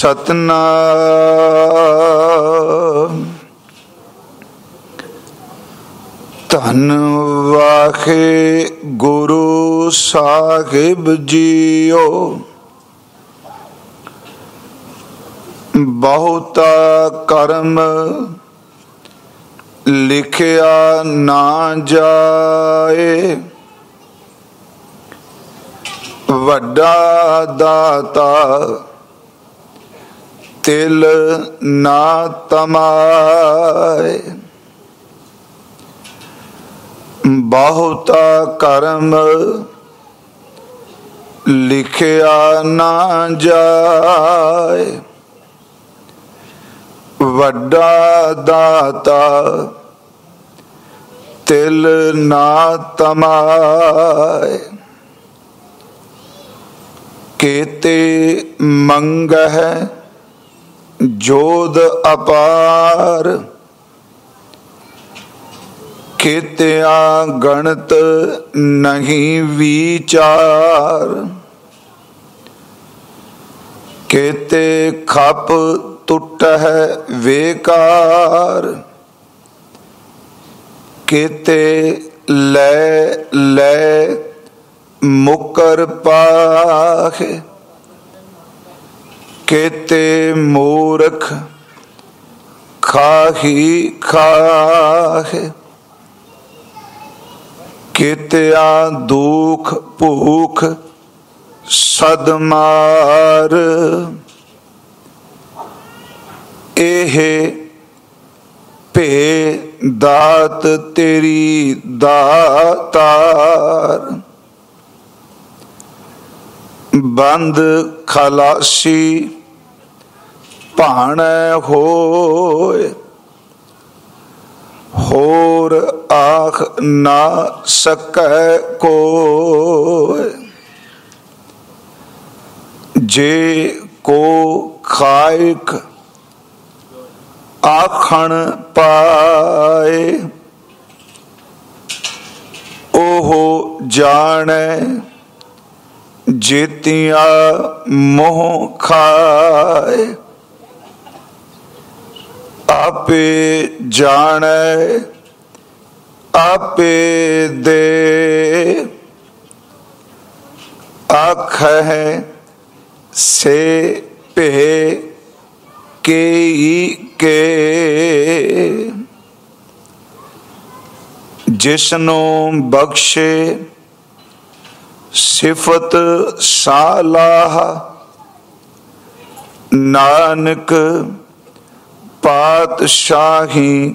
ਸਤਨਾਮ। ਧੰਨ ਵਾਖੇ ਗੁਰੂ ਸਾਹਿਬ ਜੀਓ। ਬਹੁਤਾ ਕਰਮ ਲਿਖਿਆ ਨਾ ਜਾਏ। ਵੱਡਾ ਦਾਤਾ ਤਿਲ ਨਾ ਤਮਾਏ। ਬਹੁਤਾ ਕਰਮ ਲਿਖਿਆ ਨਾ ਜਾਏ। ਵੱਡਾ ਦਾਤਾ ਤਿਲ ਨਾ ਤਮਾਏ। ਕੇਤੇ ਮੰਗ ਹੈ ਜੋਦ ਅਪਾਰ, ਕਿਤਿਆ ਗਣਤ ਨਹੀਂ ਵਿਚਾਰ। ਕੇਤੇ ਖੱਪ ਟੁੱਟ ਹੈ ਵੇਕਾਰ, ਕਿਤੇ ਲੈ ਲੈ ਮੁਕਰ ਪਾਖੇ ਕੇਤੇ ਮੂਰਖ ਖਾਹੀ ਖਾਹੇ। ਕਿਤਿਆ ਦੁਖ ਭੂਖ ਸਦਮਾਰ ਇਹ ਭੇ ਦਾਤ ਤੇਰੀ ਦਾਤਾਰ। ਬੰਦ ਖਲਾਸੀ ਭਾਣ ਹੋਏ। ਹੋਰ ਆਖ ਨਾ ਸਕੈ ਕੋਇ ਜੇ ਕੋ ਖਾਇਕ ਆਖਣ ਪਾਏ, ਉਹ ਜਾਣੈ ਜੇਤੀਆ ਮੋਹ ਖਾਏ। ਆਪੇ ਜਾਣੈ, ਆਪੇ ਦੇ। ਆਖ ਹੈ ਸੇ ਭੇ ਕੇ ਕੇ। ਜਿਸਨੂੰ ਬਖਸ਼ੇ ਸਿਫਤ ਸਾਲਾਹ, ਨਾਨਕ ਪਾਤਸ਼ਾਹੀ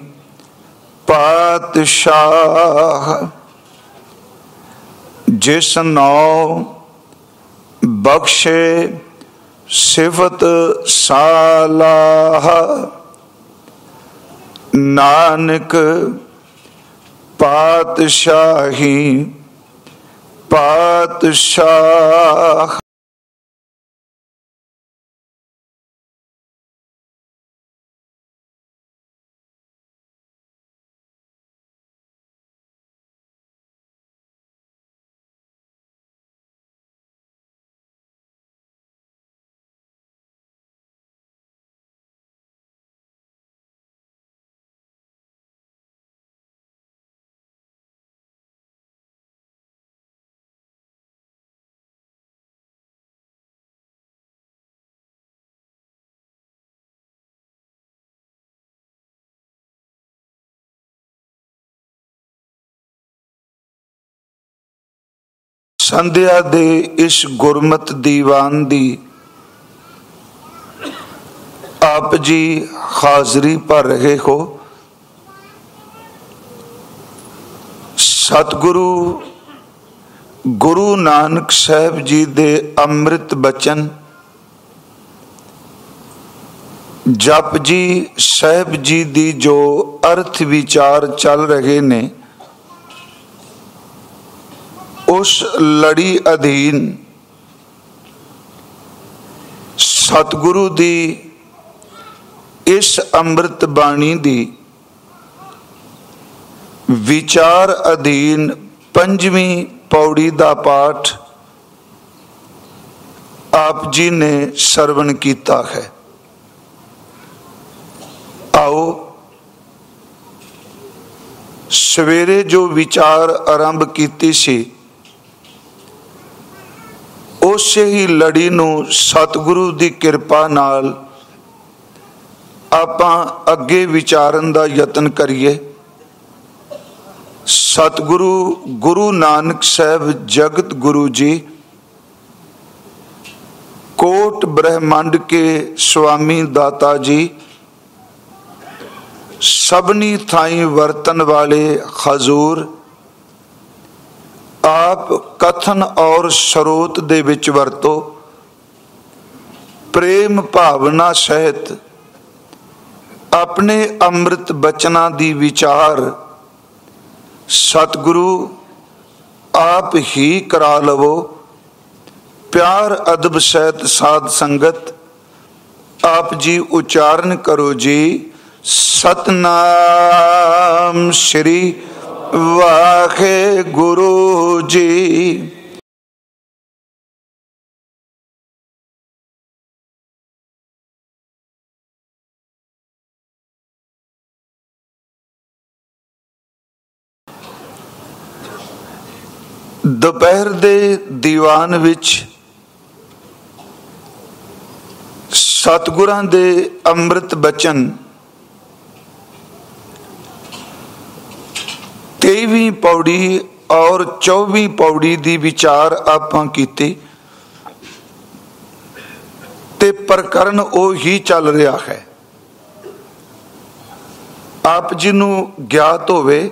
ਪਾਤਸ਼ਾਹ। ਜਿਸ ਨੌ ਬਖਸ਼ੇ ਸਿਫਤ ਸਾਲਾਹ। ਨਾਨਕ ਪਾਤਸ਼ਾਹੀ ਪਾਤਸ਼ਾਹ। ਸੰਧਿਆ ਦੇ ਇਸ ਗੁਰਮਤ ਦੀਵਾਨ ਦੀ ਆਪ ਜੀ ਹਾਜ਼ਰੀ ਭਰ ਰਹੇ ਹੋ। ਸਤਿਗੁਰੂ ਗੁਰੂ ਨਾਨਕ ਸਾਹਿਬ ਜੀ ਦੇ ਅੰਮ੍ਰਿਤ ਬਚਨ, ਜਪ ਜੀ ਸਾਹਿਬ ਜੀ ਦੀ ਜੋ ਅਰਥ ਵਿਚਾਰ ਚੱਲ ਰਹੇ ਨੇ ਉਸ ਲੜੀ ਅਧੀਨ ਸਤਿਗੁਰੂ ਦੀ ਇਸ ਅੰਮ੍ਰਿਤ ਬਾਣੀ ਦੀ ਵਿਚਾਰ ਅਧੀਨ ਪੰਜਵੀਂ ਪੌੜੀ ਦਾ ਪਾਠ ਆਪ ਜੀ ਨੇ ਸਰਵਣ ਕੀਤਾ ਹੈ। ਆਓ ਸਵੇਰੇ ਜੋ ਵਿਚਾਰ ਆਰੰਭ ਕੀਤੀ ਸੀ ਉਸੇ ਹੀ ਲੜੀ ਨੂੰ ਸਤਿਗੁਰੂ ਦੀ ਕਿਰਪਾ ਨਾਲ ਆਪਾਂ ਅੱਗੇ ਵਿਚਾਰਨ ਦਾ ਯਤਨ ਕਰੀਏ। ਸਤਿਗੁਰੂ, ਗੁਰੂ ਨਾਨਕ ਸਾਹਿਬ, ਜਗਤ ਗੁਰੂ ਜੀ, ਕੋਟ ਬ੍ਰਹਮੰਡ ਕੇ ਸੁਆਮੀ ਦਾਤਾ ਜੀ, ਸਭਨੀ ਥਾਈ ਵਰਤਨ ਵਾਲੇ ਹਜ਼ੂਰ ਆਪ ਕਥਨ ਔਰ ਸਰੋਤ ਦੇ ਵਿੱਚ ਵਰਤੋ। ਪ੍ਰੇਮ ਭਾਵਨਾ ਸਹਿਤ ਆਪਣੇ ਅੰਮ੍ਰਿਤ ਬਚਨਾਂ ਦੀ ਵਿਚਾਰ ਸਤਿਗੁਰੂ ਆਪ ਹੀ ਕਰਾ ਲਵੋ। ਪਿਆਰ ਅਦਬ ਸਹਿਤ ਸਾਧ ਸੰਗਤ ਆਪ ਜੀ ਉਚਾਰਨ ਕਰੋ ਜੀ। ਸਤਨਾਮ ਸ਼੍ਰੀ ਵਾਖੇ ਗੁਰੂ ਜੀ। ਦੁਪਹਿਰ ਦੇ ਦੀਵਾਨ ਵਿੱਚ ਸਤਗੁਰਾਂ ਦੇ ਅੰਮ੍ਰਿਤ ਬਚਨ 23ਵੀਂ ਪੌੜੀ ਔਰ 24ਵੀਂ ਪੌੜੀ ਦੀ ਵਿਚਾਰ ਆਪਾਂ ਕੀਤੀ ਤੇ ਪ੍ਰਕਰਨ ਉਹ ਹੀ ਚੱਲ ਰਿਹਾ ਹੈ। ਆਪ ਜੀ ਨੂੰ ਗਿਆਤ ਹੋਵੇ,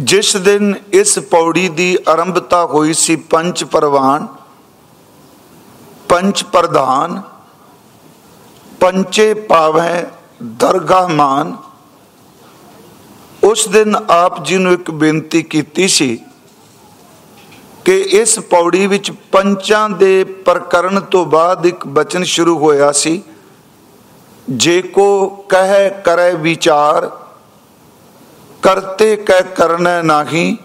ਜਿਸ ਦਿਨ ਇਸ ਪੌੜੀ ਦੀ ਆਰੰਭਤਾ ਹੋਈ ਸੀ ਪੰਜ ਪ੍ਰਵਾਨ, ਪੰਜ ਪ੍ਰਧਾਨ ਪੰਚੇ ਪਾਵੈ ਦਰਗਾਹ ਮਾਨ ਉਸ ਦਿਨ ਆਪ ਜੀ ਨੂੰ ਇੱਕ ਬੇਨਤੀ ਕੀਤੀ ਸੀ ਕਿ ਇਸ ਪੌੜੀ ਵਿੱਚ ਪੰਚਾਂ ਦੇ ਪ੍ਰਕਰਨ ਤੋਂ ਬਾਅਦ ਇੱਕ ਬਚਨ ਸ਼ੁਰੂ ਹੋਇਆ ਸੀ, ਜੇ ਕੋ ਕਹਿ ਕਰੇ ਵਿਚਾਰ, ਕਰਤੇ ਕਹਿ ਕਰਨਾ ਨਹੀਂ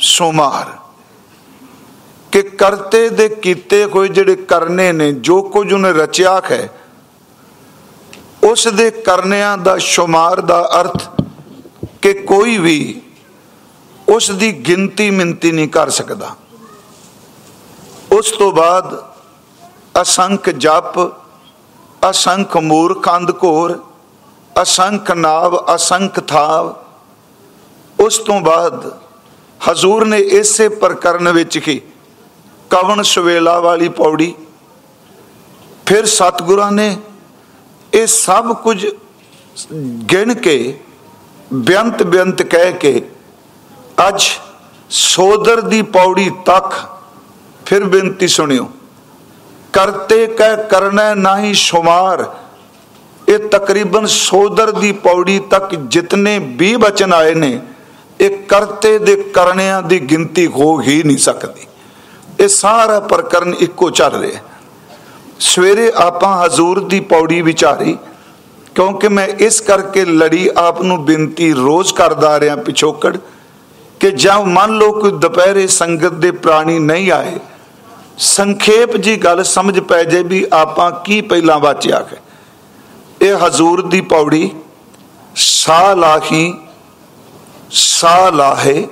ਸੁਮਾਰ। ਕਿ ਕਰਤੇ ਦੇ ਕੀਤੇ ਹੋਏ ਜਿਹੜੇ ਕਰਨੇ ਨੇ, ਜੋ ਕੁਝ ਉਹਨੇ ਰਚਿਆ ਹੈ, ਉਸ ਦੇ ਕਰਨਿਆਂ ਦਾ ਸ਼ੁਮਾਰ ਦਾ ਅਰਥ ਕਿ ਕੋਈ ਵੀ ਉਸ ਦੀ ਗਿਣਤੀ ਮਿੰਤੀ ਨਹੀਂ ਕਰ ਸਕਦਾ। ਉਸ ਤੋਂ ਬਾਅਦ ਅਸੰਖ ਜਪ, ਅਸੰਖ ਮੂਰਖ ਅੰਧਕੋਰ ਅਸੰਖ ਨਾਵ, ਅਸੰਖ ਥਾਵ। ਉਸ ਤੋਂ ਬਾਅਦ ਹਜ਼ੂਰ ਨੇ ਇਸੇ ਪ੍ਰਕਰਨ ਵਿੱਚ ਹੀ ਕਵਣ ਸਵੇਲਾ ਵਾਲੀ ਪੌੜੀ, ਫਿਰ ਸਤਗੁਰਾਂ ਨੇ ਇਹ ਸਭ ਕੁਝ ਗਿਣ ਕੇ ਬੇਅੰਤ ਬੇਅੰਤ ਕਹਿ ਕੇ ਅੱਜ ਸੋਦਰ ਦੀ ਪੌੜੀ ਤੱਕ ਫਿਰ ਬੇਨਤੀ ਸੁਣਿਓ। ਕਰਤੇ ਕਹਿ ਕਰਨਾ ਨਹੀਂ ਸ਼ੁਮਾਰ। ਇਹ ਤਕਰੀਬਨ ਸੋਦਰ ਦੀ ਪੌੜੀ ਤੱਕ ਜਿਤਨੇ ਵੀ ਬਚਨ ਆਏ ਨੇ, ਇਹ ਕਰਤੇ ਦੇ ਕਰਨਿਆਂ ਦੀ ਗਿਣਤੀ ਹੋ ਹੀ ਨਹੀਂ ਸਕਦੀ। ਇਹ ਸਾਰਾ ਪ੍ਰਕਰਨ ਇੱਕੋ ਚੱਲ ਰਿਹਾ। ਸਵੇਰੇ ਆਪਾਂ ਹਜ਼ੂਰ ਦੀ ਪੌੜੀ ਵਿਚਾਰੀ ਕਿਉਂਕਿ ਮੈਂ ਇਸ ਕਰਕੇ ਲੜੀ ਆਪ ਨੂੰ ਬੇਨਤੀ ਰੋਜ਼ ਕਰਦਾ ਰਿਹਾ ਪਿਛੋਕੜ ਕਿ ਜਾਂ ਮੰਨ ਲਓ ਕੋਈ ਦੁਪਹਿਰੇ ਸੰਗਤ ਦੇ ਪ੍ਰਾਣੀ ਨਹੀਂ ਆਏ, ਸੰਖੇਪ ਜੀ ਗੱਲ ਸਮਝ ਪੈ ਜੇ ਵੀ ਆਪਾਂ ਕੀ ਪਹਿਲਾਂ ਵਾਚਿਆ ਹੈ। ਇਹ ਹਜ਼ੂਰ ਦੀ ਪੌੜੀ ਸਾ ਲਾਹੀ ਸਾ ਲਾਹੇ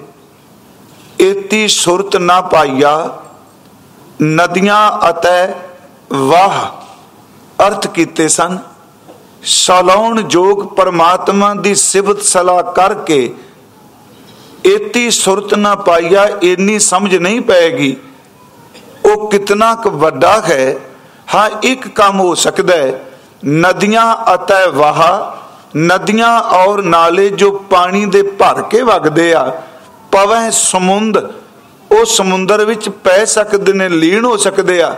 ਇਤੀ ਸੁਰਤ ਨਾ ਪਾਈਆ, ਨਦੀਆਂ ਅਤੇ ਵਾਹ ਅਰਥ ਕੀਤੇ ਸਨ। ਸਲਾਉਣ ਜੋਗ ਪਰਮਾਤਮਾ ਦੀ ਸਿਫਤ ਸਲਾਹ ਕਰਕੇ ਇਤੀ ਸੁਰਤ ਨਾ ਪਾਈਆ, ਇੰਨੀ ਸਮਝ ਨਹੀਂ ਪਏਗੀ। ਉਹ ਕਿਤਨਾ ਕੁ ਵੱਡਾ ਹੈ, ਹਾਂ, ਇੱਕ ਕੰਮ ਹੋ ਸਕਦਾ ਹੈ। ਨਦੀਆਂ ਅਤੇ ਵਾਹ ਨਦੀਆਂ ਔਰ ਨਾਲੇ ਜੋ ਪਾਣੀ ਦੇ ਭਰ ਕੇ ਵਗਦੇ ਆ, ਪਵੈ ਸਮੁੰਦ, ਉਹ ਸਮੁੰਦਰ ਵਿੱਚ ਪੈ ਸਕਦੇ ਨੇ, ਲੀਨ ਹੋ ਸਕਦੇ ਆ।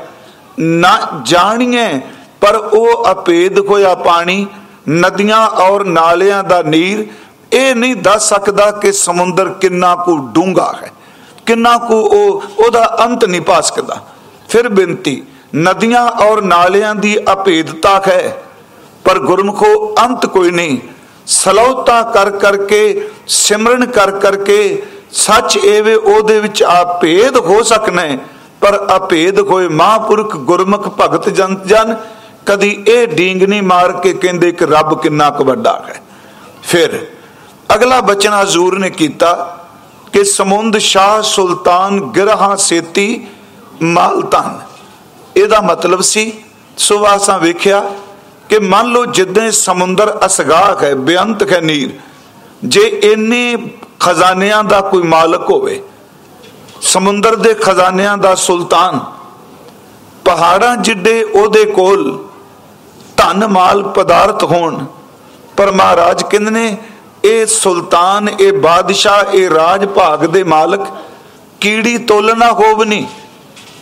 ਨਾ ਜਾਣੀਏ ਪਰ ਉਹ ਅਪੇਦ ਹੋਇਆ ਪਾਣੀ, ਨਦੀਆਂ ਔਰ ਨਾਲਿਆਂ ਦਾ ਨੀਰ, ਇਹ ਨਹੀਂ ਦੱਸ ਸਕਦਾ ਕਿ ਸਮੁੰਦਰ ਕਿੰਨਾ ਕੁ ਡੂੰਘਾ ਹੈ, ਕਿੰਨਾ ਕੁ ਉਹ, ਉਹਦਾ ਅੰਤ ਨਹੀਂ ਪਾ ਸਕਦਾ। ਫਿਰ ਬੇਨਤੀ, ਨਦੀਆਂ ਔਰ ਨਾਲਿਆਂ ਦੀ ਅਪੇਦਤਾ ਹੈ, ਪਰ ਗੁਰਮਖੋ ਅੰਤ ਕੋਈ ਨਹੀਂ। ਸਲੌਤਾ ਕਰ ਕਰਕੇ, ਸਿਮਰਨ ਕਰ ਕਰਕੇ, ਸੱਚ ਏਵੇਂ ਉਹਦੇ ਵਿੱਚ ਆਪੇਦ ਹੋ ਸਕਣਾ ਪਰ ਅਪੇਦ ਹੋਏ ਮਹਾਪੁਰਖ ਗੁਰਮੁਖ ਭਗਤ ਜਨ ਜਨ ਕਦੀ ਇਹ ਡੀਂਗ ਨਹੀਂ ਮਾਰ ਕੇ ਕਹਿੰਦੇ ਕਿ ਰੱਬ ਕਿੰਨਾ ਕੁ ਵੱਡਾ ਹੈ। ਫਿਰ ਅਗਲਾ ਬਚਨ ਹਜ਼ੂਰ ਨੇ ਕੀਤਾ ਕਿ ਸਮੁੰਦ ਸ਼ਾਹ ਸੁਲਤਾਨ ਗਿਰਹਾ ਸੇਤੀ ਮਾਲਤਾਨ ਇਹਦਾ ਮਤਲਬ ਸੀ ਸੁਵਾਸਾਂ ਵੇਖਿਆ ਕਿ ਮੰਨ ਲਓ ਜਿੱਦਾਂ ਸਮੁੰਦਰ ਅਸਗਾਹ ਹੈ, ਬੇਅੰਤ ਹੈ ਨੀਰ, ਜੇ ਇੰਨੇ ਖਜ਼ਾਨਿਆਂ ਦਾ ਕੋਈ ਮਾਲਕ ਹੋਵੇ, ਸਮੁੰਦਰ ਦੇ ਖਜ਼ਾਨਿਆਂ ਦਾ ਸੁਲਤਾਨ, ਪਹਾੜਾਂ ਜਿੱਡੇ ਉਹਦੇ ਕੋਲ ਧਨ ਮਾਲ ਪਦਾਰਥ ਹੋਣ। ਪਰ ਮਹਾਰਾਜ ਕਹਿੰਦੇ ਨੇ, ਇਹ ਸੁਲਤਾਨ, ਇਹ ਬਾਦਸ਼ਾਹ, ਇਹ ਰਾਜ ਭਾਗ ਦੇ ਮਾਲਕ ਕੀੜੀ ਤੋਲਣਾ ਹੋਵਨੀ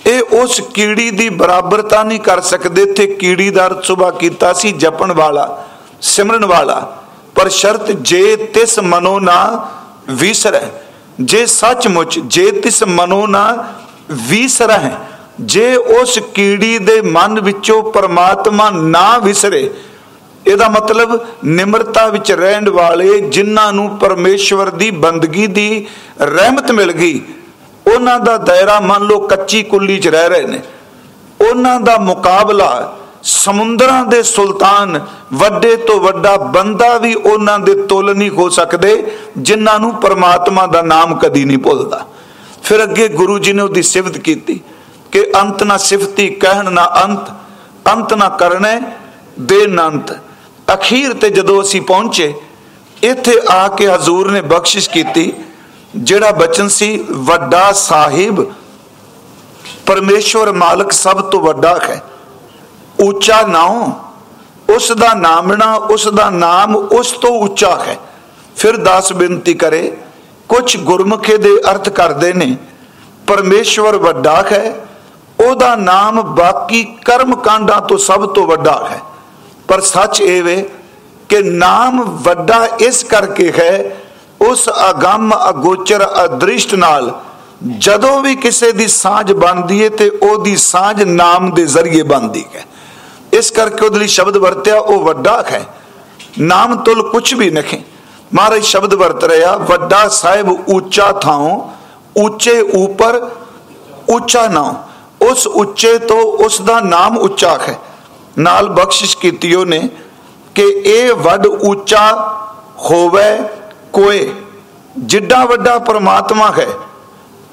ਇਹ ਉਸ ਕੀੜੀ ਦੀ ਬਰਾਬਰਤਾ ਨਹੀਂ ਕਰ ਸਕਦੇ। ਤੇ ਕੀੜੀ ਦਾ ਸੁਭਾ ਕੀਤਾ ਸੀ, ਜਪਣ ਵਾਲਾ, ਸਿਮਰਨ ਵਾਲਾ। ਪਰ ਸ਼ਰਤ ਜੇ ਤਿਸ ਮਨੋ ਨਾ ਵਿਸਰੈ ਜੇ ਸੱਚਮੁੱਚ ਜੇ ਤਿਸ ਮਨੋ ਨਾ ਵਿਸਰੈ ਜੇ ਉਸ ਕੀੜੀ ਦੇ ਮਨ ਵਿੱਚੋਂ ਪਰਮਾਤਮਾ ਨਾ ਵਿਸਰੇ, ਇਹਦਾ ਮਤਲਬ ਨਿਮਰਤਾ ਵਿੱਚ ਰਹਿਣ ਵਾਲੇ ਜਿਨ੍ਹਾਂ ਨੂੰ ਪਰਮੇਸ਼ਵਰ ਦੀ ਬੰਦਗੀ ਦੀ ਰਹਿਮਤ ਮਿਲ ਗਈ, ਉਹਨਾਂ ਦਾ ਦਾਇਰਾ ਮੰਨ ਲਓ ਕੱਚੀ ਕੁੱਲੀ 'ਚ ਰਹਿ ਰਹੇ ਨੇ। ਉਹਨਾਂ ਦਾ ਮੁਕਾਬਲਾ ਸਮੁੰਦਰਾਂ ਦੇ ਸੁਲਤਾਨ ਵੱਡੇ ਤੋਂ ਵੱਡਾ ਬੰਦਾ ਵੀ ਉਹਨਾਂ ਦੇ ਤੁਲ ਨਹੀਂ ਹੋ ਸਕਦੇ, ਜਿਨ੍ਹਾਂ ਨੂੰ ਪਰਮਾਤਮਾ ਦਾ ਨਾਮ ਕਦੀ ਨਹੀਂ ਭੁੱਲਦਾ। ਫਿਰ ਅੱਗੇ ਗੁਰੂ ਜੀ ਨੇ ਉਹਦੀ ਸਿਫਤ ਕੀਤੀ। ਕਿ ਅੰਤ ਨਾ ਸਿਫਤੀ, ਕਹਿਣ ਨਾ ਅੰਤ ਅੰਤ ਨਾ ਕਰਨੇ ਬੇਨੰਤ ਅਖੀਰ ਤੇ ਜਦੋਂ ਅਸੀਂ ਪਹੁੰਚੇ, ਇੱਥੇ ਆ ਕੇ ਹਜ਼ੂਰ ਨੇ ਬਖਸ਼ਿਸ਼ ਕੀਤੀ, ਜਿਹੜਾ ਬਚਨ ਸੀ, ਵੱਡਾ ਸਾਹਿਬ, ਪਰਮੇਸ਼ਵਰ ਮਾਲਕ ਸਭ ਤੋਂ ਵੱਡਾ ਹੈ। ਉੱਚਾ ਨਾਮ ਉਸ ਦਾ ਨਾਮਣਾ, ਉਸ ਦਾ ਨਾਮ ਉਸ ਤੋਂ ਉੱਚਾ ਹੈ। ਫਿਰ ਦਾਸ ਬੇਨਤੀ ਕਰੇ ਕੁਝ ਗੁਰਮੁਖੇ ਦੇ ਅਰਥ ਕਰਦੇ ਨੇ, ਪਰਮੇਸ਼ਵਰ ਵੱਡਾ ਹੈ ਉਹਦਾ ਨਾਮ ਬਾਕੀ ਕਰਮ ਕਾਂਡਾਂ ਤੋਂ ਸਭ ਤੋਂ ਵੱਡਾ ਹੈ। ਪਰ ਸੱਚ ਇਹ ਵੇ ਕਿ ਨਾਮ ਵੱਡਾ ਇਸ ਕਰਕੇ ਹੈ, ਉਸ ਅਗੰਮ ਅਗੋਚਰ ਅਦ੍ਰਿਸ਼ਟ ਨਾਲ ਜਦੋਂ ਵੀ ਕਿਸੇ ਦੀ ਸਾਂਝ ਬਣਦੀ ਹੈ ਤੇ ਉਹਦੀ ਸਾਂਝ ਨਾਮ ਦੇ ਜ਼ਰੀਏ ਬਣਦੀ ਹੈ। ਇਸ ਕਰਕੇ ਉਹਦੇ ਲਈ ਸ਼ਬਦ ਵਰਤਿਆ ਉਹ ਵੱਡਾ ਹੈ। ਨਾਮ ਤੁਲ ਕੁਝ ਵੀ ਨਖੇ। ਮਹਾਰਾਜ ਸ਼ਬਦ ਵਰਤ ਰਿਹਾ ਵੱਡਾ ਸਾਹਿਬ ਉੱਚਾ ਥਾਂ ਉੱਚੇ ਉਪਰ ਉੱਚਾ ਨਾਮ ਉਸ ਉੱਚੇ ਤੋਂ ਉਸ ਦਾ ਨਾਮ ਉੱਚਾ ਹੈ। ਨਾਲ ਬਖਸ਼ਿਸ਼ ਕੀਤੀ ਉਹਨੇ ਕਿ ਇਹ ਵੱਡ ਉੱਚਾ ਹੋਵੇ ਕੋਈ ਜਿੱਡਾ ਵੱਡਾ ਪਰਮਾਤਮਾ ਹੈ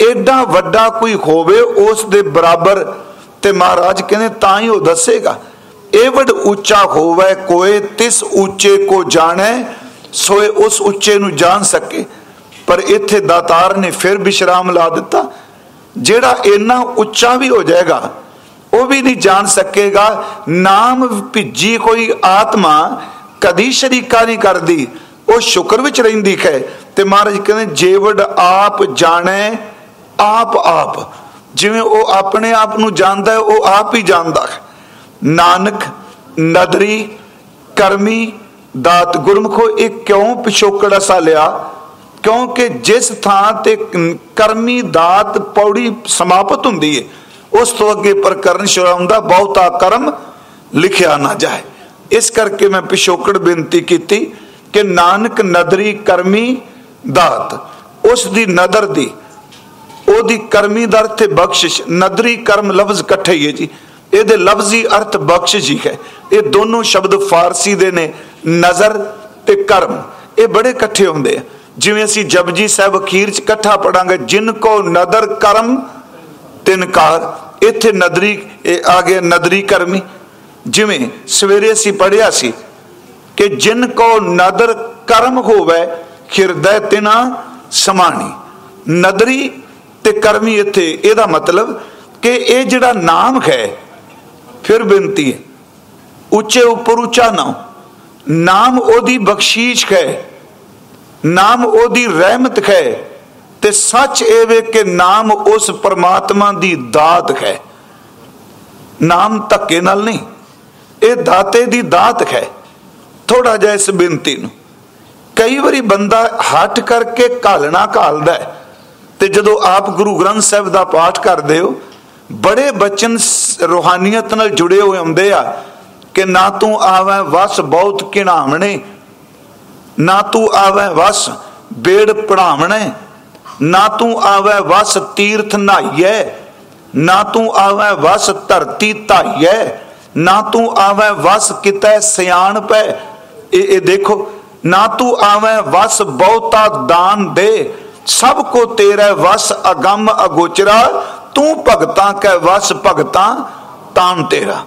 ਐਡਾ ਵੱਡਾ ਕੋਈ ਹੋਵੇ, ਉਸ ਦੇ ਬਰਾਬਰ। ਤੇ ਮਹਾਰਾਜ ਕਹਿੰਦੇ, ਤਾਂ ਹੀ ਉਹ ਦੱਸੇਗਾ, ਇਹ ਵੱਡ ਉੱਚਾ ਹੋਵੇ ਕੋਈ ਤਿਸ ਉੱਚੇ ਕੋ ਜਾਣੇ, ਸੋਏ ਉਸ ਉੱਚੇ ਨੂੰ ਜਾਣ ਸਕੇ। ਪਰ ਇੱਥੇ ਦਾਤਾਰ ਨੇ ਫਿਰ ਵਿਸ਼ਰਾਮ ਲਾ ਦਿੱਤਾ। ਜਿਹੜਾ ਇੰਨਾ ਉੱਚਾ ਵੀ ਹੋ ਜਾਏਗਾ, ਉਹ ਵੀ ਨਹੀਂ ਜਾਣ ਸਕੇਗਾ। ਨਾਮ ਭਿੱਜੀ ਕੋਈ ਆਤਮਾ ਕਦੀ ਸ਼ਰੀਕਾ ਨਹੀਂ ਕਰਦੀ। ਉਹ ਸ਼ੁਕਰ ਵਿੱਚ ਰਹਿੰਦੀ ਹੈ ਤੇ ਮਹਾਰਾਜ ਕਹਿੰਦੇ ਜੇਵੜ ਆਪ ਜਾਣੇ, ਆਪ ਆਪ। ਜਿਵੇਂ ਉਹ ਆਪਣੇ ਆਪ ਨੂੰ ਜਾਣਦਾ ਉਹ ਆਪ ਹੀ ਜਾਣਦਾ ਹੈ। ਨਾਨਕ, ਨਦਰੀ, ਕਰਮੀ, ਦਾਤ ਗੁਰਮਖੋ, ਇਹ ਕਿਉਂ ਪਿਛੋਕੜ ਅਸਾ ਲਿਆ? ਕਿਉਂਕਿ ਜਿਸ ਥਾਂ ਤੇ ਕਰਮੀ ਦਾਤ ਪੌੜੀ ਸਮਾਪਤ ਹੁੰਦੀ ਹੈ ਉਸ ਤੋਂ ਅੱਗੇ ਪ੍ਰਕਰਨ ਸ਼ੁਰੂ ਬਹੁਤਾ ਕਰਮ ਲਿਖਿਆ ਨਾ ਜਾਏ। ਇਸ ਕਰਕੇ ਮੈਂ ਪਿਛੋਕੜ ਬੇਨਤੀ ਕੀਤੀ ਕਿ ਨਾਨਕ ਨਦਰੀ ਕਰਮੀ ਦਾਤ, ਉਸ ਦੀ ਨਦਰ ਦੀ, ਉਹਦੀ ਕਰਮੀ ਦਾ ਅਰਥ ਬਖਸ਼ਿਸ਼। ਨਦਰੀ ਕਰਮ ਲਫ਼ਜ਼ ਇਕੱਠੇ ਹੀ ਹੈ ਜੀ। ਇਹਦੇ ਲਫ਼ਜ਼ੀ ਅਰਥ ਬਖਸ਼ਿਸ਼ ਹੀ ਹੈ। ਇਹ ਦੋਨੋਂ ਸ਼ਬਦ ਫਾਰਸੀ ਦੇ ਨੇ, ਨਜ਼ਰ ਤੇ ਕਰਮ। ਇਹ ਬੜੇ ਇਕੱਠੇ ਹੁੰਦੇ ਆ। ਜਿਵੇਂ ਅਸੀਂ ਜਪਜੀ ਸਾਹਿਬ ਅਖੀਰ ਚ ਇਕੱਠਾ ਪੜਾਂਗੇ, ਜਿਨ ਕੋ ਨਦਰ ਕਰਮ ਤਿਨਕਾਰ ਇੱਥੇ ਨਦਰੀ ਆ ਗਿਆ ਨਦਰੀ ਕਰਮੀ। ਜਿਵੇਂ ਸਵੇਰੇ ਅਸੀਂ ਪੜਿਆ ਸੀ ਕਿ ਜਿਨ ਕੋ ਨਦਰ ਕਰਮ ਹੋਵੇ, ਹਿਰਦੈ ਤਿਨਾ ਸਮਾਣੀ। ਨਦਰੀ ਤੇ ਕਰਮੀ ਇੱਥੇ, ਇਹਦਾ ਮਤਲਬ ਕਿ ਇਹ ਜਿਹੜਾ ਨਾਮ ਹੈ, ਫਿਰ ਬੇਨਤੀ ਹੈ, ਉੱਚੇ ਉੱਪਰ ਉੱਚਾ ਨਾਮ ਨਾਮ ਉਹਦੀ ਬਖਸ਼ੀਸ਼ ਹੈ। ਨਾਮ ਉਹਦੀ ਰਹਿਮਤ ਹੈ ਤੇ ਸੱਚ ਇਹ ਵੇ ਕਿ ਨਾਮ ਉਸ ਪਰਮਾਤਮਾ ਦੀ ਦਾਤ ਹੈ। ਨਾਮ ਧੱਕੇ ਨਾਲ ਨਹੀਂ, ਇਹ ਦਾਤੇ ਦੀ ਦਾਤ ਹੈ। ਥੋੜਾ ਜਿਹਾ ਇਸ ਬੇਨਤੀ ਨੂੰ। ਕਈ ਵਾਰੀ ਬੰਦਾ ਹਟ ਕਰਕੇ ਘਾਲਣਾ ਘਾਲਦਾ ਤੇ ਜਦੋਂ ਆਪ ਗੁਰੂ ਗ੍ਰੰਥ ਸਾਹਿਬ ਦਾ ਪਾਠ ਕਰਦੇ ਹੋ, ਬੜੇ ਬਚਨ ਰੋਹਾਨੀਅਤ ਨਾਲ ਜੁੜੇ ਹੋਏ ਹੁੰਦੇ ਆ ਕਿ ਨਾ ਤੂੰ ਆਵੇਂ ਵਸ ਬਹੁਤ ਕਿਣਾਵਣੇ ਨਾ ਤੂੰ ਆਵੇਂ ਵਸ ਬੇੜ ਪੜਾਵਣੇ, ਨਾ ਤੂੰ ਆਵੇਂ ਵਸ ਤੀਰਥ ਨਾਈਏ ਨਾ ਤੂੰ ਆਵੇਂ ਵਸ ਧਰਤੀ ਧਾਈਏ ਨਾ ਤੂੰ ਆਵੇਂ ਵਸ ਕਿਤੈ ਸਿਆਣ ਪੈ। ਇਹ ਇਹ ਦੇਖੋ, ਨਾ ਤੂੰ ਆਵੇਂ ਵਸ ਬਹੁਤਾ ਦਾਨ ਦੇ, ਸਭ ਕੋ ਤੇਰਾ ਵਸ ਅਗੰਮ ਅਗੋਚਰਾ, ਤੂੰ ਭਗਤਾਂ ਕੈ ਵਸ ਭਗਤਾਂ ਤਾਨ ਤੇਰਾ।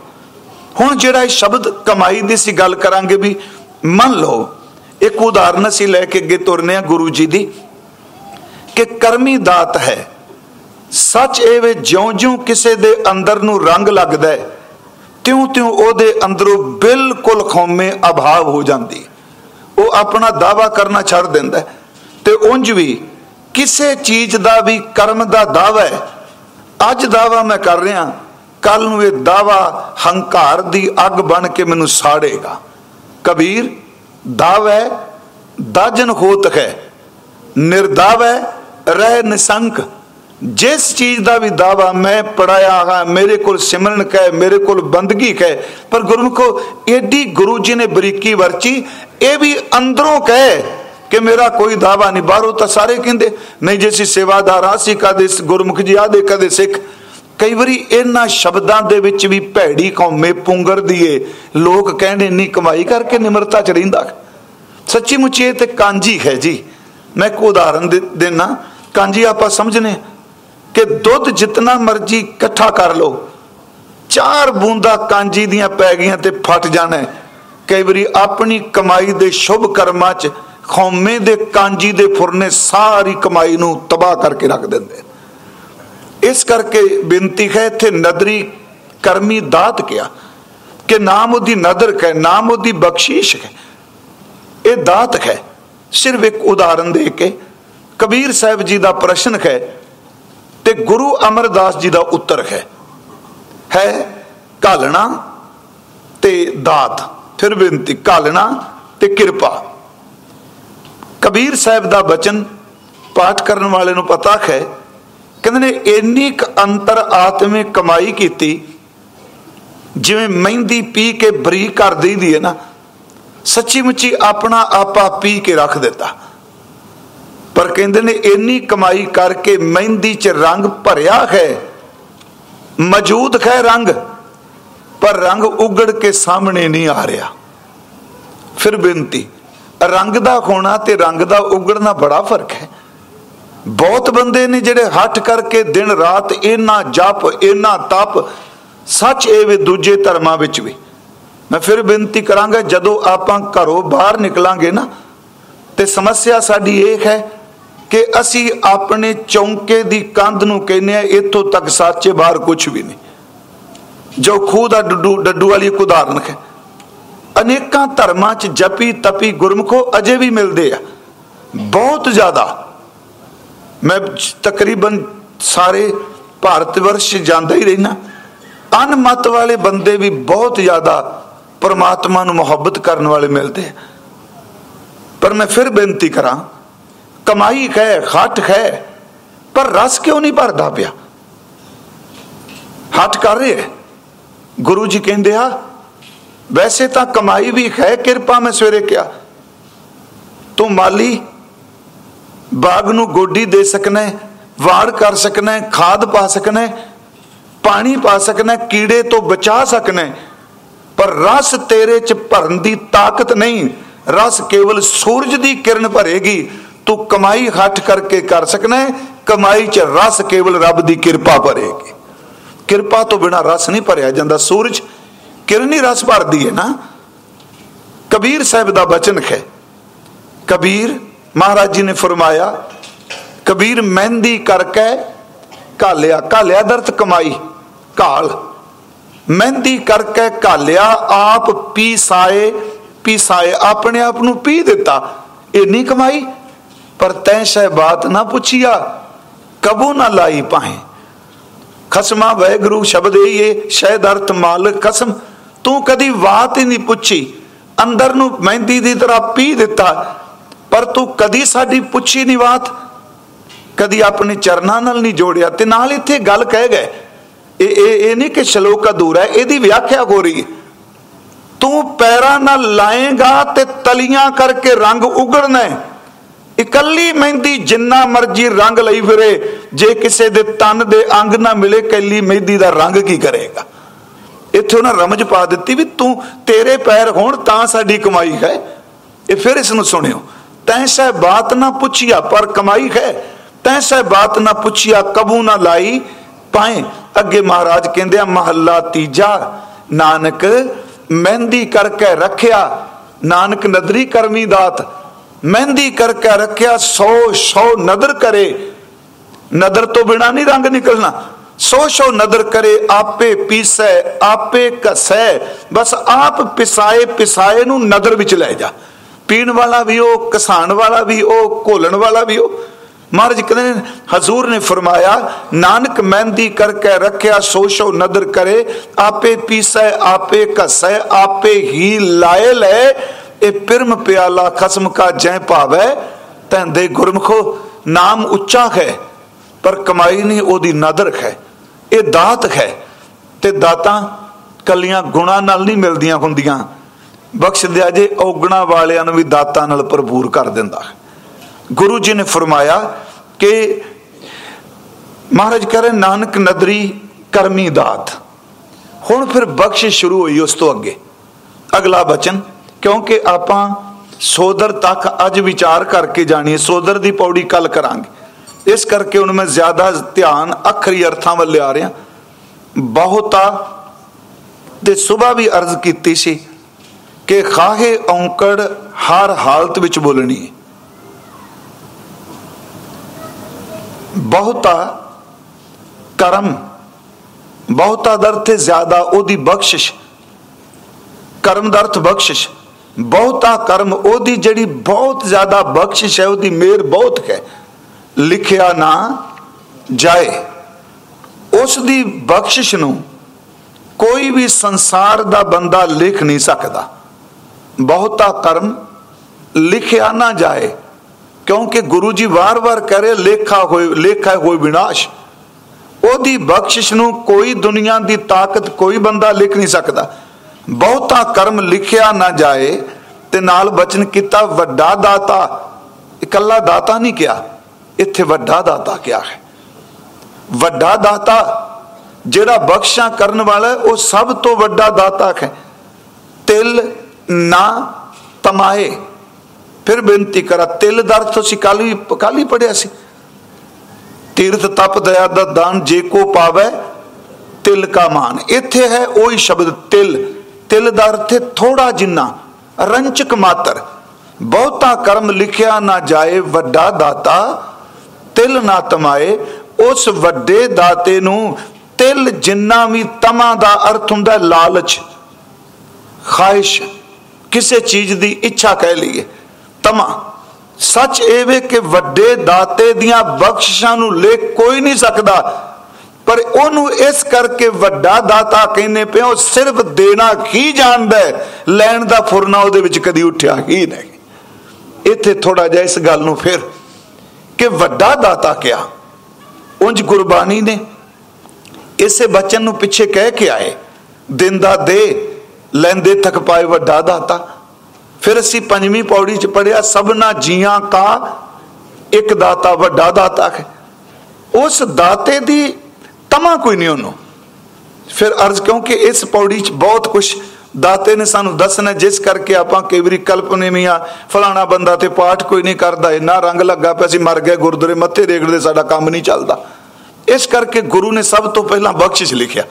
ਹੁਣ ਜਿਹੜਾ ਇਹ ਸ਼ਬਦ ਕਮਾਈ ਦੀ ਸੀ ਗੱਲ ਕਰਾਂਗੇ ਵੀ ਮੰਨ ਲਓ ਇੱਕ ਉਦਾਹਰਨ ਅਸੀਂ ਲੈ ਕੇ ਅੱਗੇ ਤੁਰਨੇ ਆ ਗੁਰੂ ਜੀ ਦੀ ਕਿ ਕਰਮੀ ਦਾਤ ਹੈ। ਸੱਚ ਇਹ ਵੇ ਜਿਉਂ-ਜਿਉਂ ਕਿਸੇ ਦੇ ਅੰਦਰ ਨੂੰ ਰੰਗ ਲੱਗਦਾ ਹੈ, ਤਿਉਂ-ਤਿਉਂ ਉਹਦੇ ਅੰਦਰੋਂ ਬਿਲਕੁਲ ਖੌਮੇ ਅਭਾਵ ਹੋ ਜਾਂਦੀ ਉਹ ਆਪਣਾ ਦਾਵਾ ਕਰਨਾ ਛੱਡ ਦਿੰਦਾ ਤੇ ਉਂਝ ਵੀ ਕਿਸੇ ਚੀਜ਼ ਦਾ ਵੀ ਕਰਮ ਦਾ ਦਾਵਾ ਹੈ। ਅੱਜ ਦਾਵਾ ਮੈਂ ਕਰ ਰਿਹਾ ਕੱਲ ਨੂੰ ਇਹ ਦਾਵਾ ਹੰਕਾਰ ਦੀ ਅੱਗ ਬਣ ਕੇ ਮੈਨੂੰ ਸਾੜੇਗਾ। ਕਬੀਰ ਦਾਵੈ ਦਾਜਨ ਹੋਤ ਹੈ ਨਿਰਦਾਵੈ ਰਹਿ ਨਿਸੰਕ ਜਿਸ ਚੀਜ਼ ਦਾ ਵੀ ਦਾਵਾ ਮੈਂ ਪੜਾਇਆ ਹਾਂ ਮੇਰੇ ਕੋਲ ਸਿਮਰਨ ਕਹੇ ਮੇਰੇ ਕੋਲ ਬੰਦਗੀ ਕਹੇ ਪਰ ਗੁਰਮੁਖੋ ਏਡੀ ਗੁਰੂ ਜੀ ਨੇ ਬਰੀਕੀ ਵਰਚੀ ਇਹ ਵੀ ਅੰਦਰੋਂ ਕਹੇ ਕਿ ਮੇਰਾ ਕੋਈ ਦਾਵਾ ਨਹੀਂ ਬਾਹਰੋਂ ਤਾਂ ਸਾਰੇ ਕਹਿੰਦੇ ਨਹੀਂ ਜੇ ਸੀ ਸੇਵਾਦਾਰ ਆ ਸੀ ਕਦੇ ਗੁਰਮੁਖ ਜੀ ਆਦੇ ਕਦੇ ਸਿੱਖ ਕਈ ਵਾਰੀ ਇਹਨਾਂ ਸ਼ਬਦਾਂ ਦੇ ਵਿੱਚ ਵੀ ਭੈੜੀ ਕੌਮੇ ਪੁੰਗਰ ਦੀਏ ਲੋਕ ਕਹਿੰਦੇ ਇੰਨੀ ਕਮਾਈ ਕਰਕੇ ਨਿਮਰਤਾ ਚ ਰਹਿੰਦਾ। ਸੱਚੀ ਮੁੱਚੀ ਤੇ ਕਾਂਜੀ ਹੈ ਜੀ। ਮੈਂ ਇੱਕ ਉਦਾਹਰਨ ਦੇਣਾ ਕਾਂਜੀ ਆਪਾਂ ਸਮਝਨੇ ਕਿ ਦੁੱਧ ਜਿੰਨਾ ਮਰਜ਼ੀ ਇਕੱਠਾ ਕਰ ਲਓ। ਚਾਰ ਬੂੰਦਾ ਕਾਂਜੀ ਦੀਆਂ ਪੈ ਗਈਆਂ ਤੇ ਫਟ ਜਾਣਾ ਕਈ ਵਾਰੀ ਆਪਣੀ ਕਮਾਈ ਦੇ ਸ਼ੁਭ ਕਰਮਾਂ 'ਚ ਖੌਮੇ ਦੇ ਕਾਂਜੀ ਦੇ ਫੁਰਨੇ ਸਾਰੀ ਕਮਾਈ ਨੂੰ ਤਬਾਹ ਕਰਕੇ ਰੱਖ ਦਿੰਦੇ ਇਸ ਕਰਕੇ ਬੇਨਤੀ ਹੈ, ਇੱਥੇ ਨਦਰੀ ਕਰਮੀ ਦਾਤ ਕਿਹਾ ਕਿ ਨਾਮ ਉਹਦੀ ਨਦਰ ਹੈ ਨਾਮ ਉਹਦੀ ਬਖਸ਼ੀਸ਼ ਹੈ ਇਹ ਦਾਤ ਹੈ ਸਿਰਫ ਇੱਕ ਉਦਾਹਰਨ ਦੇ ਕੇ ਕਬੀਰ ਸਾਹਿਬ ਜੀ ਦਾ ਪ੍ਰਸ਼ਨ ਹੈ ਤੇ ਗੁਰੂ ਅਮਰਦਾਸ ਜੀ ਦਾ ਉੱਤਰ ਹੈ ਹੈ ਕਾਲਣਾ ਤੇ ਦਾਤ। ਫਿਰ ਬੇਨਤੀ ਕਾਲਣਾ ਤੇ ਕਿਰਪਾ। ਕਬੀਰ ਸਾਹਿਬ ਦਾ ਬਚਨ ਪਾਠ ਕਰਨ ਵਾਲੇ ਨੂੰ ਪਤਾ ਹੈ ਕਹਿੰਦੇ ਨੇ, ਇੰਨੀ ਕ ਅੰਤਰ ਆਤਮੇ ਕਮਾਈ ਕੀਤੀ, ਜਿਵੇਂ ਮਹਿੰਦੀ ਪੀ ਕੇ ਬਰੀਕ ਕਰ ਦਈਦੀ ਹੈ ਨਾ ਸੱਚੀ ਮੁੱਚੀ ਆਪਣਾ ਆਪਾ ਪੀ ਕੇ ਰੱਖ ਦਿੱਤਾ। ਪਰ ਕਹਿੰਦੇ ਨੇ, ਇੰਨੀ ਕਮਾਈ ਕਰਕੇ ਮਹਿੰਦੀ 'ਚ ਰੰਗ ਭਰਿਆ ਹੈ, ਮੌਜੂਦ ਹੈ ਰੰਗ, ਪਰ ਰੰਗ ਉਗੜ ਕੇ ਸਾਹਮਣੇ ਨਹੀਂ ਆ ਰਿਹਾ। ਫਿਰ ਬੇਨਤੀ, ਰੰਗ ਦਾ ਹੋਣਾ ਤੇ ਰੰਗ ਦਾ ਉਗੜਨਾ ਬੜਾ ਫ਼ਰਕ ਹੈ। ਬਹੁਤ ਬੰਦੇ ਨੇ ਜਿਹੜੇ ਹੱਠ ਕਰਕੇ ਦਿਨ ਰਾਤ ਇਹਨਾਂ ਜਪ ਇਹਨਾਂ ਤਪ, ਸੱਚ ਇਹ ਵੀ ਦੂਜੇ ਧਰਮਾਂ ਵਿੱਚ ਵੀ। ਮੈਂ ਫਿਰ ਬੇਨਤੀ ਕਰਾਂਗਾ, ਜਦੋਂ ਆਪਾਂ ਘਰੋਂ ਬਾਹਰ ਨਿਕਲਾਂਗੇ ਨਾ, ਤੇ ਸਮੱਸਿਆ ਸਾਡੀ ਇਹ ਹੈ ਕਿ ਅਸੀਂ ਆਪਣੇ ਚੌਂਕੇ ਦੀ ਕੰਧ ਨੂੰ ਕਹਿੰਦੇ ਆ ਇੱਥੋਂ ਤੱਕ ਸੱਚੇ ਬਾਹਰ ਕੁਝ ਵੀ ਨਹੀਂ। ਜੋ ਖੂਹ ਦਾ ਡੱਡੂ ਡੱਡੂ ਵਾਲੀ ਇੱਕ ਉਦਾਹਰਨ ਹੈ। ਅਨੇਕਾਂ ਧਰਮਾਂ 'ਚ ਜਪੀ ਤਪੀ ਗੁਰਮਖੋ ਅਜੇ ਵੀ ਮਿਲਦੇ ਆ। ਬਹੁਤ ਜ਼ਿਆਦਾ। ਮੈਂ ਤਕਰੀਬਨ ਸਾਰੇ ਭਾਰਤ ਵਰਸ਼ ਜਾਂਦਾ ਹੀ ਰਹਿਣਾ ਅਨਮਤ ਵਾਲੇ ਬੰਦੇ ਵੀ ਬਹੁਤ ਜ਼ਿਆਦਾ ਪਰਮਾਤਮਾ ਨੂੰ ਮੁਹੱਬਤ ਕਰਨ ਵਾਲੇ ਮਿਲਦੇ ਪਰ ਮੈਂ ਫਿਰ ਬੇਨਤੀ ਕਰਾਂ, ਕਮਾਈ ਖੈ ਹੱਟ ਖੈ, ਪਰ ਰਸ ਕਿਉਂ ਨਹੀਂ ਭਰਦਾ ਪਿਆ? ਹੱਟ ਕਰ ਰਹੇ ਗੁਰੂ ਜੀ ਕਹਿੰਦੇ ਆ, ਵੈਸੇ ਤਾਂ ਕਮਾਈ ਵੀ ਹੈ ਕਿਰਪਾ ਮੈਂ ਸਵੇਰੇ ਕਿਹਾ। ਤੂੰ ਮਾਲੀ ਬਾਗ ਨੂੰ ਗੋਡੀ ਦੇ ਸਕਣਾ, ਵਾੜ ਕਰ ਸਕਣਾ, ਖਾਦ ਪਾ ਸਕਣਾ, ਪਾਣੀ ਪਾ ਸਕਣਾ, ਕੀੜੇ ਤੋਂ ਬਚਾ ਸਕਣਾ। ਪਰ ਰਸ ਤੇਰੇ ਚ ਭਰਨ ਦੀ ਤਾਕਤ ਨਹੀਂ। ਰਸ ਕੇਵਲ ਸੂਰਜ ਦੀ ਕਿਰਨ ਭਰੇਗੀ। ਤੂੰ ਕਮਾਈ ਹੱਠ ਕਰਕੇ ਕਰ ਸਕਣਾ, ਕਮਾਈ ਚ ਰਸ ਕੇਵਲ ਰੱਬ ਦੀ ਕਿਰਪਾ ਭਰੇਗੀ। ਕਿਰਪਾ ਤੋਂ ਬਿਨਾ ਰਸ ਨਹੀਂ ਭਰਿਆ ਜਾਂਦਾ ਸੂਰਜ। ਕਿਰਨ ਹੀ ਰਸ ਭਰਦੀ ਹੈ ਨਾ। ਕਬੀਰ ਸਾਹਿਬ ਦਾ ਬਚਨ ਹੈ, ਕਬੀਰ ਮਹਾਰਾਜ ਜੀ ਨੇ ਫਰਮਾਇਆ, ਕਬੀਰ ਮਹਿੰਦੀ ਕਰਕੇ ਕਾਲਿਆ ਕਾਲਿਆ ਦਰਤ ਕਮਾਈ ਕਾਲ ਮਹਿੰਦੀ ਕਰਕੇ ਕਾਲਿਆ ਆਪ ਪੀਸਾਏ ਪੀਸਾਏ, ਆਪਣੇ ਆਪ ਨੂੰ ਪੀ ਦਿੱਤਾ। ਇੰਨੀ ਕਮਾਈ? ਪਰ ਤੈ ਸ਼ੈ ਬਾਤ ਨਾ ਪੁੱਛਿਆ, ਕਬੂ ਨਾ ਲਾਈ ਪਾਏ ਖਸਮਾ ਵੈਗਰੂ ਸ਼ਬਦ ਇਹ ਸ਼ੈਦ ਦਰਤ ਮਾਲਕ ਕਸਮ ਤੂੰ ਕਦੀ ਬਾਤ ਹੀ ਨਹੀਂ ਪੁੱਛੀ, ਅੰਦਰ ਨੂੰ ਮਹਿੰਦੀ ਦੀ ਤਰ੍ਹਾਂ ਪੀ ਦਿੱਤਾ। ਪਰ ਤੂੰ ਕਦੀ ਸਾਡੀ ਪੁੱਛੀ ਨਹੀਂ ਬਾਤ, ਕਦੀ ਆਪਣੇ ਚਰਨਾਂ ਨਾਲ ਨਹੀਂ ਜੋੜਿਆ। ਤੇ ਨਾਲ ਇੱਥੇ ਗੱਲ ਕਹਿ ਗਏ, ਇਹ ਇਹ ਇਹ ਨਹੀਂ ਕਿ ਸ਼ਲੋਕ ਅਧੂਰਾ ਹੈ, ਇਹਦੀ ਵਿਆਖਿਆ ਹੋ ਰਹੀ ਹੈ। ਤੂੰ ਪੈਰਾਂ ਨਾਲ ਲਾਏਗਾ ਤੇ ਤਲੀਆਂ ਕਰਕੇ ਰੰਗ ਉਗੜਨਾ ਇਕੱਲੀ ਮਹਿੰਦੀ ਜਿੰਨਾ ਮਰਜ਼ੀ ਰੰਗ ਲਈ ਫਿਰੇ, ਜੇ ਕਿਸੇ ਦੇ ਤਨ ਦੇ ਅੰਗ ਨਾ ਮਿਲੇ ਕੱਲੀ ਮਹਿੰਦੀ ਦਾ ਰੰਗ ਕੀ ਕਰੇਗਾ? ਇੱਥੇ ਉਹਨਾਂ ਰਮਜ ਪਾ ਦਿੱਤੀ ਵੀ ਤੂੰ ਤੇਰੇ ਪੈਰ ਹੋਣ ਤਾਂ ਸਾਡੀ ਕਮਾਈ ਹੈ। ਇਹ ਫਿਰ ਇਸ ਨੂੰ ਸੁਣਿਓ। ਤੈਸੈ ਬਾਤ ਨਾ ਪੁੱਛਿਆ, ਪਰ ਕਮਾਈ ਹੈ। ਤੈਸੈ ਬਾਤ ਨਾ ਪੁੱਛਿਆ, ਕਬੂ ਨਾ ਲਾਈ। ਪਾਏ ਅੱਗੇ ਮਹਾਰਾਜ ਕਹਿੰਦੇ ਆ, ਮਹੱਲਾ ਤੀਜਾ, ਨਾਨਕ ਮਹਿੰਦੀ ਕਰਕੇ ਰੱਖਿਆ, ਨਾਨਕ ਨਦਰੀ ਕਰਮੀ ਦਾਤ, ਮਹਿੰਦੀ ਕਰਕੇ ਰੱਖਿਆ 100 100 ਨਦਰ ਕਰੇ। ਨਦਰ ਤੋਂ ਬਿਨਾ ਨਹੀਂ ਰੰਗ ਨਿਕਲਣਾ। ਸੋ ਸੋ ਨਦਰ ਕਰੇ, ਆਪੇ ਪੀਸੈ, ਆਪੇ ਕਸੈ ਬਸ ਆਪ ਪਿਸਾਏ ਪਿਸਾਏ ਨੂੰ ਨਦਰ ਵਿੱਚ ਲੈ ਜਾ। ਪੀਣ ਵਾਲਾ ਵੀ ਉਹ ਕਸਾਨ ਵਾਲਾ ਵੀ ਉਹ, ਘੋਲਣ ਵਾਲਾ ਵੀ ਉਹ। ਮਹਾਰਾਜ ਕਹਿੰਦੇ ਹਜ਼ੂਰ ਨੇ ਫਰਮਾਇਆ, ਨਾਨਕ ਮਹਿੰਦੀ ਕਰਕੇ ਰੱਖਿਆ ਸੋਸ਼ੋ ਨਦਰ ਕਰੇ, ਆਪੇ ਪੀਸੈ, ਆਪੇ ਘਸੈ, ਆਪੇ ਹੀ ਲਾਏ ਲੈ, ਇਹ ਪਿਰਮ ਪਿਆਲਾ ਖਸਮ ਕਾ ਜੈ ਭਾਵੈ ਤੈਂਦੇ ਗੁਰਮਖੋ, ਨਾਮ ਉੱਚਾ ਹੈ, ਪਰ ਕਮਾਈ ਨਹੀਂ ਉਹਦੀ ਨਦਰ ਹੈ, ਇਹ ਦਾਤ ਹੈ, ਤੇ ਦਾਤਾਂ ਕੱਲੀਆਂ ਗੁਣਾ ਨਾਲ ਨਹੀਂ ਮਿਲਦੀਆਂ ਹੁੰਦੀਆਂ। ਬਖਸ਼ ਦਿਆ ਜੇ ਔਗਣਾ ਵਾਲਿਆਂ ਨੂੰ ਵੀ ਦਾਤਾਂ ਨਾਲ ਭਰਪੂਰ ਕਰ ਦਿੰਦਾ ਗੁਰੂ ਜੀ ਨੇ ਫਰਮਾਇਆ ਕਿ ਮਹਾਰਾਜ ਕਰੇ ਨਾਨਕ ਨਦਰੀ ਕਰਮੀ ਦਾਤ। ਹੁਣ ਫਿਰ ਬਖਸ਼ਿਸ਼ ਸ਼ੁਰੂ ਹੋਈ ਉਸ ਤੋਂ ਅੱਗੇ। ਅਗਲਾ ਬਚਨ, ਕਿਉਂਕਿ ਆਪਾਂ ਸੋਦਰ ਤੱਕ ਅੱਜ ਵਿਚਾਰ ਕਰਕੇ ਜਾਣੀ ਸੋਦਰ ਦੀ ਪੌੜੀ ਕੱਲ ਕਰਾਂਗੇ। ਇਸ ਕਰਕੇ ਹੁਣ ਮੈਂ ਜ਼ਿਆਦਾ ਧਿਆਨ ਅਖਰੀ ਅਰਥਾਂ ਵੱਲ ਲਿਆ ਰਿਹਾ। ਬਹੁਤਾ ਤੇ ਸਵੇਰ ਵੀ ਅਰਜ਼ ਕੀਤੀ ਸੀ ਕਿ ਖਾਹੇ ਔਂਕੜ ਹਰ ਹਾਲਤ ਵਿੱਚ ਬੋਲਣੀ। ਬਹੁਤਾ ਕਰਮ, ਬਹੁਤਾ ਦਰਥ ਜ਼ਿਆਦਾ ਉਹਦੀ ਬਖਸ਼ਿਸ਼, ਕਰਮ ਦਰਥ ਬਖਸ਼ਿਸ਼। ਬਹੁਤਾ ਕਰਮ ਉਹਦੀ ਜਿਹੜੀ ਬਹੁਤ ਜ਼ਿਆਦਾ ਬਖਸ਼ਿਸ਼ ਹੈ, ਉਹਦੀ ਮਿਹਰ ਬਹੁਤ ਹੈ। ਲਿਖਿਆ ਨਾ ਜਾਏ। ਉਸ ਦੀ ਬਖਸ਼ਿਸ਼ ਨੂੰ ਕੋਈ ਵੀ ਸੰਸਾਰ ਦਾ ਬੰਦਾ ਲਿਖ ਨਹੀਂ ਸਕਦਾ। ਬਹੁਤਾ ਕਰਮ ਲਿਖਿਆ ਨਾ ਜਾਏ, ਕਿਉਂਕਿ ਗੁਰੂ ਜੀ ਵਾਰ-ਵਾਰ ਕਰੇ ਲੇਖਾ ਹੋਏ ਲੇਖਾ ਹੋਏ ਵਿਨਾਸ਼। ਉਹਦੀ ਬਖਸ਼ਿਸ਼ ਨੂੰ ਕੋਈ ਦੁਨੀਆ ਦੀ ਤਾਕਤ ਕੋਈ ਬੰਦਾ ਲਿਖ ਨਹੀਂ ਸਕਦਾ। ਬਹੁਤਾ ਕਰਮ ਲਿਖਿਆ ਨਾ ਜਾਏ, ਤੇ ਨਾਲ ਬਚਨ ਕੀਤਾ ਵੱਡਾ ਦਾਤਾ। ਇਕੱਲਾ ਦਾਤਾ ਨਹੀਂ ਕਿਹਾ, ਇੱਥੇ ਵੱਡਾ ਦਾਤਾ ਕਿਹਾ ਹੈ। ਵੱਡਾ ਦਾਤਾ, ਜਿਹੜਾ ਬਖਸ਼ਾ ਕਰਨ ਵਾਲਾ ਉਹ ਸਭ ਤੋਂ ਵੱਡਾ ਦਾਤਾ ਹੈ। ਤਿਲ ਨਾ ਤਮਾਏ। ਫਿਰ ਬੇਨਤੀ ਕਰਾ, ਤਿਲ ਦਰ ਤੁਸੀਂ ਕੱਲ ਵੀ ਪੜਿਆ ਸੀ। ਤੀਰਥ ਤਪ ਦਇਆ ਦਾ ਦਾਨ ਜੇ ਕੋ ਪਾਵੇ, ਤਿਲ ਕਾ ਮਾਨ। ਇੱਥੇ ਹੈ ਉਹੀ ਸ਼ਬਦ, ਤਿਲ। ਤਿਲ ਦਾ ਅਰਥ ਹੈ ਥੋੜਾ ਜਿੰਨਾ, ਰੰਚਕ ਮਾਤਰ। ਬਹੁਤਾ ਕਰਮ ਲਿਖਿਆ ਨਾ ਜਾਏ ਵੱਡਾ ਦਾਤਾ, ਤਿਲ ਨਾ ਤਮਾਏ। ਉਸ ਵੱਡੇ ਦਾਤੇ ਨੂੰ ਤਿਲ ਜਿੰਨਾ ਵੀ ਤਮਾ ਦਾ ਅਰਥ ਹੁੰਦਾ ਲਾਲਚ, ਖਾਹਿਸ਼। ਕਿਸੇ ਚੀਜ਼ ਦੀ ਇੱਛਾ ਕਹਿ ਲਈਏ। ਤਮਾ। ਸੱਚ ਇਹ ਵੇ ਕਿ ਵੱਡੇ ਦਾਤੇ ਦੀਆਂ ਬਖਸ਼ਿਸ਼ਾਂ ਨੂੰ ਲੈ ਕੋਈ ਨਹੀਂ ਸਕਦਾ। ਪਰ ਉਹਨੂੰ ਇਸ ਕਰਕੇ ਵੱਡਾ ਦਾਤਾ ਕਹਿੰਦੇ ਪਿਓ ਸਿਰਫ ਦੇਣਾ ਹੀ ਜਾਣਦਾ ਲੈਣ ਦਾ ਫੁਰਨਾ ਉਹਦੇ ਵਿੱਚ ਕਦੀ ਉੱਠਿਆ ਹੀ ਨਹੀਂ। ਇੱਥੇ ਥੋੜਾ ਜਿਹਾ ਇਸ ਗੱਲ ਨੂੰ ਫਿਰ ਕਿ ਵੱਡਾ ਦਾਤਾ ਕਿਆ? ਉਂਝ ਗੁਰਬਾਣੀ ਨੇ ਇਸੇ ਬਚਨ ਨੂੰ ਪਿੱਛੇ ਕਹਿ ਕੇ ਆਏ ਦਿੰਦਾ ਦੇ ਲੈਂਦੇ ਥਕ ਪਾਏ ਵੱਡਾ ਦਾਤਾ। ਫਿਰ ਅਸੀਂ ਪੰਜਵੀਂ ਪੌੜੀ 'ਚ ਪੜਿਆ ਸਭਨਾ ਜੀਆਂ ਕਾ ਇੱਕ ਦਾਤਾ, ਵੱਡਾ ਦਾਤਾ ਹੈ ਉਸ ਦਾਤੇ ਦੀ ਤਮਾ ਕੋਈ ਨਹੀਂ ਉਹਨੂੰ। ਫਿਰ ਅਰਜ਼ ਕਿਉਂਕਿ ਇਸ ਪੌੜੀ 'ਚ ਬਹੁਤ ਕੁਝ ਦਾਤੇ ਨੇ ਸਾਨੂੰ ਦੱਸਣਾ, ਜਿਸ ਕਰਕੇ ਆਪਾਂ ਕਈ ਵਾਰੀ ਕਲਪਨੇ ਆ, ਫਲਾਣਾ ਬੰਦਾ ਤੇ ਪਾਠ ਕੋਈ ਨਹੀਂ ਕਰਦਾ, ਇੰਨਾ ਰੰਗ ਲੱਗਾ ਪਿਆ ਸੀ, ਮਰ ਗਿਆ ਗੁਰਦੁਆਰੇ, ਮੱਥੇ ਰੇਗੜਦੇ ਸਾਡਾ ਕੰਮ ਨਹੀਂ ਚੱਲਦਾ। ਇਸ ਕਰਕੇ ਗੁਰੂ ਨੇ ਸਭ ਤੋਂ ਪਹਿਲਾਂ ਬਖਸ਼ਿਸ਼ ਲਿਖਿਆ।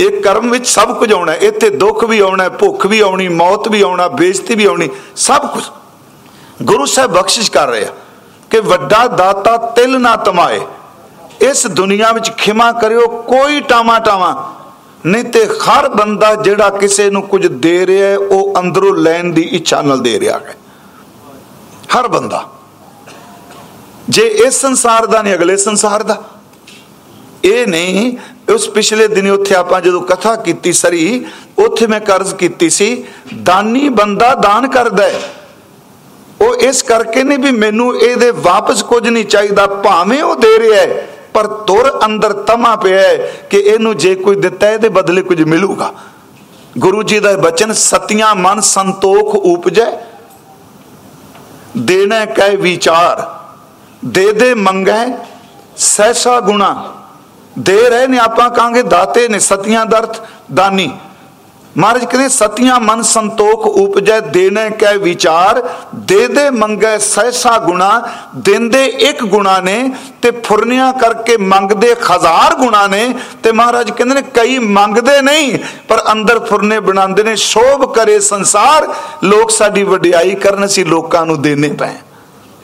ਇਹ ਕਰਮ ਵਿੱਚ ਸਭ ਕੁਝ ਆਉਣਾ ਇੱਥੇ ਦੁੱਖ ਵੀ ਆਉਣਾ ਭੁੱਖ ਵੀ ਆਉਣੀ, ਮੌਤ ਵੀ ਆਉਣਾ, ਬੇਇੱਜ਼ਤੀ ਵੀ ਆਉਣੀ, ਸਭ ਕੁਝ। ਗੁਰੂ ਸਾਹਿਬ ਬਖਸ਼ਿਸ਼ ਕਰ ਰਹੇ ਆ ਕਿ ਵੱਡਾ ਦਾਤਾ ਤਿਲ ਨਾ ਤਮਾਏ। ਇਸ ਦੁਨੀਆ ਵਿੱਚ ਖਿਮਾ ਕਰਿਓ, ਕੋਈ ਟਾਵਾ ਟਾਵਾ। ਨਹੀਂ ਤੇ ਹਰ ਬੰਦਾ ਜਿਹੜਾ ਕਿਸੇ ਨੂੰ ਕੁਝ ਦੇ ਰਿਹਾ ਹੈ, ਉਹ ਅੰਦਰੋਂ ਲੈਣ ਦੀ ਇੱਛਾ ਨਾਲ ਦੇ ਰਿਹਾ ਹੈ। ਹਰ ਬੰਦਾ। ਜੇ ਇਸ ਸੰਸਾਰ ਦਾ ਨਹੀਂ, ਅਗਲੇ ਸੰਸਾਰ ਦਾ। ਇਹ ਨਹੀਂ ਉਸ ਪਿਛਲੇ ਦਿਨੀ ਉੱਥੇ ਆਪਾਂ ਜਦੋਂ ਕਥਾ ਕੀਤੀ ਸਰੀ, ਉੱਥੇ ਮੈਂ ਕਰਜ਼ ਕੀਤੀ ਸੀ, ਦਾਨੀ ਬੰਦਾ ਦਾਨ ਕਰਦਾ ਹੈ। ਉਹ ਇਸ ਕਰਕੇ ਨਹੀਂ ਵੀ ਮੈਨੂੰ ਇਹਦੇ ਵਾਪਸ ਕੁਝ ਨਹੀਂ ਚਾਹੀਦਾ, ਭਾਵੇਂ ਉਹ ਦੇ ਰਿਹਾ ਹੈ, ਪਰ ਤੁਰ ਅੰਦਰ ਤਮਾ ਪਿਆ ਹੈ ਕਿ ਇਹਨੂੰ ਜੇ ਕੋਈ ਦਿੱਤਾ, ਇਹਦੇ ਬਦਲੇ ਕੁਝ ਮਿਲੂਗਾ। ਗੁਰੂ ਜੀ ਦਾ ਬਚਨ, ਸਤਿਆਂ ਮਨ ਸੰਤੋਖ ਉਪਜੈ। ਦੇਣਾ ਕਹਿ ਵਿਚਾਰ, ਦੇ ਦੇ ਮੰਗੈ, ਸਹਿਸ਼ਾ ਗੁਣਾ। ਦੇ ਰਹੇ ਨੇ, ਆਪਾਂ ਕਹਾਂਗੇ ਦਾਤੇ ਨੇ, ਸਤੀਆਂ ਦਾ ਦਾਨੀ। ਮਹਾਰਾਜ ਕਹਿੰਦੇ, ਸਤੀਆਂ ਮਨ ਸੰਤੋਖ ਉਪਜੈ, ਦੇਣੇ ਕੈ ਵਿਚਾਰ, ਦੇ ਦੇ ਮੰਗੈ ਸਹਿਸਾ ਗੁਣਾ, ਦਿੰਦੇ ਇੱਕ ਗੁਣਾ ਨੇ ਤੇ ਫੁਰਨੀਆਂ ਕਰਕੇ ਮੰਗਦੇ ਹਜ਼ਾਰ ਗੁਣਾ ਨੇ। ਤੇ ਮਹਾਰਾਜ ਕਹਿੰਦੇ ਨੇ, ਕਈ ਮੰਗਦੇ ਨਹੀਂ, ਪਰ ਅੰਦਰ ਫੁਰਨੇ ਬਣਾਉਂਦੇ ਨੇ, ਸ਼ੋਭ ਕਰੇ ਸੰਸਾਰ, ਲੋਕ ਸਾਡੀ ਵਡਿਆਈ ਕਰਨ ਸੀ ਲੋਕਾਂ ਨੂੰ ਦੇਣੇ ਪਏ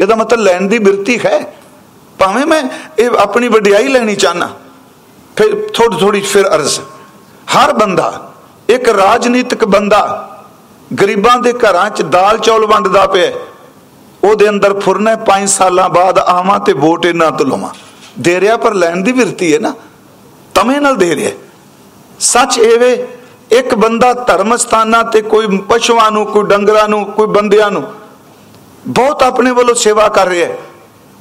ਇਹਦਾ ਮਤਲਬ ਲੈਣ ਦੀ ਬਿਰਤੀ ਹੈ। ਭਾਵੇਂ ਮੈਂ ਇਹ ਆਪਣੀ ਵਡਿਆਈ ਲੈਣੀ ਚਾਹਨਾ। ਫਿਰ ਥੋੜੀ ਥੋੜੀ ਫਿਰ ਅਰਜ਼। ਹਰ ਬੰਦਾ, ਇੱਕ ਰਾਜਨੀਤਿਕ ਬੰਦਾ ਗਰੀਬਾਂ ਦੇ ਘਰਾਂ 'ਚ ਦਾਲ ਚੌਲ ਵੰਡਦਾ ਪਿਆ ਉਹਦੇ ਅੰਦਰ ਫੁਰਨਾ 5 ਸਾਲਾਂ ਬਾਅਦ ਆਵਾਂ ਤੇ ਵੋਟ ਇਹਨਾਂ ਤੋਂ ਲਵਾਂ। ਦੇ ਰਿਆ ਪਰ ਲੈਣ ਦੀ ਵਿਰਤੀ ਹੈ ਨਾ ਤਮੇ ਨਾਲ ਦੇ ਰਿਆ ਸੱਚ ਵੇ, ਇੱਕ ਬੰਦਾ ਧਰਮ ਸਥਾਨਾਂ ਤੇ ਕੋਈ ਪਸ਼ੂਆਂ ਨੂੰ, ਕੋਈ ਡੰਗਰਾਂ ਨੂੰ, ਕੋਈ ਬੰਦਿਆਂ ਨੂੰ ਬਹੁਤ ਆਪਣੇ ਵੱਲੋਂ ਸੇਵਾ ਕਰ ਰਿਹਾ ਹੈ।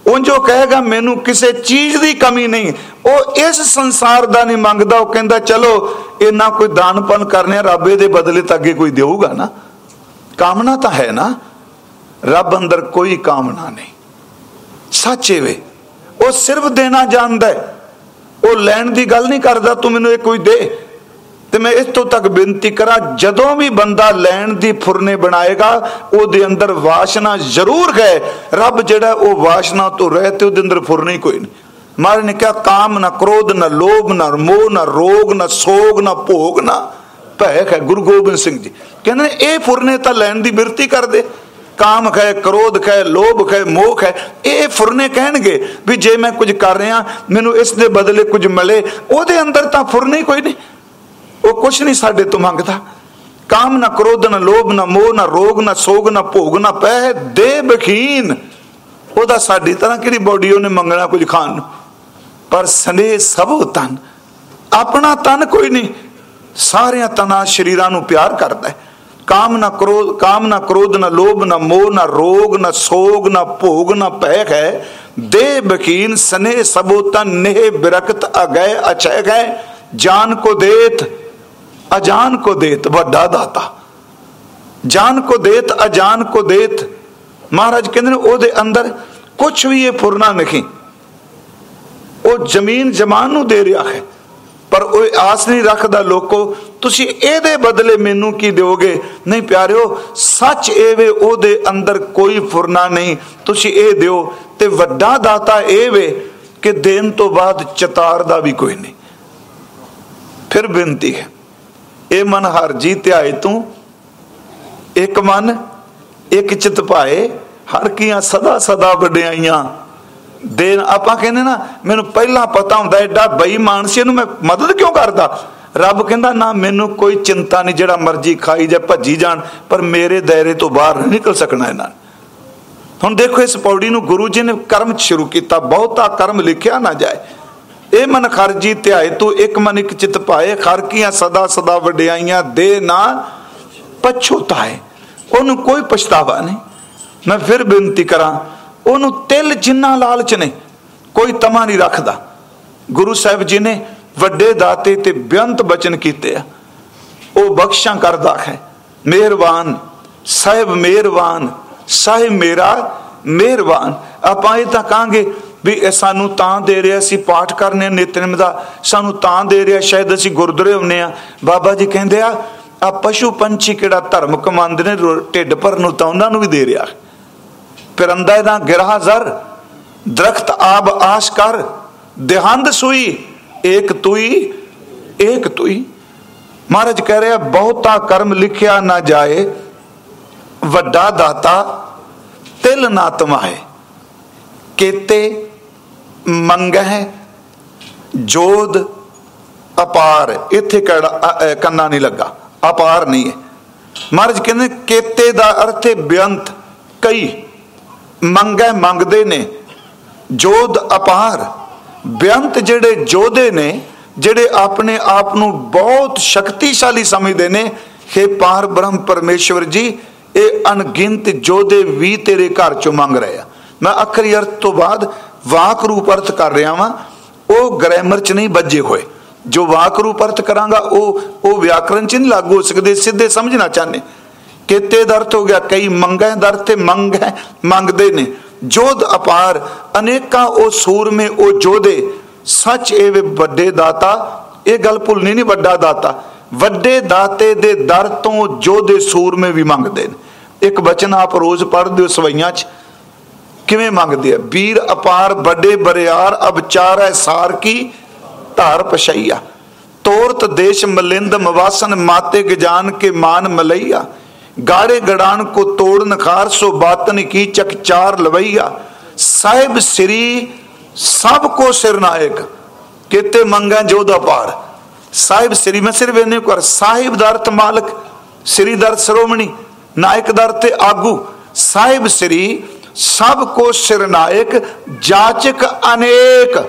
ਉਂਝ ਉਹ ਕਹੇਗਾ, ਮੈਨੂੰ ਕਿਸੇ ਚੀਜ਼ ਦੀ ਕਮੀ ਨਹੀਂ। ਉਹ ਇਸ ਸੰਸਾਰ ਦਾ ਨਹੀਂ ਮੰਗਦਾ, ਉਹ ਕਹਿੰਦਾ, ਚਲੋ ਇਹਨਾਂ ਕੋਈ ਦਾਨਪਨ ਕਰਨੇ ਰੱਬ ਇਹਦੇ ਬਦਲੇ ਤਾਂ ਅੱਗੇ ਕੋਈ ਦੇਊਗਾ ਨਾ। ਕਾਮਨਾ ਤਾਂ ਹੈ ਨਾ। ਰੱਬ ਅੰਦਰ ਕੋਈ ਕਾਮਨਾ ਨਹੀਂ। ਸੱਚੇ ਵੇ, ਉਹ ਸਿਰਫ ਦੇਣਾ ਜਾਣਦਾ ਉਹ ਲੈਣ ਦੀ ਗੱਲ ਨਹੀਂ ਕਰਦਾ, ਤੂੰ ਮੈਨੂੰ ਇਹ ਕੋਈ ਦੇ। ਤੇ ਮੈਂ ਇਸ ਤੋਂ ਤੱਕ ਬੇਨਤੀ ਕਰਾਂ, ਜਦੋਂ ਵੀ ਬੰਦਾ ਲੈਣ ਦੀ ਫੁਰਨੇ ਬਣਾਏਗਾ, ਉਹਦੇ ਅੰਦਰ ਵਾਸ਼ਨਾ ਜ਼ਰੂਰ ਹੈ। ਰੱਬ ਜਿਹੜਾ ਉਹ ਵਾਸ਼ਨਾ ਤੋਂ ਰਹਿ ਤੇ ਉਹਦੇ ਅੰਦਰ ਫੁਰਨੇ ਕੋਈ ਨਹੀਂ। ਮਾਰੇ ਨੇ ਕਿਹਾ, ਕਾਮ ਨਾ ਕ੍ਰੋਧ, ਨਾ ਲੋਭ, ਨਾ ਮੋਹ, ਨਾ ਰੋਗ, ਨਾ ਸੋਗ, ਨਾ ਭੋਗ, ਨਾ ਭੈ ਹੈ ਗੁਰੂ ਗੋਬਿੰਦ ਸਿੰਘ ਜੀ। ਕਹਿੰਦੇ ਇਹ ਫੁਰਨੇ ਤਾਂ ਲੈਣ ਦੀ ਬਿਰਤੀ ਕਰਦੇ। ਕਾਮ ਹੈ ਕ੍ਰੋਧ ਹੈ ਲੋਭ ਹੈ ਮੋਹ ਹੈ ਇਹ ਫੁਰਨੇ ਕਹਿਣਗੇ ਵੀ ਜੇ ਮੈਂ ਕੁਝ ਕਰ ਰਿਹਾ, ਮੈਨੂੰ ਇਸ ਦੇ ਬਦਲੇ ਕੁਝ ਮਿਲੇ, ਉਹਦੇ ਅੰਦਰ ਤਾਂ ਫੁਰਨੇ ਕੋਈ ਨਹੀਂ। ਉਹ ਕੁਛ ਨਹੀਂ ਸਾਡੇ ਤੋਂ ਮੰਗਦਾ। ਕਾਮ ਨਾ ਕ੍ਰੋਧ, ਨਾ ਲੋਭ, ਨਾ ਮੋਹ, ਨਾ ਰੋਗ, ਨਾ ਸੋਗ, ਨਾ ਭੋਗ, ਨਾ ਪੈ ਦੇ ਬਖੀਨ। ਉਹਦਾ ਸਾਡੀ ਤਰ੍ਹਾਂ ਕਿਹੜੀ ਬੋਡੀ ਉਹਨੇ ਮੰਗਣਾ ਕੁਝ ਖਾਣ ਨੂੰ? ਪਰ ਸਨੇ ਸਭ ਤਨ ਆਪਣਾ ਤਨ ਕੋਈ ਨਹੀਂ। ਸਾਰਿਆਂ ਤਨਾ ਸ਼ਰੀਰਾਂ ਨੂੰ ਪਿਆਰ ਕਰਦਾ ਹੈ। ਕਾਮ ਨਾ ਕ੍ਰੋਧ, ਕਾਮ ਨਾ ਕ੍ਰੋਧ, ਨਾ ਲੋਭ, ਨਾ ਮੋਹ, ਨਾ ਰੋਗ, ਨਾ ਸੋਗ, ਨਾ ਭੋਗ, ਨਾ ਪੈ ਹੈ। ਦੇ ਬਖੀਨ ਸਨੇ ਸਬੋ ਤਨ ਨਹਿ ਬਿਰਕਤ ਅਗੈ ਅਚੈ ਗਏ ਜਾਨ ਕੋ ਦੇਤ ਅਜਾਨ ਕੋ ਦੇਤ ਵੱਡਾ ਦਾਤਾ। ਜਾਨ ਕੋ ਦੇਤ, ਅਜਾਨ ਕੋ ਦੇਤ। ਮਹਾਰਾਜ ਕਹਿੰਦੇ ਨੇ ਉਹਦੇ ਅੰਦਰ ਕੁਝ ਵੀ ਇਹ ਫੁਰਨਾ ਨਹੀਂ। ਉਹ ਜ਼ਮੀਨ ਜਮਾਨ ਨੂੰ ਦੇ ਰਿਹਾ ਹੈ। ਪਰ ਉਹ ਆਸ ਨਹੀਂ ਰੱਖਦਾ ਲੋਕੋ, ਤੁਸੀਂ ਇਹਦੇ ਬਦਲੇ ਮੈਨੂੰ ਕੀ ਦਿਓਗੇ? ਨਹੀਂ ਪਿਆਰਿਓ, ਸੱਚ ਇਹ ਵੇ, ਉਹਦੇ ਅੰਦਰ ਕੋਈ ਫੁਰਨਾ ਨਹੀਂ। ਤੁਸੀਂ ਇਹ ਦਿਓ ਤੇ ਵੱਡਾ ਦਾਤਾ ਇਹ ਵੇ ਕਿ ਦੇਣ ਤੋਂ ਬਾਅਦ ਚਤਾਰ ਦਾ ਵੀ ਕੋਈ ਨਹੀਂ। ਫਿਰ ਬੇਨਤੀ ਹੈ। ਇਹ ਮਨ ਹਰ ਜੀ ਧਿਆਏ ਤੂੰ, ਇੱਕ ਮਨ, ਇੱਕ ਚਿਤ ਭਾਏ ਹਰ ਕੀਆਂ ਸਦਾ ਸਦਾ ਵਡਿਆਈਆਂ। ਦੇ ਆਪਾਂ ਕਹਿੰਦੇ ਨਾ, ਮੈਨੂੰ ਪਹਿਲਾਂ ਪਤਾ ਹੁੰਦਾ, ਐਡਾ ਬੇਈਮਾਨ ਸੀ, ਇਹਨੂੰ ਮੈਂ ਮਦਦ ਕਿਉਂ ਕਰਦਾ? ਰੱਬ ਕਹਿੰਦਾ, ਨਾ ਮੈਨੂੰ ਕੋਈ ਚਿੰਤਾ ਨਹੀਂ, ਜਿਹੜਾ ਮਰਜ਼ੀ ਖਾਈ ਜਾਂ ਭੱਜੀ ਜਾਣ, ਪਰ ਮੇਰੇ ਦਾਇਰੇ ਤੋਂ ਬਾਹਰ ਨਹੀਂ ਨਿਕਲ ਸਕਣਾ ਇਹਨਾਂ ਹੁਣ ਦੇਖੋ, ਇਸ ਪੌੜੀ ਨੂੰ ਗੁਰੂ ਜੀ ਨੇ ਕਰਮ ਸ਼ੁਰੂ ਕੀਤਾ, ਬਹੁਤਾ ਕਰਮ ਲਿਖਿਆ ਨਾ ਜਾਏ। ਇਹ ਮਨ ਖਰਜੀ ਧਿਆਏ, ਤੂੰ ਇੱਕ ਮਨ ਇੱਕ ਚਿਤ ਪਾਏ, ਖਰ ਸਦਾ ਸਦਾ ਵਡਿਆਈਆਂ ਦੇ ਨਾ ਪਛੋਤਾਏ ਉਹਨੂੰ ਕੋਈ ਪਛਤਾਵਾ ਨਹੀਂ। ਮੈਂ ਫਿਰ ਬੇਨਤੀ ਕਰਾਂ, ਉਹਨੂੰ ਤਿਲ ਜਿੰਨਾ ਲਾਲਚ ਨੇ, ਕੋਈ ਤਮਾ ਨਹੀਂ ਰੱਖਦਾ। ਗੁਰੂ ਸਾਹਿਬ ਜੀ ਨੇ ਵੱਡੇ ਦਾਤੇ ਤੇ ਬੇਅੰਤ ਬਚਨ ਕੀਤੇ ਆ। ਉਹ ਬਖਸ਼ਾਂ ਕਰਦਾ ਹੈ। ਮਿਹਰਬਾਨ, ਸਾਹਿਬ ਮਿਹਰਬਾਨ, ਸਾਹਿਬ ਮੇਰਾ ਮਿਹਰਬਾਨ। ਆਪਾਂ ਇਹ ਤਾਂ ਕਹਾਂਗੇ ਵੀ ਇਹ ਸਾਨੂੰ ਤਾਂ ਦੇ ਰਿਹਾ ਸੀ ਪਾਠ ਕਰਨੇ ਨਿਤਨੇਮ ਦਾ, ਸਾਨੂੰ ਤਾਂ ਦੇ ਰਿਹਾ ਸ਼ਾਇਦ ਅਸੀਂ ਗੁਰਦੁਆਰੇ ਹੁੰਨੇ ਆ ਬਾਬਾ ਜੀ ਕਹਿੰਦੇ ਆ ਆ ਪਸ਼ੂ ਪੰਛੀ ਕਿਹੜਾ ਧਰਮ ਕਮਾਉਂਦੇ ਨੇ ਢਿੱਡ ਭਰ ਨੂੰ ਤਾਂ ਉਹਨਾਂ ਨੂੰ ਵੀ ਦੇ ਰਿਹਾ। ਪਰੰਦਾ ਦਾ ਗਿਰਹਾ ਜ਼ਰ, ਦਰਖਤ ਆਬ ਆਸ਼ ਕਰ, ਦੇਹੰਦ ਸੂਈ, ਏਕ ਤੁਈ ਏਕ ਤੁਈ। ਮਹਾਰਾਜ ਕਹਿ ਰਿਹਾ, ਬਹੁਤਾ ਕਰਮ ਲਿਖਿਆ ਨਾ ਜਾਏ, ਵੱਡਾ ਦਾਤਾ ਤਿਲ ਨਾ ਤਮਾਏ। ਕੇਤੇ ਮੰਗਹਿ ਜੋਦ ਅਪਾਰ, ਇੱਥੇ ਕਿਹੜਾ ਕੰਨਾ ਨਹੀਂ ਲੱਗਾ। ਅਪਾਰ ਨਹੀਂ ਹੈ। ਮਹਾਰਾਜ ਕਹਿੰਦੇ, ਕੇਤੇ ਦਾ ਅਰਥ ਹੈ ਬੇਅੰਤ, ਕਈ। ਮੰਗੈ ਮੰਗਦੇ ਨੇ। ਜੋਦ ਅਪਾਰ, ਬੇਅੰਤ ਜਿਹੜੇ ਜੋਧੇ ਨੇ, ਜਿਹੜੇ ਆਪਣੇ ਆਪ ਨੂੰ ਬਹੁਤ ਸ਼ਕਤੀਸ਼ਾਲੀ ਸਮਝਦੇ ਨੇ हे ਪਾਰ ਬ੍ਰਹਮ ਪਰਮੇਸ਼ਵਰ ਜੀ, ਇਹ ਅਣਗਿਣਤ ਜੋਧੇ ਵੀ ਤੇਰੇ ਘਰ ਚੋਂ ਮੰਗ ਰਹੇ ਆ। ਮੈਂ ਅਖਰੀ ਅਰਥ ਤੋਂ ਬਾਅਦ ਵਾਕ ਰੂਪ ਅਰਥ ਕਰ ਰਿਹਾ ਵਾਂ, ਉਹ ਗ੍ਰਾਮਰ ਚ ਨਹੀਂ ਵੱਜੇ ਹੋਏ। ਜੋ ਵਾਕ ਰੂਪ ਅਰਥ ਕਰਾਂਗਾ, ਉਹ ਉਹ ਵਿਆਕਰਣ ਚ ਨਹੀਂ ਲਾਗੂ ਹੋ ਸਕਦੇ, ਸਿੱਧੇ ਸਮਝਣਾ ਚਾਹਨੇ। ਕਿਤੇ ਦਰਤ ਹੋ ਗਿਆ, ਕਈ ਮੰਗਾਂ ਦਰ ਤੇ ਮੰਗ ਹੈ, ਮੰਗਦੇ ਨੇ। ਜੋਧ ਅਪਾਰ, ਅਨੇਕਾਂ ਉਹ ਸੂਰਮੇ, ਉਹ ਜੋਧੇ, ਸੱਚ ਇਹ ਵੱਡੇ ਦਾਤਾ, ਇਹ ਗੱਲ ਭੁੱਲਣੀ ਨਹੀਂ ਵੱਡਾ ਦਾਤਾ। ਵੱਡੇ ਦਾਤੇ ਦੇ ਦਰ ਤੋਂ ਜੋਧੇ ਸੂਰਮੇ ਵੀ ਮੰਗਦੇ ਨੇ। ਇੱਕ ਬਚਨ ਆਪ ਰੋਜ਼ ਪੜ੍ਹਦੇ ਹੋ ਸਵਈਆਂ 'ਚ ਕਿਵੇਂ ਮੰਗਦੇ ਆ ਵੀਰ ਅਪਾਰ, ਵੱਡੇ ਬਰਿਆਰ, ਅਬਚਾਰੈ ਸਾਰ ਕੀ ਧਾਰ ਪਛਈਆ? ਤੋਰਤ ਦੇਸ਼ ਮਲਿੰਦ ਮਵਾਸਨ, ਮਾਤੇ ਗਜਾਨ ਕੇ ਮਾਨ ਮਲਈਆ। ਗਾੜੇ ਗੜਾਨ ਕੋ ਤੋੜ ਨਖਾਰ, ਸੋ ਬਾਤਨ ਕੀ ਚਕ ਲਵਈਆ। ਸਾਹਿਬ ਸ੍ਰੀ ਸਭ ਕੋ ਸਿਰਨਾਇਕ ਕਿਤੇ ਮੰਗਾ ਜੋਦਾ ਪਾਰ ਸਾਹਿਬ ਸ੍ਰੀ, ਮੈਂ ਸਿਰਫ ਇਹਨੇ ਕਰ ਸਾਹਿਬ ਦਾ ਅਰਥ ਮਾਲਕ, ਸ੍ਰੀ ਦਰ ਸਰੋਮਣੀ, ਨਾਇਕ ਦਰ ਤੇ ਆਗੂ। ਸਾਹਿਬ ਸ੍ਰੀ ਸਭ ਕੋ ਸਿਰਨਾਇਕ, ਜਾਚਕ ਅਨੇਕ।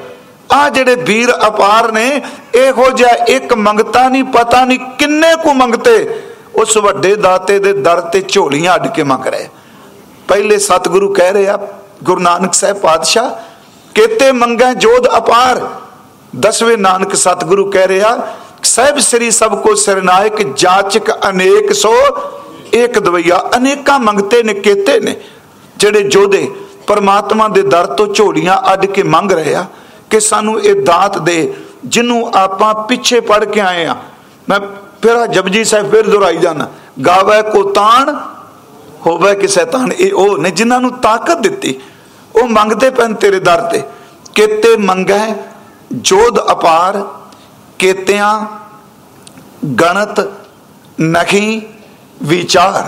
ਆ ਜਿਹੜੇ ਵੀਰ ਅਪਾਰ ਨੇ, ਇਹੋ ਜਿਹਾ ਇੱਕ ਮੰਗਤਾ ਨਹੀਂ, ਪਤਾ ਨਹੀਂ ਕਿੰਨੇ ਕੁ ਮੰਗਤੇ। ਉਸ ਵੱਡੇ ਦਾਤੇ ਦੇ ਦਰ ਤੇ ਝੋਲੀਆਂ ਅੱਡ ਕੇ ਮੰਗ ਰਹੇ। ਪਹਿਲੇ ਸਤਿਗੁਰੂ ਕਹਿ ਰਹੇ ਆ, ਗੁਰੂ ਨਾਨਕ ਸਾਹਿਬ ਪਾਤਸ਼ਾਹ, ਕੇਤੇ ਮੰਗੈ ਜੋਧ ਅਪਾਰ। ਦਸਵੇਂ ਨਾਨਕ ਸਤਿਗੁਰੂ ਕਹਿ ਰਿਹਾ, ਸਹਿਬ ਸ੍ਰੀ ਸਭ ਕੋ ਸਰਨਾਇਕ, ਜਾਚਕ ਅਨੇਕ ਸੋ, ਇੱਕ ਦਵਈਆ ਅਨੇਕਾਂ ਮੰਗਤੇ ਨੇ, ਕੇਤੇ ਨੇ। ਜਿਹੜੇ ਜੋਧੇ ਪਰਮਾਤਮਾ ਦੇ ਦਰ ਤੋਂ ਝੋਲੀਆਂ ਅੱਡ ਕੇ ਮੰਗ ਰਹੇ ਆ ਕਿ ਸਾਨੂੰ ਇਹ ਦਾਤ ਦੇ ਜਿਹਨੂੰ ਆਪਾਂ ਪਿੱਛੇ ਪੜ ਕੇ ਆਏ ਆ। ਮੈਂ ਫਿਰ ਜਪਜੀ ਸਾਹਿਬ ਫਿਰ ਦੁਹਰਾਈ ਜਾਣਾ ਗਾਵੇ ਕੋ ਤਾਣ, ਹੋਵੇ ਕਿ ਸ਼ੈਤਾਨ ਇਹ ਉਹ ਨੇ ਜਿਨ੍ਹਾਂ ਨੂੰ ਤਾਕਤ ਦਿੱਤੀ, ਉਹ ਮੰਗਦੇ ਪੈਣ ਤੇਰੇ ਦਰ ਤੇ। ਕਿਤੇ ਮੰਗੈ ਜੋਧ ਅਪਾਰ, ਕੇਤਿਆਂ ਗਣਤ ਨਖੀ ਵਿਚਾਰ।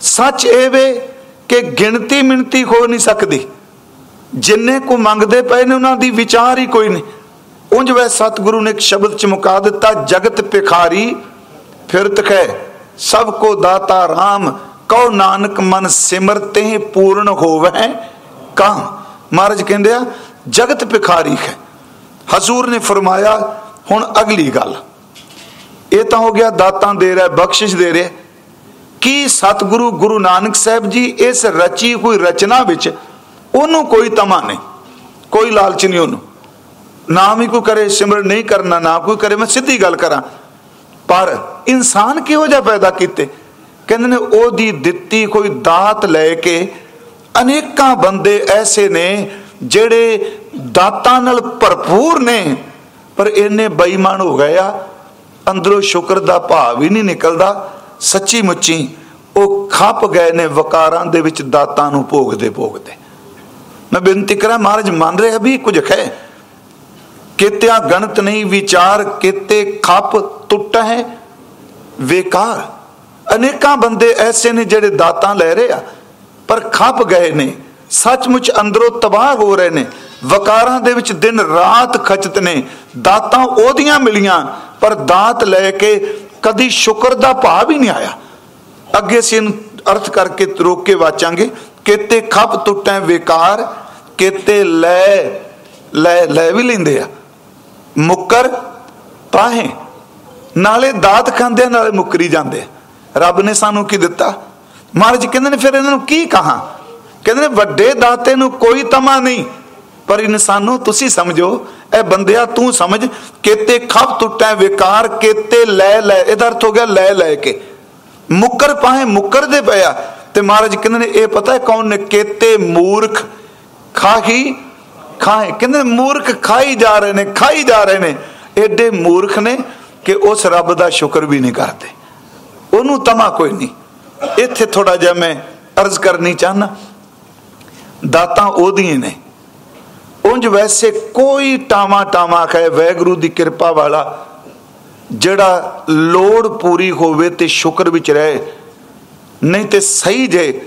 ਸੱਚ ਇਹ ਵੇ ਕਿ ਗਿਣਤੀ ਮਿਣਤੀ ਹੋ ਨਹੀਂ ਸਕਦੀ। ਜਿੰਨੇ ਕੋ ਮੰਗਦੇ ਪਏ ਨੇ ਉਹਨਾਂ ਦੀ ਵਿਚਾਰ ਹੀ ਕੋਈ ਨਹੀਂ। ਉਂਝ ਵੈ ਸਤਿਗੁਰੂ ਨੇ ਇੱਕ ਸ਼ਬਦ ਚ ਮੁਕਾ ਦਿੱਤਾ, ਜਗਤ ਭਿਖਾਰੀ, ਫਿਰਤ ਖੈ ਸਭ ਕੋ ਦਾਤਾ RAM ਕਉ ਨਾਨਕ ਮਨ ਸਿਮਰਤੇ ਪੂਰਨ ਹੋਵੇ ਕਾਂ ਮਹਾਰਾਜ ਕਹਿੰਦੇ ਆ, ਜਗਤ ਭਿਖਾਰੀ ਹੈ ਹਜ਼ੂਰ ਨੇ ਫਰਮਾਇਆ, ਹੁਣ ਅਗਲੀ ਗੱਲ। ਇਹ ਤਾਂ ਹੋ ਗਿਆ ਦਾਤਾਂ ਦੇ ਰਿਹਾ, ਬਖਸ਼ਿਸ਼ ਦੇ ਰਿਹਾ। ਕੀ ਸਤਿਗੁਰੂ ਗੁਰੂ ਨਾਨਕ ਸਾਹਿਬ ਜੀ ਇਸ ਰਚੀ ਹੋਈ ਰਚਨਾ ਵਿੱਚ ਉਹਨੂੰ ਕੋਈ ਤਮਾ ਨਹੀਂ? ਕੋਈ ਲਾਲਚ ਨਹੀਂ ਉਹਨੂੰ। ਨਾ ਵੀ ਕੋਈ ਕਰੇ, ਸਿਮਰਨ ਨਹੀਂ ਕਰਨਾ, ਨਾ ਕੋਈ ਕਰੇ, ਮੈਂ ਸਿੱਧੀ ਗੱਲ ਕਰਾਂ। ਪਰ ਇਨਸਾਨ ਕਿਹੋ ਜਿਹਾ ਪੈਦਾ ਕੀਤੇ? ਕਹਿੰਦੇ ਨੇ ਉਹਦੀ ਦਿੱਤੀ ਕੋਈ ਦਾਤ ਲੈ ਕੇ ਅਨੇਕਾਂ ਬੰਦੇ ਐਸੇ ਨੇ ਜਿਹੜੇ ਦਾਤਾਂ ਨਾਲ ਭਰਪੂਰ ਨੇ, ਪਰ ਇੰਨੇ ਬੇਈਮਾਨ ਹੋ ਗਏ ਆ, ਅੰਦਰੋਂ ਸ਼ੁਕਰ ਦਾ ਭਾਵ ਹੀ ਨਹੀਂ ਨਿਕਲਦਾ। ਸੱਚੀ ਮੁੱਚੀ ਉਹ ਖੱਪ ਗਏ ਨੇ ਵਕਾਰਾਂ ਦੇ ਵਿੱਚ ਦਾਤਾਂ ਨੂੰ ਭੋਗਦੇ ਭੋਗਦੇ। ਮੈਂ ਬੇਨਤੀ ਕਰਾਂ, ਮਹਾਰਾਜ, ਮੰਨ ਰਿਹਾ ਵੀ ਕੁਝ ਹੈ ਕਿਤਿਆ ਗਣਤ ਨਹੀਂ ਵਿਚਾਰ, ਕਿਤੇ ਖੱਪ ਟੁੱਟ ਹੈ ਵੇਕਾਰ। ਅਨੇਕਾਂ ਬੰਦੇ ਐਸੇ ਨੇ ਜਿਹੜੇ ਦਾਤਾਂ ਲੈ ਰਹੇ ਆ, ਪਰ ਖੱਪ ਗਏ ਨੇ, ਸੱਚਮੁੱਚ ਅੰਦਰੋਂ ਤਬਾਹ ਹੋ ਰਹੇ ਨੇ। ਵਕਾਰਾਂ ਦੇ ਵਿੱਚ ਦਿਨ ਰਾਤ ਖਚਤ ਨੇ, ਦਾਤਾਂ ਉਹਦੀਆਂ ਮਿਲੀਆਂ, ਪਰ ਦਾਤ ਲੈ ਕੇ ਕਦੀ ਸ਼ੁਕਰ ਦਾ ਭਾਵ ਹੀ ਨਹੀਂ ਆਇਆ। ਅੱਗੇ ਅਸੀਂ ਅਰਥ ਕਰਕੇ ਰੋਕ ਕੇ ਵਾਚਾਂਗੇ। ਕਿਤੇ ਖੱਪ ਟੁੱਟੈ ਵਿਕਾਰ, ਕਿਤੇ ਲੈ ਲੈ ਲੈ ਵੀ ਲੈਂਦੇ ਆ। ਮੁੱਕਰ ਪਾਹੇ ਨਾਲੇ ਦਾਤ ਖਾਂਦੇ ਨਾਲੇ ਮੁੱਕਰੀ ਜਾਂਦੇ ਰੱਬ ਨੇ ਸਾਨੂੰ ਕੀ ਦਿੱਤਾ? ਮਹਾਰਾਜ ਕਹਿੰਦੇ ਨੇ, ਫਿਰ ਇਹਨਾਂ ਨੂੰ ਕੀ ਕਹਾ? ਕਹਿੰਦੇ ਨੇ, ਵੱਡੇ ਦਾਤੇ ਨੂੰ ਕੋਈ ਤਮਾ ਨਹੀਂ। ਪਰ ਇਨਸਾਨੋ ਤੁਸੀਂ ਸਮਝੋ, ਇਹ ਬੰਦਿਆ ਤੂੰ ਸਮਝ ਕੇਤੇ ਖੱਪ ਟੁੱਟੈ ਵਿਕਾਰ, ਕੇਤੇ ਲੈ ਲੈ, ਇਹਦਾ ਅਰਥ ਹੋ ਗਿਆ ਲੈ ਲੈ ਕੇ। ਮੁੱਕਰ ਪਾਹੇ ਮੁੱਕਰ ਦੇ ਪਿਆ। ਤੇ ਮਹਾਰਾਜ ਕਹਿੰਦੇ ਨੇ, ਇਹ ਪਤਾ ਕੌਣ ਨੇ? ਕਿਤੇ ਮੂਰਖ ਖਾਹੀ ਖਾਏ ਕਹਿੰਦੇ ਮੂਰਖ ਖਾਈ ਜਾ ਰਹੇ ਨੇ ਖਾਈ ਜਾ ਰਹੇ ਨੇ। ਐਡੇ ਮੂਰਖ ਨੇ ਕਿ ਉਸ ਰੱਬ ਦਾ ਸ਼ੁਕਰ ਵੀ ਨਹੀਂ ਕਰਦੇ। ਉਹਨੂੰ ਤਮਾ ਕੋਈ ਨਹੀਂ। ਇੱਥੇ ਥੋੜਾ ਜਿਹਾ ਮੈਂ ਅਰਜ਼ ਕਰਨੀ ਚਾਹਨਾ ਦਾਤਾਂ ਉਹਦੀਆਂ ਨੇ। ਉਂਝ ਵੈਸੇ ਕੋਈ ਟਾਵਾ ਟਾਵਾ ਹੈ ਵੈਗਰੂ ਦੀ ਕਿਰਪਾ ਵਾਲਾ, ਜਿਹੜਾ ਲੋੜ ਪੂਰੀ ਹੋਵੇ ਤੇ ਸ਼ੁਕਰ ਵਿੱਚ ਰਹੇ, ਨਹੀਂ ਤੇ ਸਹੀ ਜੇ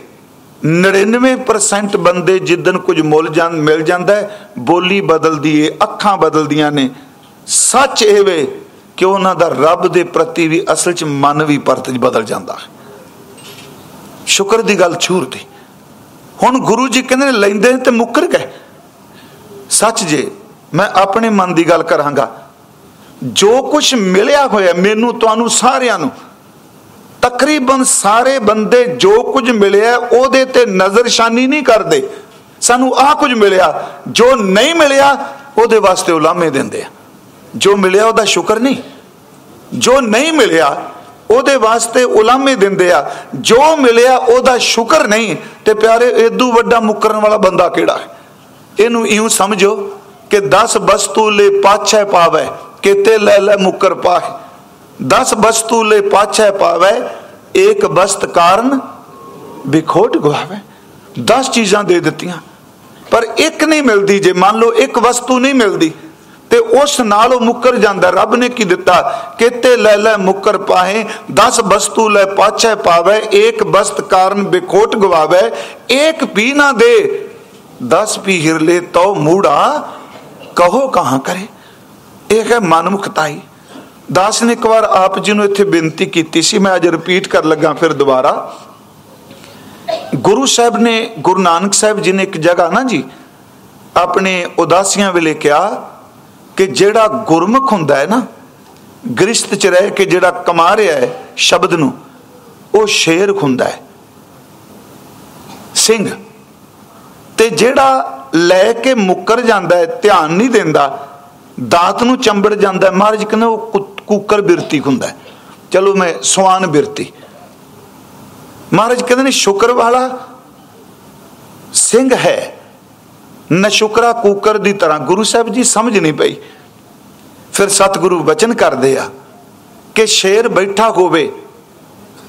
99% ਬੰਦੇ ਜਿੱਦਨ ਕੁਝ ਮੁੱਲ ਜਾਂ ਮਿਲ ਜਾਂਦਾ ਬੋਲੀ ਬਦਲਦੀ ਏ, ਅੱਖਾਂ ਬਦਲਦੀਆਂ ਨੇ। ਸੱਚ ਇਹ ਵੇ ਕਿ ਉਹਨਾਂ ਦਾ ਰੱਬ ਦੇ ਪ੍ਰਤੀ ਵੀ ਅਸਲ 'ਚ ਮਨ ਵੀ ਪਰਤ ਬਦਲ ਜਾਂਦਾ ਸ਼ੁਕਰ ਦੀ ਗੱਲ ਛੂਰਤੀ ਹੁਣ ਗੁਰੂ ਜੀ ਕਹਿੰਦੇ ਨੇ, ਲੈਂਦੇ ਤੇ ਮੁੱਕਰ ਗਏ। ਸੱਚ ਜੇ, ਮੈਂ ਆਪਣੇ ਮਨ ਦੀ ਗੱਲ ਕਰਾਂਗਾ। ਜੋ ਕੁਝ ਮਿਲਿਆ ਹੋਇਆ ਮੈਨੂੰ, ਤੁਹਾਨੂੰ ਸਾਰਿਆਂ ਨੂੰ, ਤਕਰੀਬਨ ਸਾਰੇ ਬੰਦੇ ਜੋ ਕੁਝ ਮਿਲਿਆ, ਉਹਦੇ ਤੇ ਨਜ਼ਰਸ਼ਾਨੀ ਨਹੀਂ ਕਰਦੇ। ਸਾਨੂੰ ਆ ਕੁਝ ਮਿਲਿਆ, ਜੋ ਨਹੀਂ ਮਿਲਿਆ, ਉਹਦੇ ਵਾਸਤੇ ਉਲਾਮੇ ਦਿੰਦੇ ਆ। ਜੋ ਮਿਲਿਆ, ਉਹਦਾ ਸ਼ੁਕਰ ਨਹੀਂ। ਜੋ ਨਹੀਂ ਮਿਲਿਆ, ਉਹਦੇ ਵਾਸਤੇ ਉਲਾਮੇ ਦਿੰਦੇ ਆ। ਜੋ ਮਿਲਿਆ, ਉਹਦਾ ਸ਼ੁਕਰ ਨਹੀਂ। ਤੇ ਪਿਆਰੇ, ਏਦੂ ਵੱਡਾ ਮੁਕਰਨ ਵਾਲਾ ਬੰਦਾ ਕਿਹੜਾ ਹੈ? ਇਹਨੂੰ ਇਉਂ ਸਮਝੋ ਕਿ 10 ਵਸਤੂ ਲੈ ਪਾਛੈ ਪਾਵੇ, ਕਿਤੇ ਲੈ ਲੈ ਮੁਕਰ ਪਾਹੇ। 10 ਵਸਤੂ ਲੈ ਪਾਛੈ ਪਾਵੇ ਇੱਕ ਵਸਤ ਕਾਰਨ ਵਿਖੋਟ ਗਵਾਵੇ 10 ਚੀਜ਼ਾਂ ਦੇ ਦਿੱਤੀਆਂ, ਪਰ ਇੱਕ ਨਹੀਂ ਮਿਲਦੀ। ਜੇ ਮੰਨ ਲਓ ਇੱਕ ਵਸਤੂ ਨਹੀਂ ਮਿਲਦੀ, ਤੇ ਉਸ ਨਾਲ ਉਹ ਮੁੱਕਰ ਜਾਂਦਾ। ਰੱਬ ਨੇ ਕੀ ਦਿੱਤਾ? ਕਿਤੇ ਲੈ ਲੈ ਮੁੱਕਰ ਪਾਹੇ 10 ਵਸਤੂ ਲੈ ਪਾਛੇ ਪਾਵੇ ਇੱਕ ਵਸਤ ਕਾਰਨ ਵਿਖੋਟ ਗਵਾਵੇ ਇੱਕ ਵੀ ਨਾ ਦੇ 10 ਪੀ ਹਿਰਲੇ ਤੋ ਮੂੜਾ ਕਹੋ ਕਹਾਂ ਕਰੇ ਇਹ ਹੈ ਮਨਮੁਖਤਾਈ ਦਾਸ ਨੇ ਇੱਕ ਵਾਰ ਆਪ ਜੀ ਨੂੰ ਇੱਥੇ ਬੇਨਤੀ ਕੀਤੀ ਸੀ ਮੈਂ ਅੱਜ ਰਿਪੀਟ ਕਰ ਲੱਗਾ ਫਿਰ ਦੁਬਾਰਾ ਗੁਰੂ ਸਾਹਿਬ ਨੇ ਗੁਰੂ ਨਾਨਕ ਸਾਹਿਬ ਜੀ ਨੇ ਇੱਕ ਜਗ੍ਹਾ ਨਾ ਜੀ ਆਪਣੇ ਉਦਾਸੀਆਂ ਵੇਲੇ ਕਿਹਾ ਕਿ ਜਿਹੜਾ ਗੁਰਮੁਖ ਹੁੰਦਾ ਹੈ ਨਾ ਗ੍ਰਿਸ਼ਤ ਚ ਰਹਿ ਕੇ ਜਿਹੜਾ ਕਮਾ ਰਿਹਾ ਹੈ ਸ਼ਬਦ ਨੂੰ ਉਹ ਸ਼ੇਰ ਹੁੰਦਾ ਹੈ ਸਿੰਘ ਤੇ ਜਿਹੜਾ ਲੈ ਕੇ ਮੁੱਕਰ ਜਾਂਦਾ ਹੈ, ਧਿਆਨ ਨਹੀਂ ਦਿੰਦਾ, ਦਾਤ ਨੂੰ ਚੰਬੜ ਜਾਂਦਾ ਮਹਾਰਾਜ ਕਹਿੰਦੇ ਉਹ ਕੁੱਕਰ ਬਿਰਤੀ ਹੁੰਦਾ ਚਲੋ ਮੈਂ ਸਵਾਨ ਬਿਰਤੀ। ਮਹਾਰਾਜ ਕਹਿੰਦੇ ਨੇ, ਸ਼ੁਕਰ ਵਾਲਾ ਸਿੰਘ ਹੈ। ਨਾ ਸ਼ੁਕਰਾ ਕੂਕਰ ਦੀ ਤਰ੍ਹਾਂ, ਗੁਰੂ ਸਾਹਿਬ ਜੀ ਸਮਝ ਨਹੀਂ ਪਈ ਫਿਰ ਸਤਿਗੁਰੂ ਬਚਨ ਕਰਦੇ ਆ ਕਿ ਸ਼ੇਰ ਬੈਠਾ ਹੋਵੇ,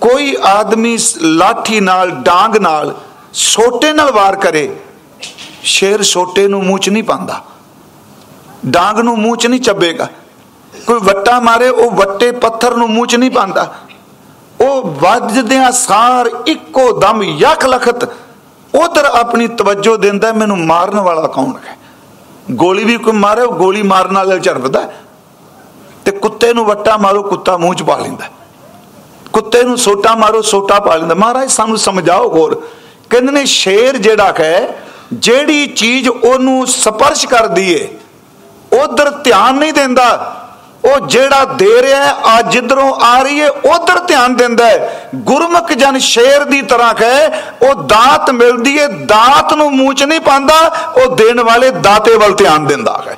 ਕੋਈ ਆਦਮੀ ਲਾਠੀ ਨਾਲ, ਡਾਂਗ ਨਾਲ ਛੋਟੇ ਨਾਲ ਵਾਰ ਕਰੇ ਸ਼ੇਰ ਛੋਟੇ ਨੂੰ ਮੂੰਹ ਚ ਨਹੀਂ ਪਾਉਂਦਾ। ਡਾਂਗ ਨੂੰ ਮੂੰਹ ਚ ਨਹੀਂ ਚੱਬੇਗਾ। ਕੋਈ ਵੱਟਾ ਮਾਰੇ, ਉਹ ਵੱਟੇ ਪੱਥਰ ਨੂੰ ਮੂੰਹ ਚ ਨਹੀਂ ਪਾਉਂਦਾ। ਉਹ ਵੱਜਦਿਆਂ ਸਾਰ, ਇੱਕੋ ਦਮ ਯਖ ਲਖਤ। ਉਧਰ ਆਪਣੀ ਤਵੱਜੋ ਦਿੰਦਾ, ਮੈਨੂੰ ਮਾਰਨ ਵਾਲਾ ਕੌਣ ਹੈ? ਗੋਲੀ ਵੀ ਕੋਈ ਮਾਰੇ, ਉਹ ਗੋਲੀ ਮਾਰਨ ਵਾਲੇ ਝੜਪਦਾ। ਤੇ ਕੁੱਤੇ ਨੂੰ ਵੱਟਾ ਮਾਰੋ, ਕੁੱਤਾ ਮੂੰਹ 'ਚ ਪਾ ਲੈਂਦਾ। ਕੁੱਤੇ ਨੂੰ ਸੋਟਾ ਮਾਰੋ, ਸੋਟਾ ਪਾ ਲੈਂਦਾ। ਮਹਾਰਾਜ, ਸਾਨੂੰ ਸਮਝਾਓ ਹੋਰ। ਕਹਿੰਦੇ ਨੇ, ਸ਼ੇਰ ਜਿਹੜਾ ਹੈ ਜਿਹੜੀ ਚੀਜ਼ ਉਹਨੂੰ ਸਪਰਸ਼ ਕਰਦੀ ਏ, ਉਧਰ ਧਿਆਨ ਨਹੀਂ ਦਿੰਦਾ, ਉਹ ਜਿਹੜਾ ਦੇ ਰਿਹਾ ਆ ਜਿੱਧਰੋਂ ਆ ਰਹੀ ਹੈ ਉਧਰ ਧਿਆਨ ਦਿੰਦਾ ਹੈ। ਗੁਰਮੁਖ ਜਨ ਸ਼ੇਰ ਦੀ ਤਰ੍ਹਾਂ ਕਹੇ, ਉਹ ਦਾਤ ਮਿਲਦੀ ਹੈ ਦਾਤ ਨੂੰ ਮੂੰਹ 'ਚ ਨਹੀਂ ਪਾਉਂਦਾ, ਉਹ ਦੇਣ ਵਾਲੇ ਦਾਤੇ ਵੱਲ ਧਿਆਨ ਦਿੰਦਾ ਹੈ।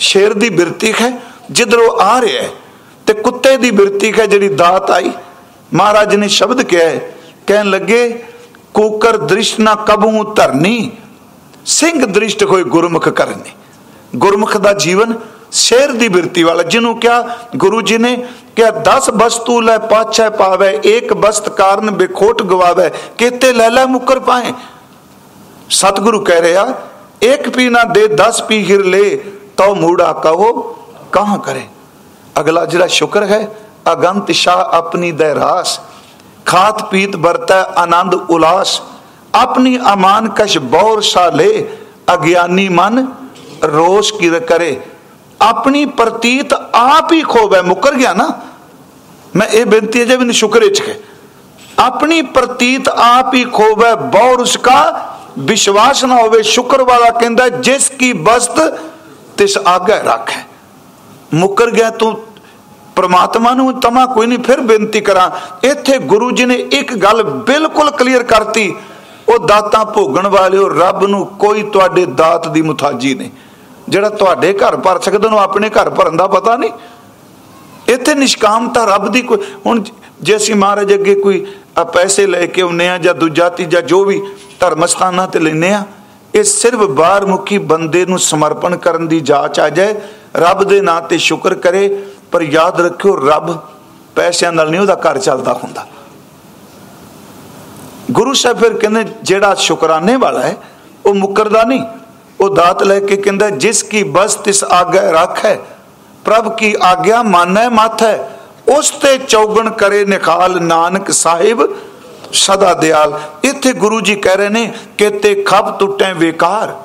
ਸ਼ੇਰ ਦੀ ਬਿਰਤੀ ਹੈ ਜਿੱਧਰੋਂ ਆ ਰਿਹਾ ਹੈ, ਤੇ ਕੁੱਤੇ ਦੀ ਬਿਰਤੀ ਹੈ ਜਿਹੜੀ ਦਾਤ ਆਈ। ਮਹਾਰਾਜ ਨੇ ਸ਼ਬਦ ਕਿਹਾ ਕਹਿਣ ਲੱਗੇ ਕੂਕਰ ਦ੍ਰਿਸ਼ ਨਾ ਕਬੂ ਧਰਨੀ, ਸਿੰਘ ਦ੍ਰਿਸ਼ਟ ਹੋਏ ਗੁਰਮੁਖ ਕਰਨੇ। ਗੁਰਮੁਖ ਦਾ ਜੀਵਨ ਸ਼ੇਰ ਦੀ ਬਿਰਤੀ ਵਾਲਾ, ਜਿਹਨੂੰ ਕਿਹਾ ਗੁਰੂ ਜੀ ਨੇ ਕਿ 10 ਵਸਤੂ ਲੈ ਪਾਛੈ ਪਾਵੇ ਇੱਕ ਵਸਤ ਕਾਰਨ ਬੇਖੋਟ ਗਵਾਵੇ, ਕਿਤੇ ਲੈ ਲੈ ਮੁਕਰ ਪਾਏ। ਸਤਿਗੁਰੂ ਕਹਿ ਰਿਹਾ ਇੱਕ ਪੀ ਨਾ ਦੇ 10 ਪੀ ਹਿਰ ਲੈ, ਤਉ ਮੂੜਾ ਕਹੋ, ਕਹਾਂ ਕਰੇ? ਅਗਲਾ ਜਿਹੜਾ ਸ਼ੁਕਰ ਹੈ, ਅਗੰਤ ਸ਼ਾ ਆਪਣੀ ਦੇ ਰਾਸ। ਖਾਤ ਪੀਤ ਵਰਤੈ ਆਨੰਦ ਉਲਾਸ, ਆਪਣੀ ਅਮਾਨ ਕਸ਼ ਬੌਰ ਸਾ ਲੈ, ਅਗਿਆਨੀ ਮਨ ਰੋਸ਼ ਕੀ ਕਰੇ। ਆਪਣੀ ਪ੍ਰਤੀਤ ਆਪ ਹੀ ਖੋਵੇ, ਮੁਕਰ ਗਿਆ ਨਾ? ਮੈਂ ਇਹ ਬੇਨਤੀ ਹੈ ਜੇ ਮੈਨੂੰ ਸ਼ੁਕਰ ਇਚ ਹੈ। ਆਪਣੀ ਪ੍ਰਤੀਤ ਆਪ ਹੀ ਖੋਵੇ ਬੌਰ ਉਸਕਾ ਵਿਸ਼ਵਾਸ ਨਾ ਹੋਵੇ, ਸ਼ੁਕਰ ਵਾਲਾ ਕਹਿੰਦਾ, ਜਿਸ ਕੀ ਬਸਤ ਤਿਸ ਆਗੇ ਰੱਖੇ। ਮੁਕਰ ਗਿਆ ਤੂੰ ਪ੍ਰਮਾਤਮਾ ਨੂੰ ਤਮਾ ਕੋਈ ਨਹੀਂ, ਫਿਰ ਬੇਨਤੀ ਕਰਾਂ, ਇੱਥੇ ਗੁਰੂ ਜੀ ਨੇ ਇੱਕ ਗੱਲ ਬਿਲਕੁਲ ਕਲੀਅਰ ਕਰਤੀ, ਉਹ ਦਾਤਾਂ ਭੋਗਣ ਵਾਲਿਓ, ਰੱਬ ਨੂੰ ਕੋਈ ਤੁਹਾਡੇ ਦਾਤ ਦੀ ਮੁਤਾਜੀ ਨਹੀਂ। ਜਿਹੜਾ ਤੁਹਾਡੇ ਘਰ ਭਰ ਸਕਦਾ, ਉਹਨੂੰ ਆਪਣੇ ਘਰ ਭਰਨ ਦਾ ਪਤਾ ਨਹੀਂ। ਇੱਥੇ ਨਿਸ਼ਕਾਮਤਾ ਰੱਬ ਦੀ ਕੋਈ, ਹੁਣ ਜੇ ਅਸੀਂ ਮਹਾਰਾਜ ਅੱਗੇ ਕੋਈ, ਆ ਪੈਸੇ ਲੈ ਕੇ ਆਉਨੇ ਆ ਜਾਂ ਦੂਜਾ ਤੀਜਾ ਜੋ ਵੀ ਧਰਮ ਸਥਾਨਾਂ ਤੇ ਲੈਨੇ ਆ ਇਹ ਸਿਰਫ ਬਾਹਰ ਮੁਖੀ ਬੰਦੇ ਨੂੰ ਸਮਰਪਣ ਕਰਨ ਦੀ ਜਾਂਚ ਆ ਜਾਏ, ਰੱਬ ਦੇ ਨਾਂ ਤੇ ਸ਼ੁਕਰ ਕਰੇ ਪਰ ਯਾਦ ਰੱਖਿਓ, ਰੱਬ ਪੈਸਿਆਂ ਨਾਲ ਨਹੀਂ ਉਹਦਾ ਘਰ ਚੱਲਦਾ ਹੁੰਦਾ। ਗੁਰੂ ਸਾਹਿਬ ਫਿਰ ਕਹਿੰਦੇ, ਜਿਹੜਾ ਸ਼ੁਕਰਾਨੇ ਵਾਲਾ ਹੈ, ਉਹ ਮੁਕਰਦਾ ਨਹੀਂ। ਉਹ ਦਾਤ ਲੈ ਕੇ ਕਹਿੰਦਾ, ਜਿਸ ਕੀ ਬਸ ਤਿਸ ਆਗੇ ਰੱਖੈ, ਪ੍ਰਭ ਕੀ ਆਗਿਆ ਮਾਨੈ ਮਾਥੈ, ਉਸ ਤੇ ਚੌਗਣ ਕਰੇ ਨਿਖਾਲ ਨਾਨਕ ਸਾਹਿਬ, ਸਦਾ ਦਿਆਲ। ਇੱਥੇ ਗੁਰੂ ਜੀ ਕਹਿ ਰਹੇ ਨੇ, ਕਿਤੇ ਖੱਬ ਟੁੱਟੇ ਵਿਕਾਰ,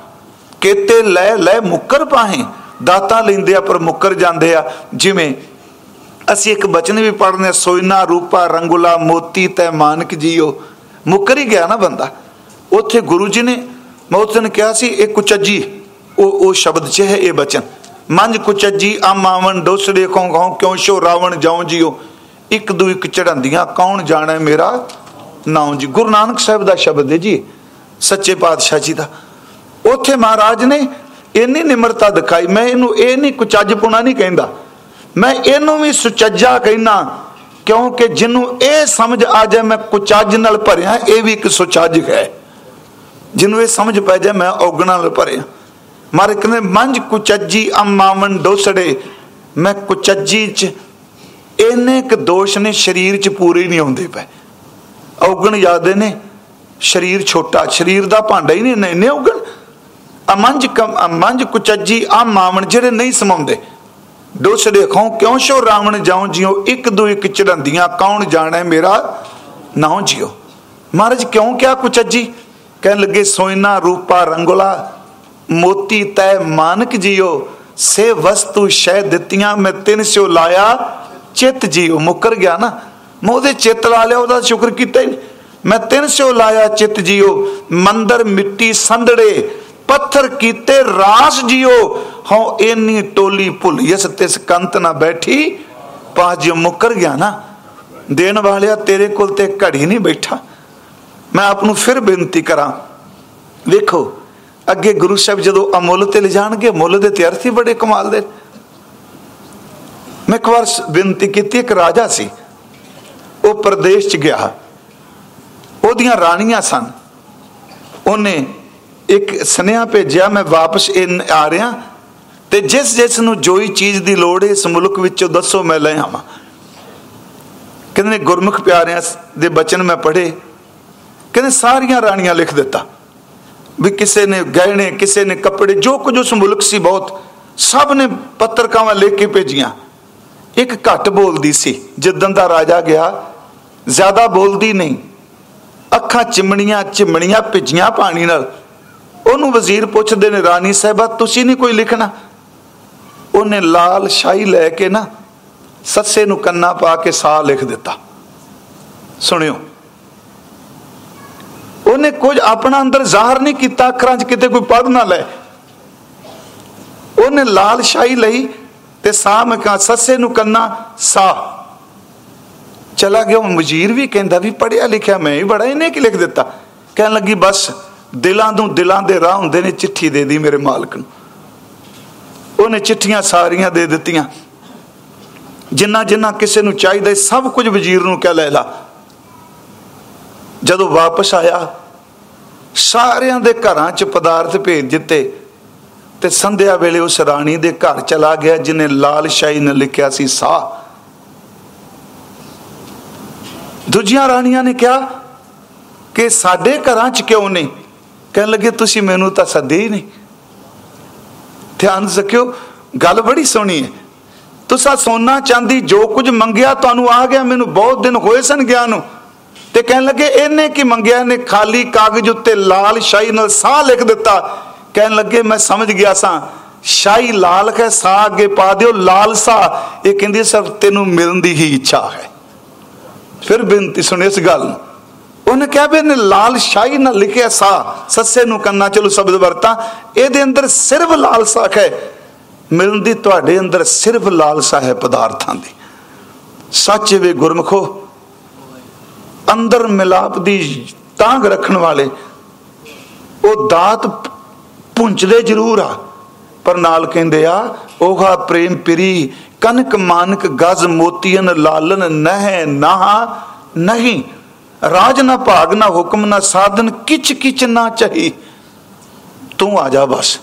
ਕਿਤੇ ਲੈ ਲੈ ਮੁੱਕਰ ਪਾਹੇ ਦਾਤਾ ਲੈਂਦੇ ਆ, ਪਰ ਮੁੱਕਰ ਜਾਂਦੇ ਆ। ਜਿਵੇਂ ਅਸੀਂ ਇੱਕ ਬਚਨ ਵੀ ਪੜ੍ਹਨੇ ਸੋਇਨਾ ਰੂਪਾ ਰੰਗੁਲਾ ਮੋਤੀ ਤੈ ਮਾਨਕ ਜੀਓ। ਮੁੱਕਰ ਹੀ ਗਿਆ ਨਾ ਬੰਦਾ। ਉੱਥੇ ਗੁਰੂ ਜੀ ਨੇ ਮੌਤ ਉਸ ਕਿਹਾ ਸੀ, ਇਹ ਕੁਚੱਜੀ, ਉਹ ਉਹ ਸ਼ਬਦ 'ਚ ਹੈ ਇਹ ਬਚਨ। ਮੰਜ ਕੁਚੱਜੀ ਆਮਾਵਨ ਡੋਸੜੇ, ਕੋ ਗਾਉ ਕਿਉਂ ਸ਼ੋ ਰਾਵਣ ਜਾਉ ਜੀਓ। ਇੱਕ ਦੂ ਇੱਕ ਚੜਾਂਦੀਆਂ ਕੌਣ ਜਾਣੇ ਮੇਰਾ ਨਾਉ ਜੀ। ਗੁਰੂ ਨਾਨਕ ਸਾਹਿਬ ਦਾ ਸ਼ਬਦ ਹੈ ਜੀ ਸੱਚੇ ਪਾਤਸ਼ਾਹ ਜੀ ਦਾ। ਉੱਥੇ ਮਹਾਰਾਜ ਨੇ ਇੰਨੀ ਨਿਮਰਤਾ ਦਿਖਾਈ, ਮੈਂ ਇਹਨੂੰ ਇਹ ਨਹੀਂ ਕੁਚੱਜ ਪੁਣਾ ਨਹੀਂ ਕਹਿੰਦਾ। ਮੈਂ ਇਹਨੂੰ ਵੀ ਸੁਚੱਜਾ ਕਹਿਣਾ ਕਿਉਂਕਿ ਜਿਹਨੂੰ ਇਹ ਸਮਝ ਆ ਜਾਏ ਮੈਂ ਕੁਚੱਜ ਨਾਲ ਭਰਿਆ, ਇਹ ਵੀ ਇੱਕ ਸੁਚੱਜ ਹੈ। ਜਿਹਨੂੰ ਇਹ ਸਮਝ ਪੈ ਜਾਏ, ਮੈਂ ਔਗਣਾ ਨਾਲ ਭਰਿਆ। ਮਾਰੇ ਕਹਿੰਦੇ ਮੰਜ ਕੁਚੱਜੀ ਅਮਾਵਨ ਡੋਸੜੇ, ਮੈਂ ਕੁਚੱਜੀ ਚ। ਇੰਨੇ ਕ ਦੋਸ਼ ਨੇ, ਸਰੀਰ ਚ ਪੂਰੇ ਨਹੀਂ ਆਉਂਦੇ ਪਏ। ਔਗਣ ਯਾਦੇ ਨੇ, ਸਰੀਰ ਛੋਟਾ, ਸਰੀਰ ਦਾ ਭਾਂਡਾ ਹੀ ਨਹੀਂ ਇੰਨੇ ਔਗਣ। ਅਮੰਜ ਅਮੰਜ ਕੁਚੱਜੀ, ਆ ਮਾਵਣ ਜਿਹੜੇ ਨਹੀਂ ਸਮਾਉਂਦੇ। ਡੋਸੜੇ ਖਾਂ ਕਿਉਂ ਸ਼ੋ ਰਾਵਣ ਜਾਉ ਜਿਉ, ਇੱਕ ਦੋ ਇੱਕ ਚੜੰਦੀਆਂ ਕੌਣ ਜਾਣੇ ਮੇਰਾ ਨਾਉ ਜਿਉ। ਮਹਾਰਾਜ ਕਿਉਂ ਕਿਹਾ ਕੁਚੱਜੀ? ਕਹਿਣ ਲੱਗੇ, ਸੋਇਨਾ ਰੂਪਾ ਰੰਗੋਲਾ, ਮੋਤੀ ਤੈ ਮਾਨਕ ਜਿਉ, ਸੇ ਵਸਤੂ ਸ਼ੈ ਦਿੱਤੀਆਂ, ਮੈਂ ਤਿੰਨ ਸਿਓ ਲਾਇਆ, ਚਿੱਤ ਜਿਉ, ਮੁੱਕਰ ਗਿਆ ਨਾ। ਮੈਂ ਉਹਦੇ ਚਿੱਤ ਲਾ ਲਿਆ, ਉਹਦਾ ਸ਼ੁਕਰ ਕੀਤਾ ਮੈਂ ਤਿੰਨ ਸਿਓ ਲਾਇਆ, ਚਿੱਤ ਜਿਉ, ਮੰਦਰ ਮਿੱਟੀ ਸੰਧੜੇ ਪੱਥਰ ਕੀਤੇ, ਰਾਸ ਜਿਉ ਹਉ ਇੰਨੀ ਟੋਲੀ ਭੁੱਲੀਸ ਤਿਸ ਕੰਤ ਨਾ ਬੈਠੀ। ਪਾਜ ਮੁੱਕਰ ਗਿਆ ਨਾ। ਦੇਣ ਵਾਲਿਆ ਤੇਰੇ ਕੋਲ ਤੇ ਘੜੀ ਨਹੀਂ ਬੈਠਾ। ਮੈਂ ਆਪ ਨੂੰ ਫਿਰ ਬੇਨਤੀ ਕਰਾਂ। ਵੇਖੋ, ਅੱਗੇ ਗੁਰੂ ਸਾਹਿਬ ਜਦੋਂ ਅਮੁੱਲ ਤੇ ਲਿਜਾਣਗੇ, ਮੁੱਲ ਦੇ ਤੇ ਅਰਥ ਹੀ ਬੜੇ ਕਮਾਲ ਦੇ। ਮੈਂ ਇੱਕ ਵਾਰ ਬੇਨਤੀ ਕੀਤੀ, ਇੱਕ ਰਾਜਾ ਸੀ। ਉਹ ਪ੍ਰਦੇਸ਼ ਚ ਗਿਆ। ਉਹਦੀਆਂ ਰਾਣੀਆਂ ਸਨ। ਉਹਨੇ ਇੱਕ ਸੁਨੇਹਾ ਭੇਜਿਆ, ਮੈਂ ਵਾਪਸ ਆ ਰਿਹਾ ਤੇ ਜਿਸ ਜਿਸ ਨੂੰ ਜੋਈ ਚੀਜ਼ ਦੀ ਲੋੜ ਹੈ, ਇਸ ਮੁਲਕ ਵਿੱਚੋਂ ਦੱਸੋ ਮੈਂ ਲੈ ਆਵਾਂ। ਕਹਿੰਦੇ ਨੇ, ਗੁਰਮੁਖ ਪਿਆਰਿਆਂ ਦੇ ਬਚਨ ਮੈਂ ਪੜ੍ਹੇ। ਕਹਿੰਦੇ ਸਾਰੀਆਂ ਰਾਣੀਆਂ ਲਿਖ ਦਿੱਤਾ। ਵੀ ਕਿਸੇ ਨੇ ਗਹਿਣੇ, ਕਿਸੇ ਨੇ ਕੱਪੜੇ, ਜੋ ਕੁਝ ਉਸ ਮੁਲਕ ਸੀ ਬਹੁਤ, ਸਭ ਨੇ ਪੱਤਰਕਾਵਾਂ ਲਿਖ ਕੇ ਭੇਜੀਆਂ। ਇੱਕ ਘੱਟ ਬੋਲਦੀ ਸੀ। ਜਿੱਦਾਂ ਦਾ ਰਾਜਾ ਗਿਆ, ਜ਼ਿਆਦਾ ਬੋਲਦੀ ਨਹੀਂ। ਅੱਖਾਂ ਚਿਮਣੀਆਂ ਚਿਮਣੀਆਂ ਭਿੱਜੀਆਂ ਪਾਣੀ ਨਾਲ। ਉਹਨੂੰ ਵਜ਼ੀਰ ਪੁੱਛਦੇ ਨੇ, ਰਾਣੀ ਸਾਹਿਬਾ, ਤੁਸੀਂ ਨਹੀਂ ਕੋਈ ਲਿਖਣਾ? ਉਹਨੇ ਲਾਲ ਸ਼ਾਹੀ ਲੈ ਕੇ ਨਾ ਸੱਸੇ ਨੂੰ ਕੰਨਾ ਪਾ ਕੇ ਸਾਹ ਲਿਖ ਦਿੱਤਾ। ਸੁਣਿਓ। ਉਹਨੇ ਕੁਝ ਆਪਣਾ ਅੰਦਰ ਜ਼ਾਹਰ ਨਹੀਂ ਕੀਤਾ, ਅੱਖਰਾਂ 'ਚ ਕਿਤੇ ਕੋਈ ਪੜ ਨਾ ਲੈ ਉਹਨੇ ਲਾਲ ਸ਼ਾਹੀ ਲਈ ਤੇ ਸਾਹ ਮੈਂ ਸੱਸੇ ਨੂੰ ਕੰਨਾ ਸਾਹ। ਚਲਾ ਗਿਆ, ਉਹ ਵਜ਼ੀਰ ਵੀ ਕਹਿੰਦਾ ਵੀ ਪੜਿਆ ਲਿਖਿਆ, ਮੈਂ ਹੀ ਬੜਾ ਇਹਨੇ ਕੀ ਲਿਖ ਦਿੱਤਾ? ਕਹਿਣ ਲੱਗੀ, ਬਸ। ਦਿਲਾਂ ਨੂੰ ਦਿਲਾਂ ਦੇ ਰਾਹ ਹੁੰਦੇ ਨੇ, ਚਿੱਠੀ ਦੇ ਦੀ ਮੇਰੇ ਮਾਲਕ ਨੂੰ। ਉਹਨੇ ਚਿੱਠੀਆਂ ਸਾਰੀਆਂ ਦੇ ਦਿੱਤੀਆਂ। ਜਿੰਨਾ ਜਿੰਨਾ ਕਿਸੇ ਨੂੰ ਚਾਹੀਦਾ ਸਭ ਕੁਝ ਵਜ਼ੀਰ ਨੂੰ ਕਹਿ, ਲੈ ਲਾ। ਜਦੋਂ ਵਾਪਸ ਆਇਆ, ਸਾਰਿਆਂ ਦੇ ਘਰਾਂ 'ਚ ਪਦਾਰਥ ਭੇਜ ਦਿੱਤੇ ਤੇ ਸੰਧਿਆ ਵੇਲੇ ਉਸ ਰਾਣੀ ਦੇ ਘਰ ਚਲਾ ਗਿਆ, ਜਿਨੇ ਲਾਲ ਸ਼ਾਹੀ ਨੇ ਲਿਖਿਆ ਸੀ, ਸਾਹ। ਦੂਜੀਆਂ ਰਾਣੀਆਂ ਨੇ ਕਿਹਾ ਕਿ ਸਾਡੇ ਘਰਾਂ 'ਚ ਕਿਉਂ ਨਹੀਂ? ਕਹਿਣ ਲੱਗੇ, ਤੁਸੀਂ ਮੈਨੂੰ ਤਾਂ ਸੱਦੇ ਹੀ ਨਹੀਂ। ਧਿਆਨ ਸਕਿਓ ਗੱਲ ਬੜੀ ਸੋਹਣੀ ਹੈ। ਤੁਸੀਂ ਸੋਨਾ ਚਾਂਦੀ ਜੋ ਕੁਝ ਮੰਗਿਆ, ਤੁਹਾਨੂੰ ਆ ਗਿਆ। ਮੈਨੂੰ ਬਹੁਤ ਦਿਨ ਹੋਏ ਸਨ ਗਿਆ ਨੂੰ। ਤੇ ਕਹਿਣ ਲੱਗੇ, ਇਹਨੇ ਕੀ ਮੰਗਿਆ? ਇਹਨੇ ਖਾਲੀ ਕਾਗਜ਼ ਉੱਤੇ ਲਾਲ ਸ਼ਾਹੀ ਨਾਲ ਸਾਹ ਲਿਖ ਦਿੱਤਾ। ਕਹਿਣ ਲੱਗੇ, ਮੈਂ ਸਮਝ ਗਿਆ ਸਾਂ। ਸ਼ਾਹੀ ਲਾਲ ਹੈ, ਸਾਹ ਅੱਗੇ ਪਾ ਦਿਓ, ਲਾਲ ਸਾਹ। ਇਹ ਕਹਿੰਦੀ, ਸਰ, ਤੈਨੂੰ ਮਿਲਣ ਦੀ ਹੀ ਇੱਛਾ ਹੈ। ਫਿਰ ਬੇਨਤੀ ਸੁਣ ਇਸ ਗੱਲ ਨੂੰ। ਉਹਨੇ ਕਿਹਾ ਵੀ ਇਹਨੇ ਲਾਲ ਸ਼ਾਹੀ ਨਾਲ ਲਿਖਿਆ ਸਾਹ ਸੱਸੇ ਨੂੰ ਕੰਨਾ ਚਲੋ ਸ਼ਬਦ ਵਰਤਾ। ਇਹਦੇ ਅੰਦਰ ਸਿਰਫ ਲਾਲਸਾ ਹੈ। ਮਿਲਣ ਦੀ ਤੁਹਾਡੇ ਅੰਦਰ ਸਿਰਫ ਲਾਲਸਾ ਹੈ ਪਦਾਰਥਾਂ ਦੀ। ਸੱਚ ਵੇ ਗੁਰਮਖੋ, ਅੰਦਰ ਮਿਲਾਪ ਦੀ ਤਾਂਗ ਰੱਖਣ ਵਾਲੇ, ਉਹ ਦਾਤ ਪੁੰਚਦੇ ਜ਼ਰੂਰ ਆ। ਪਰ ਨਾਲ ਕਹਿੰਦੇ ਆ ਉਹਾ ਪ੍ਰੇਮ ਪ੍ਰੀ, ਕਨਕ ਮਾਨਕ ਗਜ਼ ਮੋਤੀਨ ਲਾਲਨ ਨਹਿ ਨਾ ਨਹੀਂ। ਰਾਜ ਨਾ ਭਾਗ, ਨਾ ਹੁਕਮ, ਨਾ ਸਾਧਨ ਕਿਚ ਕਿਚ ਨਾ ਚਾਹੀ। ਤੂੰ ਆ ਜਾ ਬਸ।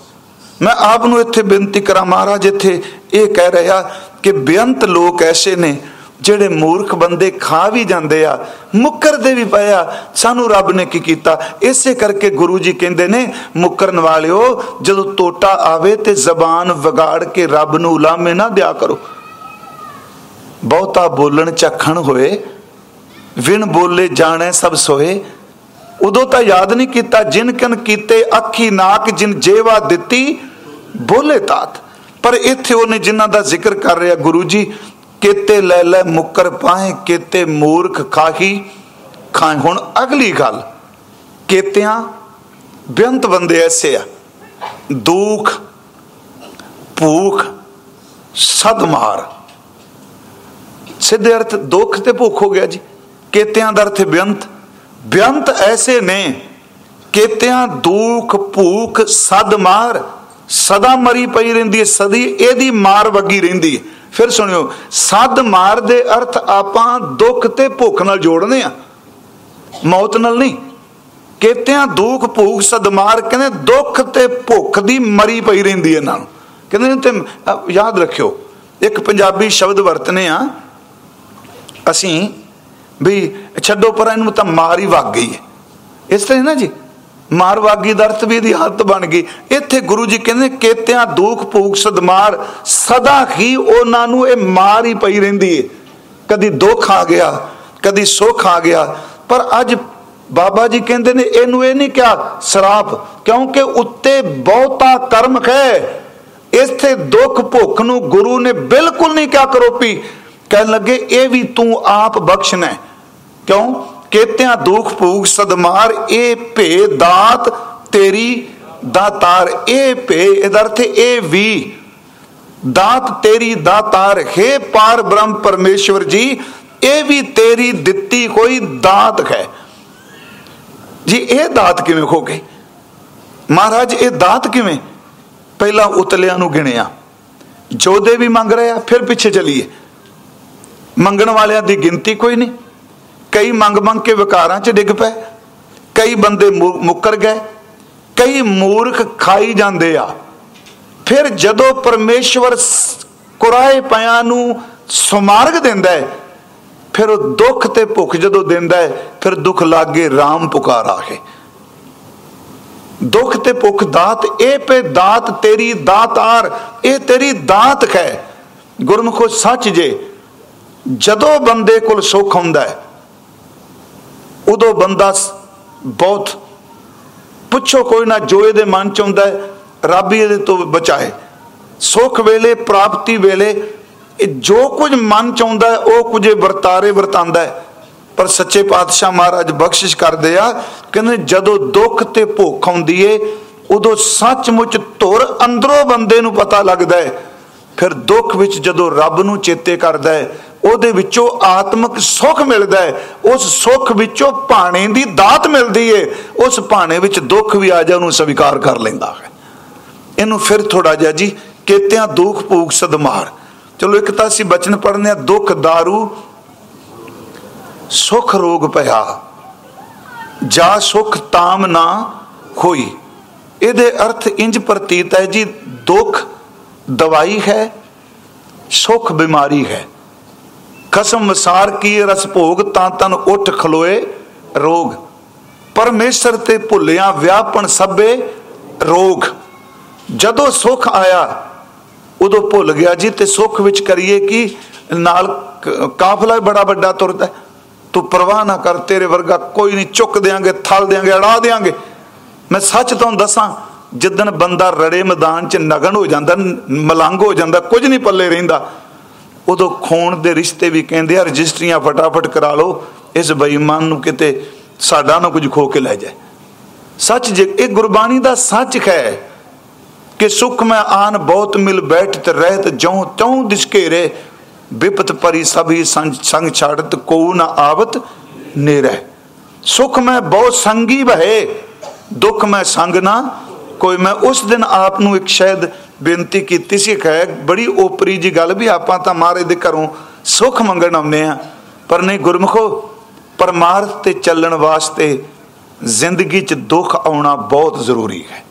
ਮੈਂ ਆਪ ਨੂੰ ਇੱਥੇ ਬੇਨਤੀ ਕਰਾਂ ਮਹਾਰਾਜ, ਇੱਥੇ ਇਹ ਕਹਿ ਰਿਹਾ ਕਿ ਬੇਅੰਤ ਲੋਕ ਐਸੇ ਨੇ ਜਿਹੜੇ ਮੂਰਖ ਬੰਦੇ ਖਾ ਵੀ ਜਾਂਦੇ ਆ ਮੁੱਕਰਦੇ ਵੀ ਪਿਆ ਸਾਨੂੰ ਰੱਬ ਨੇ ਕੀ ਕੀਤਾ? ਇਸੇ ਕਰਕੇ ਗੁਰੂ ਜੀ ਕਹਿੰਦੇ ਨੇ, ਮੁੱਕਰਨ ਵਾਲਿਓ, ਜਦੋਂ ਟੋਟਾ ਆਵੇ ਤੇ ਜ਼ਬਾਨ ਵਿਗਾੜ ਕੇ ਰੱਬ ਨੂੰ ਉਲਾਮੇ ਨਾ ਦਿਆ ਕਰੋ। ਬਹੁਤਾ ਬੋਲਣ ਚੱਖਣ ਹੋਏ ਵਿਣ ਬੋਲੇ ਜਾਣੇ ਸਭ ਸੋਏ ਉਦੋਂ ਤਾਂ ਯਾਦ ਨਹੀਂ ਕੀਤਾ ਜਿਨ ਕਨ ਕੀਤੇ ਅੱਖੀ ਨਾਕ ਜਿਨ ਜੇਵਾ ਦਿੱਤੀ, ਬੋਲੇ ਤਾਤ। ਪਰ ਇੱਥੇ ਉਹਨੇ ਜਿਨ੍ਹਾਂ ਦਾ ਜ਼ਿਕਰ ਕਰ ਰਿਹਾ, ਗੁਰੂ ਜੀ, ਕਿਤੇ ਲੈ ਲੈ ਮੁੱਕਰ ਪਾਹੇ, ਕਿਤੇ ਮੂਰਖ ਖਾਹੀ। ਖਾਂ ਹੁਣ ਅਗਲੀ ਗੱਲ, ਕਿਤਿਆਂ ਬੇਅੰਤ ਬੰਦੇ ਐਸੇ ਆ, ਦੁੱਖ, ਭੂਖ, ਸਦਮਾਰ। ਸਿੱਧੇ ਅਰਥ ਦੁੱਖ ਤੇ ਭੁੱਖ ਹੋ ਗਿਆ ਜੀ। ਕੇਤਿਆਂ ਦਾ ਅਰਥ ਬੇਅੰਤ। ਬੇਅੰਤ ਐਸੇ ਨੇ, ਕੇਤਿਆਂ ਦੁੱਖ ਭੂਖ ਸਦ ਮਾਰ, ਸਦਾ ਮਰੀ ਪਈ ਰਹਿੰਦੀ ਹੈ ਸਦੀ ਇਹਦੀ ਮਾਰ ਵਗੀ ਰਹਿੰਦੀ ਹੈ ਫਿਰ ਸੁਣਿਓ, ਸਦ ਮਾਰ ਦੇ ਅਰਥ ਆਪਾਂ ਦੁੱਖ ਤੇ ਭੁੱਖ ਨਾਲ ਜੋੜਨੇ ਆ। ਮੌਤ ਨਾਲ ਨਹੀਂ। ਕੇਤਿਆਂ ਦੁੱਖ ਭੂਖ ਸਦਮਾਰ ਕਹਿੰਦੇ ਦੁੱਖ ਤੇ ਭੁੱਖ ਦੀ ਮਰੀ ਪਈ ਰਹਿੰਦੀ ਇਹਨਾਂ ਨੂੰ ਕਹਿੰਦੇ ਤੇ ਯਾਦ ਰੱਖਿਓ, ਇੱਕ ਪੰਜਾਬੀ ਸ਼ਬਦ ਵਰਤਨੇ ਆ। ਅਸੀਂ ਵੀ ਛੱਡੋ ਪਰ ਇਹਨੂੰ ਤਾਂ ਮਾਰ ਹੀ ਵਗ ਗਈ ਹੈ। ਇਸ ਤਰ੍ਹਾਂ ਨਾ ਜੀ, ਮਾਰ ਵਾਗੀ ਦਾ ਅਰਥ ਵੀ ਇਹਦੀ ਹੱਤ ਬਣ ਗਈ। ਇੱਥੇ ਗੁਰੂ ਜੀ ਕਹਿੰਦੇ ਕੇਤਿਆਂ ਦੁੱਖ ਭੂਖ ਸਦਮਾਰ, ਸਦਾ ਹੀ ਉਹਨਾਂ ਨੂੰ ਇਹ ਮਾਰ ਹੀ ਪਈ ਰਹਿੰਦੀ ਹੈ ਕਦੀ ਦੁੱਖ ਆ ਗਿਆ, ਕਦੀ ਸੁੱਖ ਆ ਗਿਆ। ਪਰ ਅੱਜ ਬਾਬਾ ਜੀ ਕਹਿੰਦੇ ਨੇ, ਇਹਨੂੰ ਇਹ ਨਹੀਂ ਕਿਹਾ ਸਰਾਪ, ਕਿਉਂਕਿ ਉੱਤੇ ਬਹੁਤਾ ਕਰਮ ਹੈ। ਇੱਥੇ ਦੁੱਖ ਭੁੱਖ ਨੂੰ ਗੁਰੂ ਨੇ ਬਿਲਕੁਲ ਨਹੀਂ ਕਿਹਾ ਕਰੋਪੀ। ਕਹਿਣ ਲੱਗੇ, ਇਹ ਵੀ ਤੂੰ ਆਪ ਬਖਸ਼ਣਾ ਕਿਉਂ? ਕੇਤਿਆਂ ਦੁੱਖ ਭੂਖ ਸਦਮਾਰ, ਇਹ ਭੇ ਦਾਤ ਤੇਰੀ ਦਾਤਾਰ, ਇਹ ਭੇ ਇਹਦਾ ਅਰਥ ਇਹ ਵੀ। ਦਾਤ ਤੇਰੀ ਦਾਤਾਰ, ਹੈ ਪਾਰ ਬ੍ਰਹਮ ਪਰਮੇਸ਼ਵਰ ਜੀ, ਇਹ ਵੀ ਤੇਰੀ ਦਿੱਤੀ ਕੋਈ ਦਾਤ ਹੈ। ਜੀ, ਇਹ ਦਾਤ ਕਿਵੇਂ ਹੋ ਗਈ? ਮਹਾਰਾਜ, ਇਹ ਦਾਤ ਕਿਵੇਂ? ਪਹਿਲਾਂ ਉਤਲਿਆਂ ਨੂੰ ਗਿਣਿਆ। ਜੋਦੇ ਵੀ ਮੰਗ ਰਹੇ ਆ, ਫਿਰ ਪਿੱਛੇ ਚਲੀਏ। ਮੰਗਣ ਵਾਲਿਆਂ ਦੀ ਗਿਣਤੀ ਕੋਈ ਨਹੀਂ। ਕਈ ਮੰਗ ਮੰਗ ਕੇ ਵਿਕਾਰਾਂ 'ਚ ਡਿੱਗ ਪਏ। ਕਈ ਬੰਦੇ ਮੁੱਕਰ ਗਏ। ਕਈ ਮੂਰਖ ਖਾਈ ਜਾਂਦੇ ਆ। ਫਿਰ ਜਦੋਂ ਪਰਮੇਸ਼ਵਰ ਕੁਰਾਏ ਪਿਆਂ ਨੂੰ ਸਮਾਰਗ ਦਿੰਦਾ ਹੈ ਫਿਰ ਉਹ ਦੁੱਖ ਤੇ ਭੁੱਖ ਜਦੋਂ ਦਿੰਦਾ ਹੈ ਫਿਰ ਦੁੱਖ ਲਾਗੇ RAM ਪੁਕਾਰਾ ਹੈ ਦੁੱਖ ਤੇ ਭੁੱਖ ਦਾਤ, ਇਹ ਪੇ ਦਾਤ ਤੇਰੀ ਦਾਤਾਰ ਇਹ ਤੇਰੀ ਦਾਤ ਹੈ ਗੁਰਮੁਖੋ ਸੱਚ ਜੇ, ਜਦੋਂ ਬੰਦੇ ਕੋਲ ਸੁੱਖ ਹੁੰਦਾ ਹੈ ਉਦੋਂ ਬੰਦਾ ਬਹੁਤ ਪੁੱਛੋ ਕੋਈ ਨਾ ਜੋ ਇਹਦੇ ਮਨ ਚ ਹੁੰਦਾ ਰੱਬ ਹੀ ਇਹਦੇ ਤੋਂ ਬਚਾਏ। ਸੁੱਖ ਵੇਲੇ, ਪ੍ਰਾਪਤੀ ਵੇਲੇ ਜੋ ਕੁਝ ਮਨ ਚ ਆਉਂਦਾ ਉਹ ਕੁਝ ਵਰਤਾਰੇ ਵਰਤਾਂਦਾ ਹੈ। ਪਰ ਸੱਚੇ ਪਾਤਸ਼ਾਹ ਮਹਾਰਾਜ ਬਖਸ਼ਿਸ਼ ਕਰਦੇ ਆ, ਕਹਿੰਦੇ ਜਦੋਂ ਦੁੱਖ ਤੇ ਭੁੱਖ ਆਉਂਦੀ ਏ, ਉਦੋਂ ਸੱਚਮੁੱਚ ਧੁਰ ਅੰਦਰੋਂ ਬੰਦੇ ਨੂੰ ਪਤਾ ਲੱਗਦਾ ਹੈ। ਫਿਰ ਦੁੱਖ ਵਿੱਚ ਜਦੋਂ ਰੱਬ ਨੂੰ ਚੇਤੇ ਕਰਦਾ ਹੈ ਉਹਦੇ ਵਿੱਚੋਂ ਆਤਮਿਕ ਸੁੱਖ ਮਿਲਦਾ ਹੈ। ਉਸ ਸੁੱਖ ਵਿੱਚੋਂ ਭਾਣੇ ਦੀ ਦਾਤ ਮਿਲਦੀ ਹੈ ਉਸ ਭਾਣੇ ਵਿੱਚ ਦੁੱਖ ਵੀ ਆ ਜਾ, ਉਹਨੂੰ ਸਵੀਕਾਰ ਕਰ ਲੈਂਦਾ ਹੈ। ਇਹਨੂੰ ਫਿਰ ਥੋੜਾ ਜਿਹਾ ਜੀ ਕੇਤਿਆਂ ਦੁੱਖ ਭੂਖ ਸਦਮਾਰ। ਚਲੋ ਇੱਕ ਤਾਂ ਅਸੀਂ ਬਚਨ ਪੜਨੇ ਆ ਦੁੱਖ दारू ਸੁਖ ਰੋਗ ਪਿਆ ਜਾ ਸੁਖ ਤਾਮ ਨਾ ਹੋਈ। ਇਹਦੇ ਅਰਥ ਇੰਜ ਪ੍ਰਤੀਤ ਹੈ ਜੀ, ਦੁੱਖ ਦਵਾਈ ਹੈ, ਸੁਖ ਬਿਮਾਰੀ ਹੈ। ਖਸਮ ਮਸਾਰ ਕੀ ਰਸ ਭੋਗ, ਤਾਂ ਤਨ ਉੱਠ ਖਲੋਏ ਰੋਗ। ਪਰਮੇਸ਼ਰ ਤੇ ਭੁੱਲਿਆ ਵਿਆਪਣ ਸਭੇ ਰੋਗ। ਜਦੋਂ ਸੁਖ ਆਇਆ, ਉਦੋਂ ਭੁੱਲ ਗਿਆ ਜੀ, ਤੇ ਸੁਖ ਵਿੱਚ ਕਰੀਏ ਕਿ? ਨਾਲ ਕਾਫਲਾ ਬੜਾ ਵੱਡਾ ਤੁਰਦਾ ਤੂੰ ਪਰਵਾਹ ਨਾ ਕਰ, ਤੇਰੇ ਵਰਗਾ ਕੋਈ ਨਹੀਂ। ਚੁੱਕ ਦੇਾਂਗੇ ਥਲ ਦੇਾਂਗੇ ਅੜਾ ਦੇਾਂਗੇ ਮੈਂ ਸੱਚ ਤੁਹਾਨੂੰ ਦੱਸਾਂ ਜਿੱਦਨ ਬੰਦਾ ਰੜੇ ਮੈਦਾਨ 'ਚ ਨਗਨ ਹੋ ਜਾਂਦਾ ਮਲੰਗ ਹੋ ਜਾਂਦਾ, ਕੁਝ ਨਹੀਂ ਪੱਲੇ ਰਹਿੰਦਾ ਉਦੋਂ ਖੋਣ ਦੇ ਰਿਸ਼ਤੇ ਵੀ ਕਹਿੰਦੇ ਆ, ਰਜਿਸਟਰੀਆਂ ਫਟਾਫਟ ਕਰਾ ਲਓ, ਇਸ ਬੇਈਮਾਨ ਨੂੰ ਕਿਤੇ ਸਾਡਾ ਨਾ ਕੁਝ ਖੋ ਕੇ ਲੈ ਜਾਏ। ਸੱਚ ਜੇ, ਇਹ ਗੁਰਬਾਣੀ ਦਾ ਸੱਚ ਹੈ ਕਿ ਸੁਖ ਮੈਂ ਆਨ ਬਹੁਤ ਮਿਲ ਬੈਠਤ ਰਹਿਤ ਜਉ ਤਉ ਦਿਸ ਵਿਪਤ ਪਰੀ ਸਭੀ ਸੰਗ ਛਾੜਤ ਕੋ ਨਾ ਆਵਤ ਨੇਰੇ। ਸੁਖ ਮੈਂ ਬਹੁਤ ਸੰਗੀ ਬਹੇ ਦੁੱਖ ਮੈਂ ਸੰਗ ਨਾ, ਕੋਈ ਮੈਂ ਉਸ ਦਿਨ ਆਪ ਨੂੰ ਇੱਕ ਸ਼ਾਇਦ ਬੇਨਤੀ ਕੀਤੀ ਸੀ ਕਿ ਬੜੀ ਓਪਰੀ ਜੀ ਗੱਲ ਵੀ ਆਪਾਂ ਤਾਂ ਮਹਾਰਾਜ ਦੇ ਘਰੋਂ ਸੁਖ ਮੰਗਣ ਆਉਂਦੇ ਆ ਪਰ ਨਹੀਂ ਗੁਰਮਖੋ ਪਰਮਾਰਥ ਤੇ ਚੱਲਣ ਵਾਸਤੇ ਜ਼ਿੰਦਗੀ 'ਚ ਦੁੱਖ ਆਉਣਾ ਬਹੁਤ ਜ਼ਰੂਰੀ ਹੈ।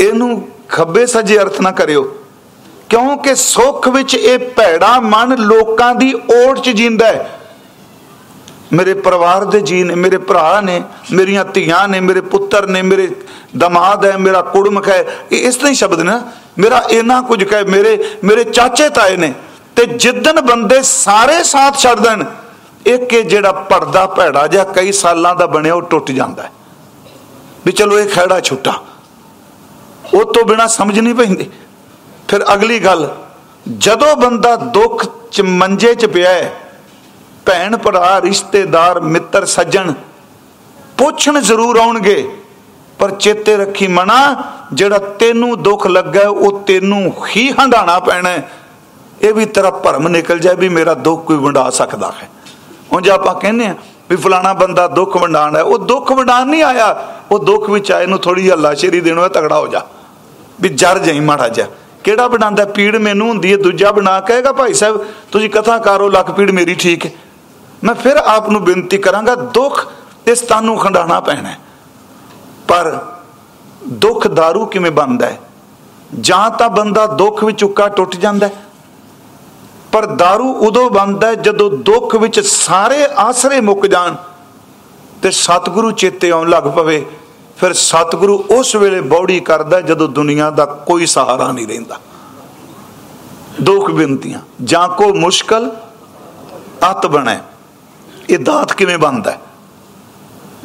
ਇਹਨੂੰ ਖੱਬੇ ਸੱਜੇ ਅਰਥ ਨਾ ਕਰਿਓ। ਕਿਉਂਕਿ ਸੁੱਖ ਵਿੱਚ ਇਹ ਭੈੜਾ ਮਨ ਲੋਕਾਂ ਦੀ ਓਟ 'ਚ ਜਿੰਦਾ ਹੈ। ਮੇਰੇ ਪਰਿਵਾਰ ਦੇ ਜੀ ਨੇ, ਮੇਰੇ ਭਰਾ ਨੇ, ਮੇਰੀਆਂ ਧੀਆਂ ਨੇ, ਮੇਰੇ ਪੁੱਤਰ ਨੇ, ਮੇਰੇ ਦਮਾਦ ਹੈ, ਮੇਰਾ ਕੁੜਮਕ ਹੈ। ਇਹ ਇਸ ਤਰ੍ਹਾਂ ਹੀ ਸ਼ਬਦ ਨੇ ਮੇਰਾ ਇਹਨਾਂ ਕੁਝ ਕਹੇ, ਮੇਰੇ ਮੇਰੇ ਚਾਚੇ ਤਾਏ ਨੇ। ਤੇ ਜਿੱਦਨ ਬੰਦੇ ਸਾਰੇ ਸਾਥ ਛੱਡ ਦੇਣ, ਇੱਕ ਇਹ ਜਿਹੜਾ ਪਰਦਾ ਭੈੜਾ ਜਾਂ ਕਈ ਸਾਲਾਂ ਦਾ ਬਣਿਆ, ਉਹ ਟੁੱਟ ਜਾਂਦਾ ਵੀ ਚਲੋ ਇਹ ਖੜਾ ਛੁੱਟਾ। ਉਹ ਤੋਂ ਬਿਨਾ ਸਮਝ ਨਹੀਂ ਪੈਂਦੀ। ਫਿਰ ਅਗਲੀ ਗੱਲ, ਜਦੋਂ ਬੰਦਾ ਦੁੱਖ ਚ ਮੰਜੇ ਚ ਪਿਆ ਹੈ ਭੈਣ ਭਰਾ, ਰਿਸ਼ਤੇਦਾਰ, ਮਿੱਤਰ, ਸੱਜਣ ਪੁੱਛਣ ਜ਼ਰੂਰ ਆਉਣਗੇ, ਪਰ ਚੇਤੇ ਰੱਖੀ ਮਨਾ, ਜਿਹੜਾ ਤੈਨੂੰ ਦੁੱਖ ਲੱਗਾ, ਉਹ ਤੈਨੂੰ ਹੀ ਹੰਡਾਣਾ ਪੈਣਾ ਇਹ ਵੀ ਤੇਰਾ ਭਰਮ ਨਿਕਲ ਜਾਏ ਵੀ ਮੇਰਾ ਦੁੱਖ ਕੋਈ ਵੰਡਾ ਸਕਦਾ ਹੈ। ਹੁਣ ਜੇ ਆਪਾਂ ਕਹਿੰਦੇ ਆ ਵੀ ਫਲਾਣਾ ਬੰਦਾ ਦੁੱਖ ਵੰਡਾਣ ਉਹ ਦੁੱਖ ਵੰਡਾਣ ਨਹੀਂ ਆਇਆ। ਉਹ ਦੁੱਖ ਵਿੱਚ ਆਏ ਨੂੰ ਥੋੜੀ ਜਿਹੀ ਹੱਲਾਸ਼ੇਰੀ ਦੇਣੋ ਤਗੜਾ ਹੋ ਜਾ। ਵੀ ਜਰ ਜਾਈ ਮਾੜਾ ਜਾ ਕਿਹੜਾ ਬਣਾਉਂਦਾ? ਪੀੜ ਮੈਨੂੰ ਹੁੰਦੀ ਹੈ, ਦੂਜਾ ਬਣਾ ਕਹੇਗਾ ਭਾਈ ਸਾਹਿਬ, ਤੁਸੀਂ ਕਥਾ ਕਰੋ ਲੱਕ ਪੀੜ ਮੇਰੀ ਠੀਕ ਹੈ। ਮੈਂ ਫਿਰ ਆਪ ਨੂੰ ਬੇਨਤੀ ਕਰਾਂਗਾ ਦੁੱਖ ਇਸ ਤਨ ਨੂੰ ਖੰਡਾਣਾ ਪੈਣਾ ਪਰ ਦੁੱਖ दारू ਕਿਵੇਂ ਬਣਦਾ ਹੈ ਜਾਂ ਤਾਂ ਬੰਦਾ ਦੁੱਖ ਵਿੱਚ ਉੱਕਾ ਟੁੱਟ ਜਾਂਦਾ ਪਰ दारू ਉਦੋਂ ਬਣਦਾ ਜਦੋਂ ਦੁੱਖ ਵਿੱਚ ਸਾਰੇ ਆਸਰੇ ਮੁੱਕ ਜਾਣ ਤੇ ਸਤਿਗੁਰੂ ਚੇਤੇ ਆਉਣ ਲੱਗ ਪਵੇ ਫਿਰ ਸਤਿਗੁਰੂ ਉਸ ਵੇਲੇ ਬੌੜੀ ਕਰਦਾ ਜਦੋਂ ਦੁਨੀਆ ਦਾ ਕੋਈ ਸਹਾਰਾ ਨਹੀਂ ਰਹਿੰਦਾ ਦੋ ਬੇਨਤੀਆਂ ਜਾਂ ਕੋ ਮੁਸ਼ਕਲ ਅਤ ਬਣੇ ਇਹ ਦਾਤ ਕਿਵੇਂ ਬਣਦਾ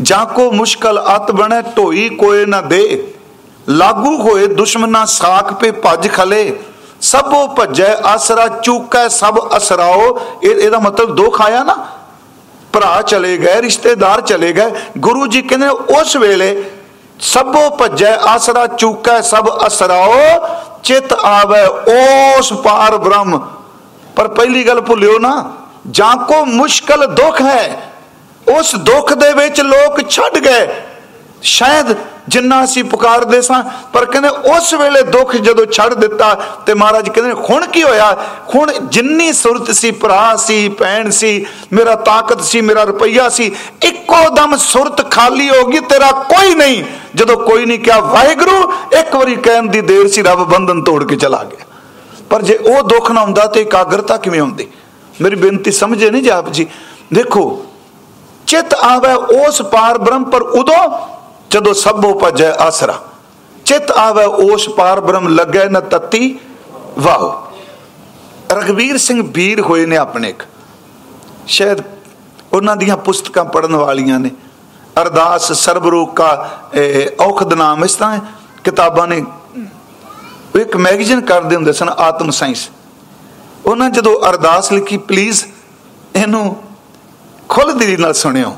ਜਾਂ ਕੋ ਮੁਸ਼ਕਲ ਅਤ ਬਣੇ, ਢੋਈ ਕੋਏ ਨਾ ਦੇ। ਲਾਗੂ ਹੋਏ ਦੁਸ਼ਮਨਾ ਸਾਖ ਪੇ ਭੱਜ ਖਲੇ। ਸਭੋ ਭੱਜੈ, ਆਸਰਾ ਚੂਕੈ, ਸਭ ਅਸਰਾਓ। ਇਹ ਇਹਦਾ ਮਤਲਬ ਦੁੱਖ ਆਇਆ ਨਾ? ਭਰਾ ਚਲੇ ਗਏ, ਰਿਸ਼ਤੇਦਾਰ ਚਲੇ ਗਏ। ਗੁਰੂ ਜੀ ਕਹਿੰਦੇ ਉਸ ਵੇਲੇ ਸਭੋ ਭੱਜੈ, ਆਸਰਾ ਚੂਕੈ, ਸਭ ਅਸਰਾਓ। ਚਿਤ ਆਵੇ, ਉਸ ਪਾਰ ਬ੍ਰਹਮ। ਪਰ ਪਹਿਲੀ ਗੱਲ ਭੁੱਲਿਓ ਨਾ ਜਾਂ ਕੋ ਮੁਸ਼ਕਲ ਦੁੱਖ ਹੈ, ਉਸ ਦੁੱਖ ਦੇ ਵਿੱਚ ਲੋਕ ਛੱਡ ਗਏ। ਸ਼ਾਇਦ ਜਿੰਨਾ ਅਸੀਂ ਪੁਕਾਰਦੇ ਸਾਂ, ਪਰ ਕਹਿੰਦੇ ਉਸ ਵੇਲੇ ਦੁੱਖ ਜਦੋਂ ਛੱਡ ਦਿੱਤਾ ਤੇ ਮਹਾਰਾਜ ਕਹਿੰਦੇ ਹੁਣ ਕੀ ਹੋਇਆ? ਹੁਣ ਜਿੰਨੀ ਸੁਰਤ ਸੀ, ਭਰਾ ਸੀ, ਭੈਣ ਸੀ, ਮੇਰਾ ਤਾਕਤ ਸੀ, ਮੇਰਾ ਰੁਪਈਆ ਸੀ, ਇੱਕੋ ਦਮ ਸੁਰਤ ਖਾਲੀ ਹੋ ਗਈ, ਤੇਰਾ ਕੋਈ ਨਹੀਂ। ਜਦੋਂ ਕੋਈ ਨਹੀਂ ਕਿਹਾ, ਵਾਹਿਗੁਰੂ, ਇੱਕ ਵਾਰੀ ਕਹਿਣ ਦੀ ਦੇਰ ਸੀ, ਰੱਬ ਬੰਧਨ ਤੋੜ ਕੇ ਚਲਾ ਗਿਆ। ਪਰ ਜੇ ਉਹ ਦੁੱਖ ਨਾ ਹੁੰਦਾ ਤੇ ਇਕਾਗਰਤਾ ਕਿਵੇਂ ਹੁੰਦੀ? ਮੇਰੀ ਬੇਨਤੀ ਸਮਝੇ ਨਹੀਂ ਜਾਪ ਜੀ। ਦੇਖੋ, ਚਿਤ ਆਵੇ ਉਸ ਪਾਰ ਬ੍ਰਹਮ, ਪਰ ਉਦੋਂ ਜਦੋਂ ਸਭੋ ਭਜੈ ਆਸਰਾ। ਚਿਤ ਆਵੇ ਉਸ ਪਾਰ ਬ੍ਰਹਮ, ਲੱਗੇ ਨ ਤਤੀ ਵਾਹ। ਰਗਵੀਰ ਸਿੰਘ ਵੀਰ ਹੋਏ ਨੇ ਆਪਣੇ ਇੱਕ। ਸ਼ਾਇਦ ਉਹਨਾਂ ਦੀਆਂ ਪੁਸਤਕਾਂ ਪੜਨ ਵਾਲੀਆਂ ਨੇ। ਅਰਦਾਸ ਸਰਬਰੋਕਾ ਔਖਦ ਨਾਮ ਇਸ ਤਰ੍ਹਾਂ ਕਿਤਾਬਾਂ ਨੇ, ਇੱਕ ਮੈਗਜ਼ੀਨ ਕਰਦੇ ਹੁੰਦੇ ਸਨ, ਆਤਮ ਸਾਇੰਸ। ਉਹਨਾਂ ਜਦੋਂ ਅਰਦਾਸ ਲਿਖੀ ਪਲੀਜ਼ ਇਹਨੂੰ ਖੁੱਲ ਦਿਲੀ ਨਾਲ ਸੁਣਿਓ।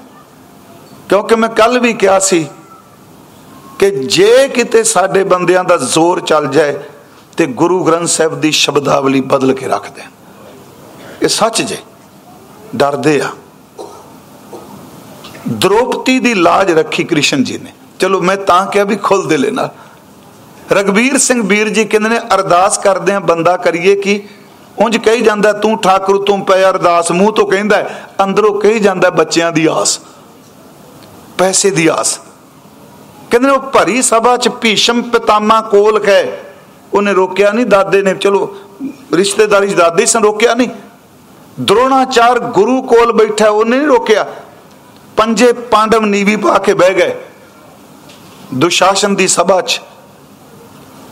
ਕਿਉਂਕਿ ਮੈਂ ਕੱਲ ਵੀ ਕਿਹਾ ਸੀ ਕਿ ਜੇ ਕਿਤੇ ਸਾਡੇ ਬੰਦਿਆਂ ਦਾ ਜ਼ੋਰ ਚੱਲ ਜਾਏ ਤੇ ਗੁਰੂ ਗ੍ਰੰਥ ਸਾਹਿਬ ਦੀ ਸ਼ਬਦਾਵਲੀ ਬਦਲ ਕੇ ਰੱਖ ਦੇ ਇਹ ਸੱਚ ਜੇ, ਡਰਦੇ ਆ। ਦ੍ਰੋਪਤੀ ਦੀ ਲਾਜ ਰੱਖੀ ਕ੍ਰਿਸ਼ਨ ਜੀ ਨੇ। ਚਲੋ ਮੈਂ ਤਾਂ ਕਿਹਾ ਵੀ ਖੁੱਲ ਦਿਲੇ ਨਾਲ। ਰਗਵੀਰ ਸਿੰਘ ਵੀਰ ਜੀ ਕਹਿੰਦੇ ਨੇ, ਅਰਦਾਸ ਕਰਦੇ ਆ, ਬੰਦਾ ਕਰੀਏ ਕਿ? ਉਂਝ ਕਹੀ ਜਾਂਦਾ, ਤੂੰ ਠਾਕੁਰ, ਤੂੰ ਪੈ ਅਰਦਾਸ। ਮੂੰਹ ਤੋਂ ਕਹਿੰਦਾ ਅੰਦਰੋਂ ਕਹੀ ਜਾਂਦਾ ਬੱਚਿਆਂ ਦੀ ਆਸ, ਪੈਸੇ ਦੀ ਆਸ। ਕਹਿੰਦੇ ਉਹ ਭਰੀ ਸਭਾ ਚ ਭੀਸ਼ਮ ਪਿਤਾਮਾ ਕੋਲ ਹੈ। ਉਹਨੇ ਰੋਕਿਆ ਨਹੀਂ, ਦਾਦੇ ਨੇ, ਚਲੋ, ਰਿਸ਼ਤੇਦਾਰੀ ਚ ਦਾਦੇ ਸਨ, ਰੋਕਿਆ ਨਹੀਂ। ਦਰੋਣਾਚਾਰ ਗੁਰੂ ਕੋਲ ਬੈਠਾ, ਉਹਨੇ ਨਹੀਂ ਰੋਕਿਆ। ਪੰਜੇ ਪਾਂਡਵ ਨੀਵੀ ਪਾ ਕੇ ਬਹਿ ਗਏ, ਦੁਸ਼ਾਸਨ ਦੀ ਸਭਾ 'ਚ।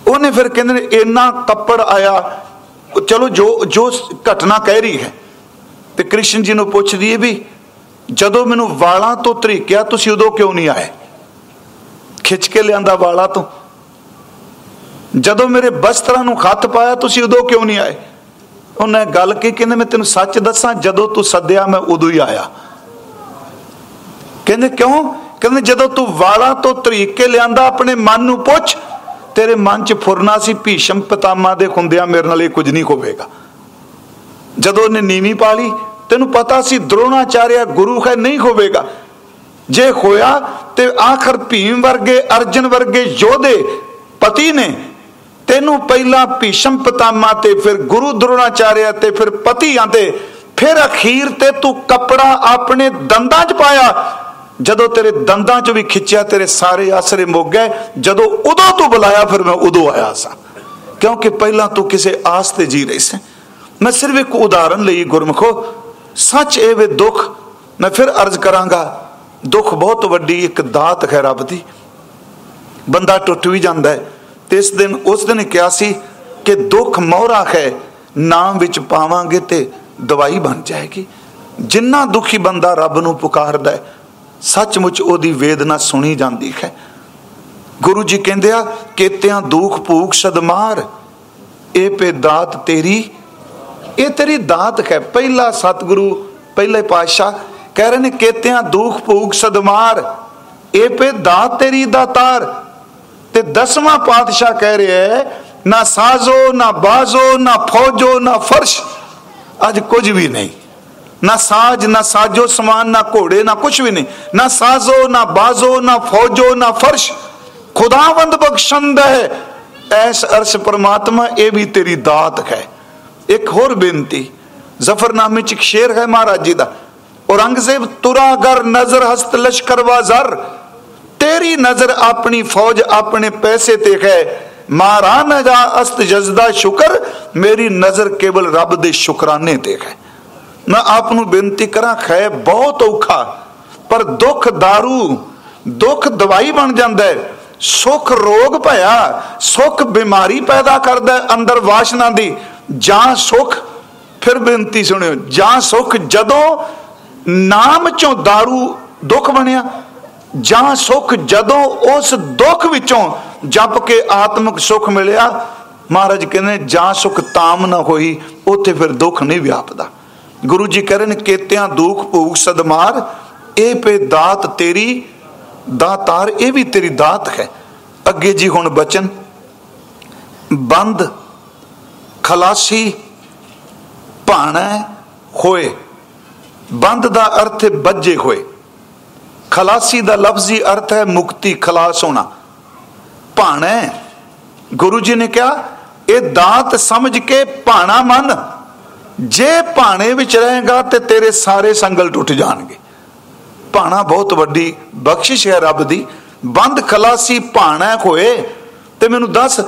ਉਹਨੇ ਫਿਰ ਕਹਿੰਦੇ ਨੇ, ਇੰਨਾ ਕੱਪੜ ਆਇਆ ਚਲੋ ਜੋ ਜੋ ਘਟਨਾ ਕਹਿ ਰਹੀ ਹੈ ਤੇ ਕ੍ਰਿਸ਼ਨ ਜੀ ਨੂੰ ਪੁੱਛਦੀ ਹੈ ਵੀ ਜਦੋਂ ਮੈਨੂੰ ਵਾਲਾਂ ਤੋਂ ਤਰੀਕਿਆ, ਤੁਸੀਂ ਉਦੋਂ ਕਿਉਂ ਨਹੀਂ ਆਏ? ਖਿੱਚ ਕੇ ਲਿਆਂਦਾ ਵਾਲਾਂ ਤੋਂ। ਜਦੋਂ ਮੇਰੇ ਬਸਤਰਾਂ ਨੂੰ ਖੱਤ ਪਾਇਆ, ਤੁਸੀਂ ਉਦੋਂ ਕਿਉਂ ਨਹੀਂ ਆਏ? ਉਹਨੇ ਗੱਲ ਕੀ ਕਹਿੰਦੇ, ਮੈਂ ਤੈਨੂੰ ਸੱਚ ਦੱਸਾਂ, ਜਦੋਂ ਤੂੰ ਸੱਦਿਆ, ਮੈਂ ਉਦੋਂ ਹੀ ਆਇਆ। ਕਹਿੰਦੇ ਕਿਉਂ? ਕਹਿੰਦੇ ਜਦੋਂ ਤੂੰ ਵਾਲਾਂ ਤੋਂ ਤਰੀਕੇ ਲਿਆਂਦਾ, ਆਪਣੇ ਮਨ ਨੂੰ ਪੁੱਛ ਤੇਰੇ ਮਨ 'ਚ ਫੁਰਨਾ ਸੀ, ਭੀਸ਼ਮ ਪਤਾਮਾ ਦੇ ਖੁੰਦਿਆਂ ਮੇਰੇ ਨਾਲ ਇਹ ਕੁਝ ਨਹੀਂ ਹੋਵੇਗਾ। ਜਦੋਂ ਉਹਨੇ ਨੀਵੀਂ ਪਾ ਲਈ, ਤੈਨੂੰ ਪਤਾ ਸੀ ਦਰੋਣਾਚਾਰਿਆ ਗੁਰੂ ਹੈ, ਨਹੀਂ ਹੋਵੇਗਾ। ਜੇ ਹੋਇਆ ਤੇ ਆਖਰ ਭੀਮ ਵਰਗੇ, ਅਰਜਨ ਵਰਗੇ ਯੋਧੇ ਪਤੀ ਨੇ, ਤੈਨੂੰ ਪਹਿਲਾਂ ਭੀਸ਼ਮ ਪਤਾਮਾ ਤੇ ਫਿਰ ਗੁਰੂ ਦਰੋਣਾਚਾਰਿਆ ਤੇ ਫਿਰ ਪਤੀ ਆਂਦੇ ਫਿਰ ਅਖੀਰ ਤੇ ਤੂੰ ਕਪੜਾ ਆਪਣੇ ਦੰਦਾਂ 'ਚ ਪਾਇਆ। ਜਦੋਂ ਤੇਰੇ ਦੰਦਾਂ 'ਚ ਵੀ ਖਿੱਚਿਆ, ਤੇਰੇ ਸਾਰੇ ਆਸਰੇ ਮੁੱਕ ਗਏ, ਜਦੋਂ ਉਦੋਂ ਤੂੰ ਬੁਲਾਇਆ, ਫਿਰ ਮੈਂ ਉਦੋਂ ਆਇਆ ਸਾਂ। ਕਿਉਂਕਿ ਪਹਿਲਾਂ ਤੂੰ ਕਿਸੇ ਆਸ ਤੇ ਜੀ ਰਹੀ ਸੀ। ਮੈਂ ਸਿਰਫ ਇੱਕ ਉਦਾਹਰਨ ਲਈ ਗੁਰਮਖੋ, ਸੱਚ ਇਹ ਵੇ ਦੁੱਖ, ਮੈਂ ਫਿਰ ਅਰਜ਼ ਕਰਾਂਗਾ, ਦੁੱਖ ਬਹੁਤ ਵੱਡੀ ਇੱਕ ਦਾਤ ਹੈ ਰੱਬ ਦੀ। ਬੰਦਾ ਟੁੱਟ ਵੀ ਜਾਂਦਾ ਹੈ ਤੇ ਇਸ ਦਿਨ, ਉਸ ਦਿਨ ਕਿਹਾ ਸੀ ਕਿ ਦੁੱਖ ਮੋਹਰਾ ਹੈ, ਨਾਮ ਵਿੱਚ ਪਾਵਾਂਗੇ ਤੇ ਦਵਾਈ ਬਣ ਜਾਏਗੀ। ਜਿੰਨਾ ਦੁਖੀ ਬੰਦਾ ਰੱਬ ਨੂੰ ਪੁਕਾਰਦਾ ਹੈ ਸੱਚਮੁੱਚ ਉਹਦੀ ਵੇਦਨਾ ਸੁਣੀ ਜਾਂਦੀ ਹੈ। ਗੁਰੂ ਜੀ ਕਹਿੰਦੇ ਆ, ਕੇਤਿਆਂ ਦੁੱਖ ਭੂਖ ਸਦਮਾਰ, ਇਹ ਪੇ ਦਾਤ ਤੇਰੀ, ਇਹ ਤੇਰੀ ਦਾਤ ਹੈ। ਪਹਿਲਾ ਸਤਿਗੁਰੂ, ਪਹਿਲੇ ਪਾਤਸ਼ਾਹ ਕਹਿ ਰਹੇ ਨੇ, ਕੇਤਿਆਂ ਦੁੱਖ ਭੂਖ ਸਦਮਾਰ, ਇਹ ਪੇ ਦਾਤ ਤੇਰੀ ਦਾਤਾਰ। ਤੇ ਦਸਵਾਂ ਪਾਤਸ਼ਾਹ ਕਹਿ ਰਿਹਾ ਹੈ, ਨਾ ਸਾਜ਼ੋ, ਨਾ ਬਾਜ਼ੋ, ਨਾ ਫੌਜੋ, ਨਾ ਫਰਸ਼, ਅੱਜ ਕੁਝ ਵੀ ਨਹੀਂ। ਨਾ ਸਾਜ, ਨਾ ਸਾਜੋ ਸਮਾਨ, ਨਾ ਘੋੜੇ, ਨਾ ਕੁਛ ਵੀ ਨਹੀਂ। ਨਾ ਸਾਜ਼ੋ, ਨਾ ਬਾਜ਼ੋ, ਨਾ ਫੌਜੋ, ਨਾ ਫਰਸ਼। ਖੁਦਾਵੰਦ ਬਖਸ਼ੰਦ ਹੈ। ਐਸ ਅਰਸ਼ ਪਰਮਾਤਮਾ, ਇਹ ਵੀ ਤੇਰੀ ਦਾਤ ਹੈ। ਇੱਕ ਹੋਰ ਬੇਨਤੀ, ਜ਼ਫਰਨਾਮੇ ਚ ਇੱਕ ਸ਼ੇਰ ਹੈ ਮਹਾਰਾਜ ਜੀ ਦਾ। ਔਰੰਗਜ਼ੇਬ ਤੁਰਾ ਗਰ ਨਜ਼ਰ ਹਸਤ ਲਸ਼ਕਰ ਵਾਜ਼ਰ ਤੇਰੀ ਨਜ਼ਰ ਆਪਣੀ ਫੌਜ ਆਪਣੇ ਪੈਸੇ ਤੇ ਹੈ। ਮਹਾਰਾਨਾ ਦਾ ਅਸਤ ਜਜ਼ਦਾ ਸ਼ੁਕਰ, ਮੇਰੀ ਨਜ਼ਰ ਕੇਵਲ ਰੱਬ ਦੇ ਸ਼ੁਕਰਾਨੇ ਤੇ ਹੈ। है मैं आप बेनती करा खै बहुत औखा पर दुख दारू दुख दवाई बन जाता है सुख रोग भया सुख बीमारी पैदा करता है अंदर वाशना दी ਜਾਂ ਸੁਖ ਫਿਰ ਬੇਨਤੀ ਸੁਣਿਓ ਜਾਂ ਸੁਖ ਜਦੋਂ ਨਾਮ ਚੋਂ दारू ਦੁੱਖ ਬਣਿਆ ਜਾਂ ਸੁਖ ਜਦੋਂ ਉਸ ਦੁੱਖ ਵਿੱਚੋਂ ਜਪ ਕੇ ਆਤਮਿਕ ਸੁਖ ਮਿਲਿਆ ਮਹਾਰਾਜ ਕਹਿੰਦੇ ਜਾਂ ਸੁਖ ਤਾਮ ਨਾ ਹੋਈ ਉੱਥੇ ਫਿਰ ਦੁੱਖ ਨਹੀਂ ਵਿਆਪਦਾ ਗੁਰੂ ਜੀ ਕਰਨ ਕੇਤਿਆਂ ਦੁੱਖ ਭੂਖ ਸਦਮਾਰ, ਇਹ ਪੇ ਦਾਤ ਤੇਰੀ, ਦਾਤਾਰ ਇਹ ਵੀ ਤੇਰੀ ਦਾਤ ਹੈ। ਅੱਗੇ ਜੀ ਹੁਣ ਬਚਨ, ਬੰਦ, ਖਲਾਸੀ, ਭਾਣਾ ਹੋਏ। ਬੰਦ ਦਾ ਅਰਥ ਹੈ ਬੱਜੇ ਹੋਏ। ਖਲਾਸੀ ਦਾ ਲਫ਼ਜ਼ੀ ਅਰਥ ਹੈ ਮੁਕਤੀ, ਖਲਾਸ ਹੋਣਾ। ਭਾਣਾ, ਗੁਰੂ ਜੀ ਨੇ ਕਿਹਾ, ਇਹ ਦਾਤ ਸਮਝ ਕੇ ਭਾਣਾ ਮੰਨ। ਜੇ ਭਾਣੇ ਵਿੱਚ ਰਹੇਗਾ ਤੇ ਤੇਰੇ ਸਾਰੇ ਸੰਗਲ ਟੁੱਟ ਜਾਣਗੇ। ਭਾਣਾ ਬਹੁਤ ਵੱਡੀ ਬਖਸ਼ਿਸ਼ ਹੈ ਰੱਬ ਦੀ। ਬੰਦ ਖਲਾਸੀ ਭਾਣਾ ਹੋਏ ਤੇ ਮੈਨੂੰ ਦੱਸ,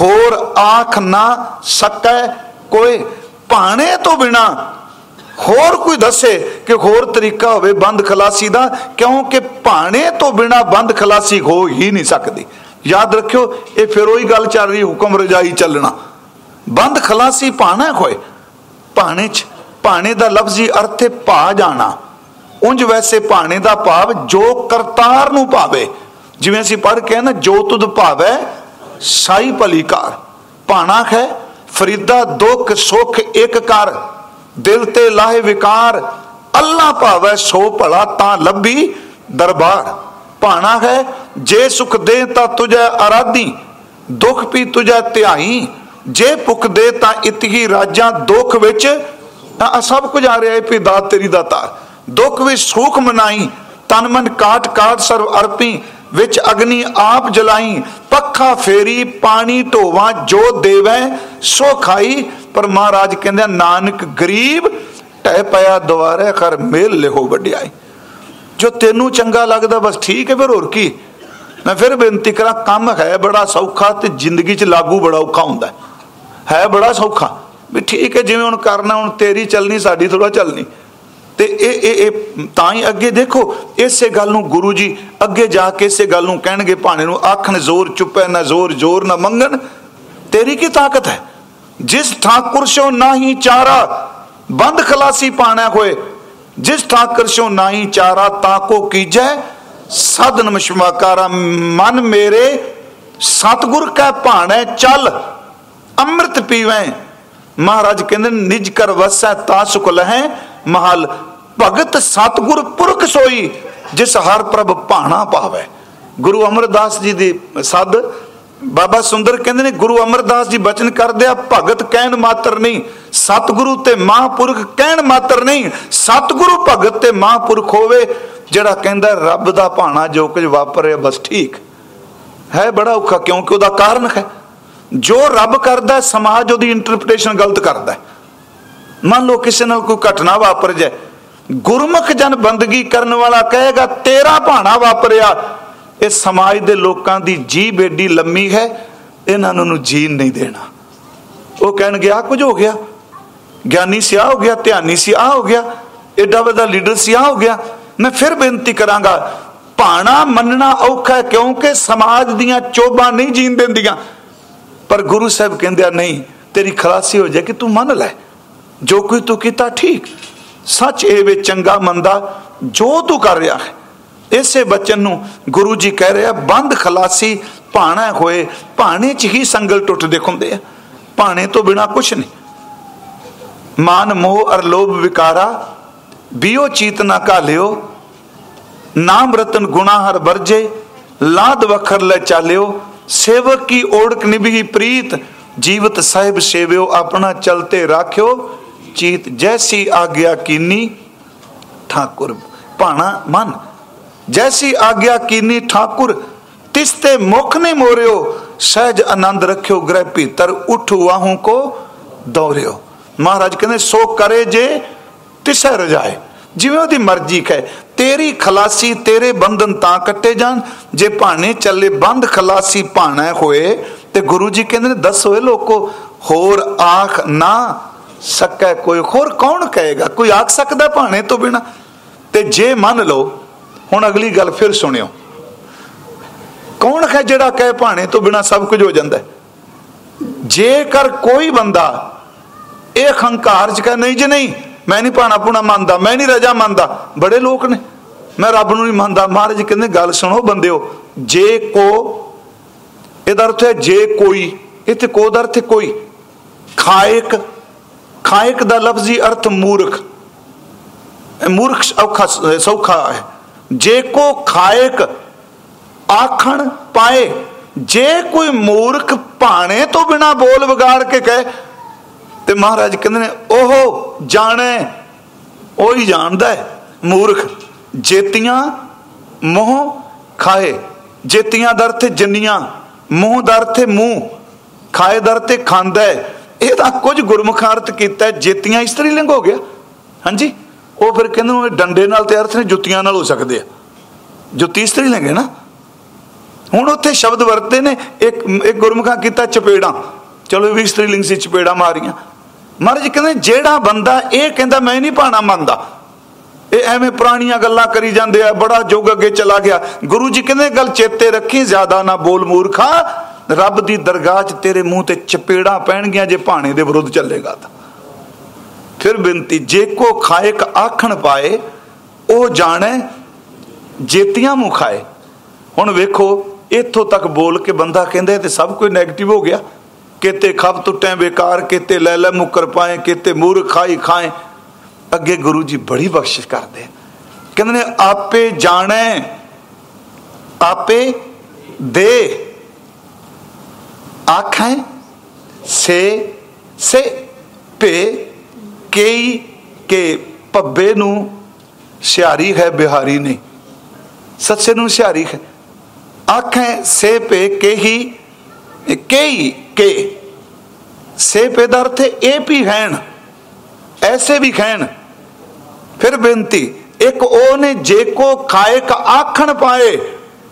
ਹੋਰ ਆਖ ਨਾ ਸਕੈ ਕੋਈ ਭਾਣੇ ਤੋਂ ਬਿਨਾ। ਹੋਰ ਕੋਈ ਦੱਸੇ ਕਿ ਹੋਰ ਤਰੀਕਾ ਹੋਵੇ ਬੰਦ ਖਲਾਸੀ ਦਾ, ਕਿਉਂਕਿ ਭਾਣੇ ਤੋਂ ਬਿਨਾ ਬੰਦ ਖਲਾਸੀ ਹੋ ਹੀ ਨਹੀਂ ਸਕਦੀ। ਯਾਦ ਰੱਖਿਓ, ਇਹ ਫਿਰ ਉਹੀ ਗੱਲ ਚੱਲ ਰਹੀ, ਹੁਕਮ ਰਜਾਈ ਚੱਲਣਾ। ਬੰਦ ਖਲਾਸੀ ਭਾਣਾ ਹੋਏ ਭਾਣੇ ਚ, ਭਾਣੇ ਦਾ ਲਫ਼ਜ਼ੀ ਅਰਥ ਹੈ ਭਾ ਜਾਣਾ। ਉਂਝ ਵੈਸੇ ਭਾਣੇ ਦਾ ਭਾਵ ਜੋ ਕਰਤਾਰ ਨੂੰ ਭਾਵੇ। ਜਿਵੇਂ ਅਸੀਂ ਪੜ੍ਹ ਕੇ ਨਾ, ਜੋ ਤੁਧ ਭਾਵੇ, ਸਾਈ ਭਲੀਕਾਰ ਪਾਣਾ ਹੈ ਫਰੀਦਾ ਦੁੱਖ ਸੁਖ ਇੱਕ ਕਰ। ਦਿਲ ਤੇ ਲਾਹੇ ਵਿਕਾਰ, ਅੱਲਾ ਭਾਵੇ, ਸੋ ਭਲਾ ਤਾਂ ਲੱਭੀ ਦਰਬਾਰ। ਭਾਣਾ ਹੈ ਜੇ ਸੁਖ ਦੇ ਤਾਂ ਤੁਝੇ ਅਰਾਧੀ ਦੁੱਖ ਵੀ ਤੁਝੇ ਧਿਆਈ। ਜੇ ਭੁਖ ਦੇ ਤਾਂ ਇਤਹੀ ਰਾਜਾਂ ਦੁੱਖ ਵਿੱਚ ਆ ਸਭ ਕੁਝ ਆ ਰਿਹਾ ਹੈ ਪੀ ਦਾਤ ਤੇਰੀ ਦਾਤਾ। ਦੁੱਖ ਵਿੱਚ ਸੁਖ ਮਨਾਈ, ਤਨ ਮਨ ਕਾਟ ਕਾਟ ਸਰਵ ਅਰਪੀ, ਵਿੱਚ ਅਗਨੀ ਆਪ ਜਲਾਈ, ਪੱਖਾ ਫੇਰੀ, ਪਾਣੀ ਢੋਵਾ, ਜੋ ਦੇਵੈ ਸੋ ਖਾਈ। ਪਰ ਮਹਾਰਾਜ ਕਹਿੰਦੇ ਨਾਨਕ ਗਰੀਬ ਟਹਿ ਪਿਆ ਦੁਆਰੇ, ਖਰ ਮੇਲ ਲਿਹੋ ਵੱਡਿਆਈ। ਜੋ ਤੈਨੂੰ ਚੰਗਾ ਲੱਗਦਾ, ਬਸ ਠੀਕ ਹੈ, ਫਿਰ ਹੋਰ ਕੀ? ਮੈਂ ਫਿਰ ਬੇਨਤੀ ਕਰਾਂ, ਕੰਮ ਹੈ ਬੜਾ ਸੌਖਾ ਤੇ ਜ਼ਿੰਦਗੀ 'ਚ ਲਾਗੂ ਬੜਾ ਔਖਾ ਹੁੰਦਾ ਹੈ। ਹੈ ਬੜਾ ਸੌਖਾ। ਵੀ ਠੀਕ ਹੈ, ਜਿਵੇਂ ਹੁਣ ਕਰਨਾ, ਹੁਣ ਤੇਰੀ ਚੱਲਣੀ, ਸਾਡੀ ਥੋੜਾ ਚੱਲਣੀ। ਤੇ ਇਹ ਇਹ ਤਾਂ ਹੀ ਅੱਗੇ ਦੇਖੋ, ਇਸੇ ਗੱਲ ਨੂੰ ਗੁਰੂ ਜੀ ਅੱਗੇ ਜਾ ਕੇ ਇਸੇ ਗੱਲ ਨੂੰ ਕਹਿਣਗੇ, ਭਾਣੇ ਨੂੰ ਆਖਣ ਜ਼ੋਰ ਚੁੱਪੈ, ਨਾ ਜ਼ੋਰ ਜ਼ੋਰ, ਨਾ ਮੰਗਣ। ਤੇਰੀ ਕੀ ਤਾਕਤ ਹੈ? ਜਿਸ ਠਾਕੁਰ ਸੋ ਨਹੀਂ ਚਾਰਾ, ਬੰਦ ਖਲਾਸੀ ਪਾਣਾ ਹੋਏ। ਜਿਸ ਠਾਕੁਰ ਸੋ ਨਹੀਂ ਚਾਰਾ, ਤਾਂ ਕੋ ਕੀਜੈ? ਸਦ ਨਮਸ਼ਮਾਕਾਰਾ ਮਨ ਮੇਰੇ, ਸਤਗੁਰ ਕੈ ਭਾਣੇ ਚੱਲ। ਅੰਮ੍ਰਿਤ ਪੀਵੇਂ। ਮਹਾਰਾਜ ਕਹਿੰਦੇ, ਨਿਜ ਕਰ ਵਸੈ ਤਾ ਸੁਖ ਲਹੈ। ਮਹਲ ਭਗਤ ਸਤਗੁਰ ਪੁਰਖ ਸੋਈ, ਜਿਸ ਹਰ ਪ੍ਰਭ ਭਾਣਾ ਪਾਵੇ। ਗੁਰੂ ਅਮਰਦਾਸ ਜੀ ਦੀ ਸਦ, ਬਾਬਾ ਸੁੰਦਰ ਕਹਿੰਦੇ ਨੇ, ਗੁਰੂ ਅਮਰਦਾਸ ਜੀ ਬਚਨ ਕਰਦੇ ਆ, ਭਗਤ ਕਹਿਣ ਮਾਤਰ ਨਹੀਂ, ਸਤਿਗੁਰੂ ਤੇ ਮਹਾਪੁਰਖ ਕਹਿਣ ਮਾਤਰ ਨਹੀਂ, ਸਤਿਗੁਰੂ ਭਗਤ ਤੇ ਮਹਾਪੁਰਖ ਹੋਵੇ, ਜਿਹੜਾ ਕਹਿੰਦਾ, ਰੱਬ ਦਾ ਭਾਣਾ ਜੋ ਕੁਝ ਵਾਪਰਿਆ, ਬਸ ਠੀਕ। ਹੈ ਬੜਾ ਔਖਾ, ਕਿਉਂਕਿ ਉਹਦਾ ਕਾਰਨ ਹੈ। ਜੋ ਰੱਬ ਕਰਦਾ, ਸਮਾਜ ਉਹਦੀ ਇੰਟਰਪ੍ਰੀਟੇਸ਼ਨ ਗਲਤ ਕਰਦਾ ਮੰਨ ਲਓ ਕਿਸੇ ਨਾਲ ਕੋਈ ਘਟਨਾ ਵਾਪਰ ਜਾਏ, ਗੁਰਮੁਖ ਜਨ ਬੰਦਗੀ ਕਰਨ ਵਾਲਾ ਕਹੇਗਾ, ਤੇਰਾ ਭਾਣਾ ਵਾਪਰਿਆ। ਇਹ ਸਮਾਜ ਦੇ ਲੋਕਾਂ ਦੀ ਜੀ ਬੇਡੀ ਲੰਮੀ ਹੈ, ਇਹਨਾਂ ਨੂੰ ਜੀਣ ਨਹੀਂ ਦੇਣਾ। ਉਹ ਕਹਿਣਗੇ ਆ ਕੁਝ ਹੋ ਗਿਆ। ਗਿਆਨੀ ਸਿਆ ਹੋ ਗਿਆ। ਧਿਆਨੀ ਸਿਆ ਹੋ ਗਿਆ। ਐਡਾ ਵੱਡਾ ਲੀਡਰ ਸਿਆ ਹੋ ਗਿਆ। ਮੈਂ ਫਿਰ ਬੇਨਤੀ ਕਰਾਂਗਾ, ਭਾਣਾ ਮੰਨਣਾ ਔਖਾ ਕਿਉਂਕਿ ਸਮਾਜ ਦੀਆਂ ਚੋਬਾਂ ਨਹੀਂ ਜੀਣ ਦਿੰਦੀਆਂ। ਪਰ ਗੁਰੂ ਸਾਹਿਬ ਕਹਿੰਦੇ ਆ, ਨਹੀਂ, ਤੇਰੀ ਖਲਾਸੀ ਹੋ ਜਾਏ ਕਿ ਤੂੰ ਮੰਨ ਲੈ। ਜੋ ਕੋਈ ਤੂੰ ਕੀਤਾ, ਠੀਕ। ਸੱਚ ਇਹ ਵੇ ਚੰਗਾ ਮੰਦਾ ਜੋ ਤੂੰ ਕਰ ਰਿਹਾ ਹੈ। ਇਸੇ ਬਚਨ ਨੂੰ ਗੁਰੂ ਜੀ ਕਹਿ ਰਿਹਾ ਬੰਦ ਖਲਾਸੀ ਭਾਣਾ ਹੋਏ, ਭਾਣੇ 'ਚ ਹੀ ਸੰਗਲ ਟੁੱਟਦੇ ਹੁੰਦੇ ਆ। ਭਾਣੇ ਤੋਂ ਬਿਨਾ ਕੁਛ ਨਹੀਂ। ਮਾਨ ਮੋਹ ਅਰ ਲੋਭ ਵਿਕਾਰਾ, ਬਿਓ ਚੀਤ ਨਾ ਕਾਲਿਓ ਨਾਮ ਰਤਨ ਗੁਨਾ ਹਰ ਵਰਜੇ, ਲਾਦ ਵਖਰ ਲੈ ਚਾਲਿਓ। ਸੇਵਕ ਕੀ ਓੜਕ ਨਿਭੀ ਪ੍ਰੀਤ? ਜੀਵਤ ਸਾਹਿਬ ਸੇਵਿਓ, ਆਪਣਾ ਚਲਤੇ ਰਾਖਿਓ। ਚੀਤ ਜੈਸੀ ਆਗਿਆ ਕੀਨੀ? ਠਾਕੁਰ, ਭਾਣਾ ਮਨ। ਜੈਸੀ ਆਗਿਆ ਕੀਨੀ ਠਾਕੁਰ? ਤਿਸ ਤੇ ਮੁਖ ਨੇ ਮੋਰਿਓ। ਸਹਿਜ ਆਨੰਦ ਰੱਖਿਓ, ਗ੍ਰਹਿ ਭੀਤਰ ਉਠੂ ਆਹੂ ਕੋ ਦੌਰਿਓ। ਮਹਾਰਾਜ ਕਹਿੰਦੇ, ਸੋ ਕਰੇ ਜੇ ਤਿਸੈ ਰਜਾਏ। ਜਿਵੇਂ ਉਹਦੀ ਮਰਜ਼ੀ ਕਹੇ। ਤੇਰੀ ਖਲਾਸੀ ਤੇਰੇ ਬੰਧਨ ਤਾਂ ਕੱਟੇ ਜਾਣ। ਜੇ ਭਾਣੇ ਚੱਲੇ ਬੰਦ ਖਲਾਸੀ ਭਾਣਾ ਹੋਏ, ਤੇ ਗੁਰੂ ਜੀ ਕਹਿੰਦੇ ਨੇ, ਦੱਸੋ ਇਹ ਲੋਕੋ, ਹੋਰ ਆਖ ਨਾ ਸਕੈ ਕੋਈ। ਹੋਰ ਕੌਣ ਕਹੇਗਾ? ਕੋਈ ਆਖ ਸਕਦਾ ਭਾਣੇ ਤੋਂ ਬਿਨਾ? ਤੇ ਜੇ ਮੰਨ ਲਓ, ਹੁਣ ਅਗਲੀ ਗੱਲ ਫਿਰ ਸੁਣਿਓ। ਕੌਣ ਹੈ ਜਿਹੜਾ ਕਹੇ ਭਾਣੇ ਤੋਂ ਬਿਨਾ ਸਭ ਕੁਝ ਹੋ ਜਾਂਦਾ ਜੇਕਰ ਕੋਈ ਬੰਦਾ ਇਹ ਹੰਕਾਰ ਚ ਕਹੇ, ਨਹੀਂ ਜੇ, ਨਹੀਂ। ਮੈਂ ਨਹੀਂ ਭਾਣਾ ਪੁਣਾ ਮੰਨਦਾ, ਮੈਂ ਨਹੀਂ ਰਜਾ ਮੰਨਦਾ। ਬੜੇ ਲੋਕ ਨੇ। ਮੈਂ ਰੱਬ ਨੂੰ ਨਹੀਂ ਮੰਨਦਾ। ਮਹਾਰਾਜ ਕਹਿੰਦੇ, ਗੱਲ ਸੁਣੋ ਬੰਦਿਓ, ਜੇ ਕੋ, ਇਹਦਾ ਅਰਥ ਹੈ ਜੇ ਕੋਈ, ਇੱਥੇ ਕੋ ਦਾ ਅਰਥ ਕੋਈ। ਖਾਇਕ ਖਾਇਕ ਦਾ ਲਫ਼ਜ਼ੀ ਅਰਥ ਮੂਰਖ। ਮੂਰਖ ਔਖਾ ਸੌਖਾ ਹੈ। ਜੇ ਕੋ ਖਾਇਕ, ਆਖਣ ਪਾਏ। ਜੇ ਕੋਈ ਮੂਰਖ ਭਾਣੇ ਤੋਂ ਬਿਨਾ ਬੋਲ ਵਿਗਾੜ ਕੇ ਕਹੇ ਤੇ ਮਹਾਰਾਜ ਕਹਿੰਦੇ ਨੇ ਉਹ ਜਾਣੇ, ਉਹ ਹੀ ਜਾਣਦਾ ਹੈ, ਮੂਰਖ। ਜੇਤੀਆਂ ਮੋਹ ਖਾਏ, ਜੇਤੀਆਂ ਦਰ ਤੇ ਜੰਨੀਆਂ, ਮੂੰਹ ਦਰ ਤੇ ਮੂੰਹ, ਖਾਏ ਦਰ ਤੇ ਖਾਂਦਾ ਇਹ ਤਾਂ ਕੁਝ ਗੁਰਮੁਖ ਅਰਥ ਕੀਤਾ ਜੇਤੀਆਂ ਇਸਤਰੀ ਲਿੰਗ ਹੋ ਗਿਆ। ਹਾਂਜੀ? ਉਹ ਫਿਰ ਕਹਿੰਦੇ ਉਹ ਡੰਡੇ ਨਾਲ ਤੇ ਅਰਥ ਨੇ, ਜੁੱਤੀਆਂ ਨਾਲ ਹੋ ਸਕਦੇ ਆ। ਜੁੱਤੀ ਇਸਤਰੀ ਲਿੰਗ ਹੈ ਨਾ? ਹੁਣ ਉੱਥੇ ਸ਼ਬਦ ਵਰਤੇ ਨੇ, ਇੱਕ ਇੱਕ ਗੁਰਮੁਖਾ ਕੀਤਾ ਚਪੇੜਾਂ। ਚਲੋ ਵੀ ਇਸਤਰੀ ਲਿੰਗ ਸੀ, ਚਪੇੜਾਂ ਮਾਰੀਆਂ। ਮਹਾਰਾਜ ਕਹਿੰਦੇ, ਜਿਹੜਾ ਬੰਦਾ ਇਹ ਕਹਿੰਦਾ, ਮੈਂ ਨਹੀਂ ਪਾਣਾ ਮੰਨਦਾ। ਇਹ ਐਵੇਂ ਪੁਰਾਣੀਆਂ ਗੱਲਾਂ ਕਰੀ ਜਾਂਦੇ ਆ, ਬੜਾ ਜੋਗ ਅੱਗੇ ਚਲਾ ਗਿਆ। ਗੁਰੂ ਜੀ ਕਹਿੰਦੇ, ਗੱਲ ਚੇਤੇ ਰੱਖੀ, ਜ਼ਿਆਦਾ ਨਾ ਬੋਲ ਮੂਰਖਾ। ਰੱਬ ਦੀ ਦਰਗਾਹ 'ਚ ਤੇਰੇ ਮੂੰਹ ਤੇ ਚਪੇੜਾਂ ਪੈਣਗੀਆਂ, ਜੇ ਭਾਣੇ ਦੇ ਵਿਰੁੱਧ ਚੱਲੇਗਾ ਤਾਂ। ਫਿਰ ਬੇਨਤੀ, ਜੇ ਕੋ ਖਾਇਕ ਆਖਣ ਪਾਏ, ਉਹ ਜਾਣੇ, ਜੇਤੀਆਂ ਮੂੰਹ ਖਾਏ। ਹੁਣ ਵੇਖੋ, ਇੱਥੋਂ ਤੱਕ ਬੋਲ ਕੇ ਬੰਦਾ ਕਹਿੰਦਾ ਤੇ ਸਭ ਕੁਝ 네ਗੇਟਿਵ ਹੋ ਗਿਆ। ਕਿਤੇ ਖਬ ਟੁੱਟੇ, ਬੇਕਾਰ ਕਿਤੇ, ਲੈ ਲੈ ਮੁਕਰ ਪਾਏ, ਕਿਤੇ ਮੂਰ ਖਾਈ ਖਾਏ। ਅੱਗੇ ਗੁਰੂ ਜੀ ਬੜੀ ਬਖਸ਼ਿਸ਼ ਕਰਦੇ ਕਹਿੰਦੇ ਨੇ, ਆਪੇ ਜਾਣੈ, ਆਪੇ ਦੇ। ਆਖਾਂ, ਸੇ ਸੇ ਪੇ ਕਈ, ਕੇ ਪੱਬੇ ਨੂੰ ਸਿਆਰੀ ਹੈ, ਬਿਹਾਰੀ ਨਹੀਂ। ਸੱਚੇ ਨੂੰ ਸਿਆਰੀ ਹੈ। ਆਖਾਂ, ਸੇ ਪੇ ਕਹੀ ਕਈ ਕੇ ਸੇ ਪੇ ਦਾ ਅਰਥ ਇਹ ਵੀ ਹੈਣ ਐਸੇ ਵੀ ਫਿਰ ਬੇਨਤੀ, ਇੱਕ ਉਹ ਨੇ ਜੇ ਕੋ ਖਾਇਕ ਆਖਣ ਪਾਏ,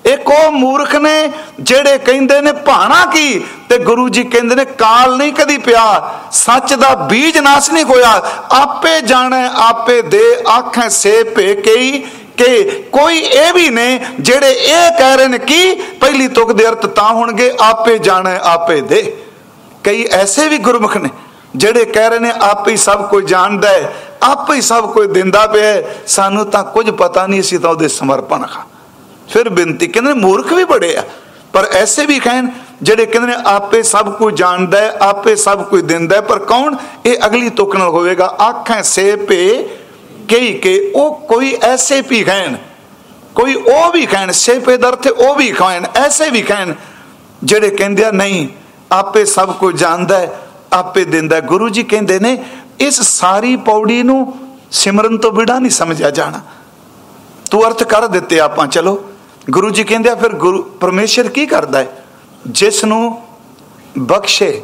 ਇੱਕ ਉਹ ਮੂਰਖ ਨੇ ਜਿਹੜੇ ਕਹਿੰਦੇ ਨੇ ਭਾਣਾ ਕੀ, ਤੇ ਗੁਰੂ ਜੀ ਕਹਿੰਦੇ ਨੇ ਕਾਲ ਨਹੀਂ ਕਦੀ ਪਿਆ, ਸੱਚ ਦਾ ਬੀਜ ਨਾਸ ਨਹੀਂ ਹੋਇਆ, ਆਪੇ ਜਾਣੇ, ਆਪੇ ਦੇ ਆਖੈ ਸੇ ਭੇ ਕਈ ਕਿ ਕੋਈ ਇਹ ਵੀ ਨੇ ਜਿਹੜੇ ਇਹ ਕਹਿ ਰਹੇ ਨੇ ਕਿ ਪਹਿਲੀ ਤੁਕ ਦੇ ਅਰਥ ਤਾਂ ਹੋਣਗੇ, ਆਪੇ ਜਾਣੇ, ਆਪੇ ਦੇ। ਕਈ ਐਸੇ ਵੀ ਗੁਰਮੁਖ ਨੇ ਜਿਹੜੇ ਕਹਿ ਰਹੇ ਨੇ, ਆਪੇ ਹੀ ਸਭ ਕੁਝ ਜਾਣਦਾ ਹੈ, ਆਪੇ ਹੀ ਸਭ ਕੁਝ ਦਿੰਦਾ ਪਿਆ ਸਾਨੂੰ ਤਾਂ ਕੁਝ ਪਤਾ ਨਹੀਂ ਸੀ ਤਾਂ ਉਹਦੇ ਸਮਰਪਣ ਖਾ ਫਿਰ ਬੇਨਤੀ, ਕਹਿੰਦੇ ਮੂਰਖ ਵੀ ਬੜੇ ਆ। ਪਰ ਐਸੇ ਵੀ ਕਹਿਣ ਜਿਹੜੇ ਕਹਿੰਦੇ ਨੇ, ਆਪੇ ਸਭ ਕੁਝ ਜਾਣਦਾ ਹੈ, ਆਪੇ ਸਭ ਕੁਝ ਦਿੰਦਾ ਹੈ। ਪਰ ਕੌਣ? ਇਹ ਅਗਲੀ ਤੁਕ ਨਾਲ ਹੋਵੇਗਾ। ਆਖਾਂ ਸੇ ਪੇ ਕਹੀ ਕੇ ਉਹ ਕੋਈ ਐਸੇ ਵੀ ਕਹਿਣ ਕੋਈ ਉਹ ਵੀ ਕਹਿਣ ਸੇਫੇ ਪੇ ਦਰ ਤੇ ਉਹ ਵੀ ਕਹਿਣ ਐਸੇ ਵੀ ਕਹਿਣ ਜਿਹੜੇ ਕਹਿੰਦੇ ਆ, ਨਹੀਂ, ਆਪੇ ਸਭ ਕੁਝ ਜਾਣਦਾ ਹੈ, ਆਪੇ ਦਿੰਦਾ ਗੁਰੂ ਜੀ ਕਹਿੰਦੇ ਨੇ, ਇਸ ਸਾਰੀ ਪੌੜੀ ਨੂੰ ਸਿਮਰਨ ਤੋਂ ਬਿਨਾ ਨਹੀਂ ਸਮਝਿਆ ਜਾਣਾ। ਤੂੰ ਅਰਥ ਕਰ ਦਿੱਤੇ ਆਪਾਂ, ਚਲੋ। ਗੁਰੂ ਜੀ ਕਹਿੰਦੇ ਆ, ਫਿਰ ਗੁਰੂ, ਪਰਮੇਸ਼ਰ ਕੀ ਕਰਦਾ ਹੈ? ਜਿਸ ਨੂੰ ਬਖਸ਼ੇ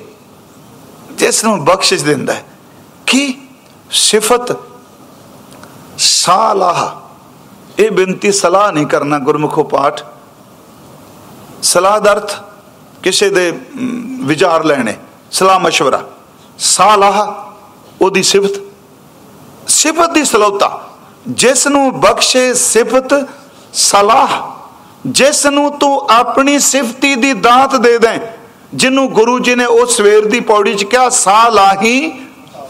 ਜਿਸ ਨੂੰ ਬਖਸ਼ਿਸ਼ ਦਿੰਦਾ ਹੈ, ਕੀ ਸਿਫਤ ਸਾਲਾਹ ਇਹ ਬੇਨਤੀ ਸਲਾਹ ਨਹੀਂ ਕਰਨਾ ਗੁਰਮੁਖੋ ਪਾਠ ਸਲਾਹ ਦਾ ਅਰਥ ਕਿਸੇ ਦੇ ਵਿਚਾਰ ਲੈਣੇ ਸਲਾਹ مشورہ ਸਾਲਾਹ ਉਹਦੀ ਸਿਫਤ ਸਿਫਤ ਦੀ ਸਲਾਹਤਾ ਜਿਸ ਨੂੰ ਬਖਸ਼ੇ ਸਿਫਤ ਸਲਾਹ ਜਿਸ ਨੂੰ ਤੂੰ ਆਪਣੀ ਸਿਫਤੀ ਦੀ ਦਾਤ ਦੇ ਦੇ ਜਿਹਨੂੰ ਗੁਰੂ ਜੀ ਨੇ ਉਹ ਸਵੇਰ ਦੀ ਪੌੜੀ 'ਚ ਕਿਹਾ ਸਾਲਾਹੀ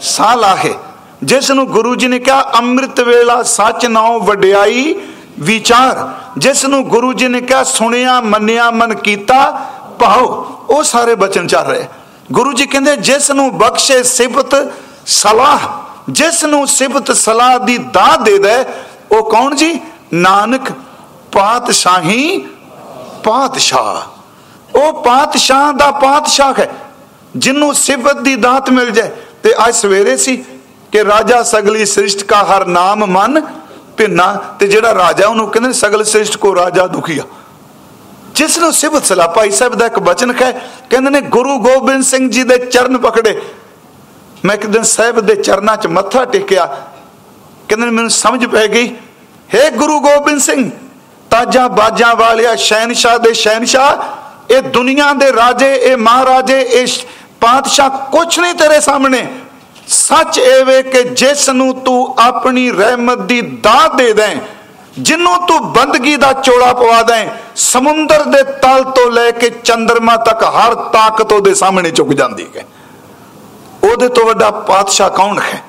ਸਾਲਾਹੇ ਜਿਸ ਨੂੰ ਗੁਰੂ ਜੀ ਨੇ ਕਿਹਾ, ਅੰਮ੍ਰਿਤ ਵੇਲਾ ਸੱਚ ਨਾਉ ਵਡਿਆਈ ਵਿਚਾਰ। ਜਿਸ ਨੂੰ ਗੁਰੂ ਜੀ ਨੇ ਕਿਹਾ, ਸੁਣਿਆ, ਮੰਨਿਆ, ਮਨ ਕੀਤਾ, ਭਾਉ। ਉਹ ਸਾਰੇ ਬਚਨ ਚੱਲ ਰਹੇ। ਗੁਰੂ ਜੀ ਕਹਿੰਦੇ, ਜਿਸ ਨੂੰ ਬਖਸ਼ੇ ਸਿਫਤ ਸਲਾਹ, ਜਿਸ ਨੂੰ ਸਿਫਤ ਸਲਾਹ ਦੀ ਦਾਤ ਦੇ ਦੇ, ਉਹ ਕੌਣ ਜੀ? ਨਾਨਕ ਪਾਤਸ਼ਾਹੀ ਪਾਤਸ਼ਾਹ। ਉਹ ਪਾਤਸ਼ਾਹ ਦਾ ਪਾਤਸ਼ਾਹ ਹੈ ਜਿਹਨੂੰ ਸਿਫਤ ਦੀ ਦਾਤ ਮਿਲ ਜਾਏ। ਤੇ ਅੱਜ ਸਵੇਰੇ ਸੀ ਕਿ ਰਾਜਾ ਸਗਲੀ ਸ੍ਰਿਸ਼ਟ ਕਾ ਹਰ ਨਾਮ ਮਨ ਭਿੰਨਾ, ਤੇ ਜਿਹੜਾ ਰਾਜਾ ਉਹਨੂੰ ਕਹਿੰਦੇ ਸਗਲ ਸ੍ਰਿਸ਼ਟ ਕੋ ਰਾਜਾ ਦੁਖੀਆ ਜਿਸ ਨੂੰ ਸਿਬਤ ਸਲਾ ਭਾਈ ਸਾਹਿਬ ਦਾ ਇੱਕ ਬਚਨ ਹੈ ਕਹਿੰਦੇ ਨੇ, ਗੁਰੂ ਗੋਬਿੰਦ ਸਿੰਘ ਜੀ ਦੇ ਚਰਨ ਪਕੜੇ। ਮੈਂ ਇੱਕ ਦਿਨ ਸਾਹਿਬ ਦੇ ਚਰਨਾਂ 'ਚ ਮੱਥਾ ਟੇਕਿਆ। ਕਹਿੰਦੇ ਨੇ, ਮੈਨੂੰ ਸਮਝ ਪੈ ਗਈ। ਹੇ ਗੁਰੂ ਗੋਬਿੰਦ ਸਿੰਘ, ਤਾਜਾਂ ਬਾਜਾਂ ਵਾਲਿਆ ਸ਼ਹਿਨशाह ਦੇ ਸ਼ਹਿਨशाह ਇਹ ਦੁਨੀਆ ਦੇ ਰਾਜੇ, ਇਹ ਮਹਾਰਾਜੇ, ਇਹ ਪਾਤਸ਼ਾਹ ਕੁਛ ਨਹੀਂ ਤੇਰੇ ਸਾਹਮਣੇ। ਸੱਚ ਇਹ ਵੇ ਕਿ ਜਿਸ ਨੂੰ ਤੂੰ ਆਪਣੀ ਰਹਿਮਤ ਦੀ ਦਾਤ ਦੇ ਦੇ, ਜਿੰਨੂੰ ਤੂੰ ਬੰਦਗੀ ਦਾ ਚੋਲਾ ਪਵਾ ਦੇ, ਸਮੁੰਦਰ ਦੇ ਤਲ ਤੋਂ ਲੈ ਕੇ ਚੰ드ਰਮਾ ਤੱਕ ਹਰ ਤਾਕਤ ਉਹਦੇ ਸਾਹਮਣੇ ਝੁਕ ਜਾਂਦੀ ਹੈ। ਉਹਦੇ ਤੋਂ ਵੱਡਾ ਪਾਤਸ਼ਾਹ ਕੌਣ ਹੈ?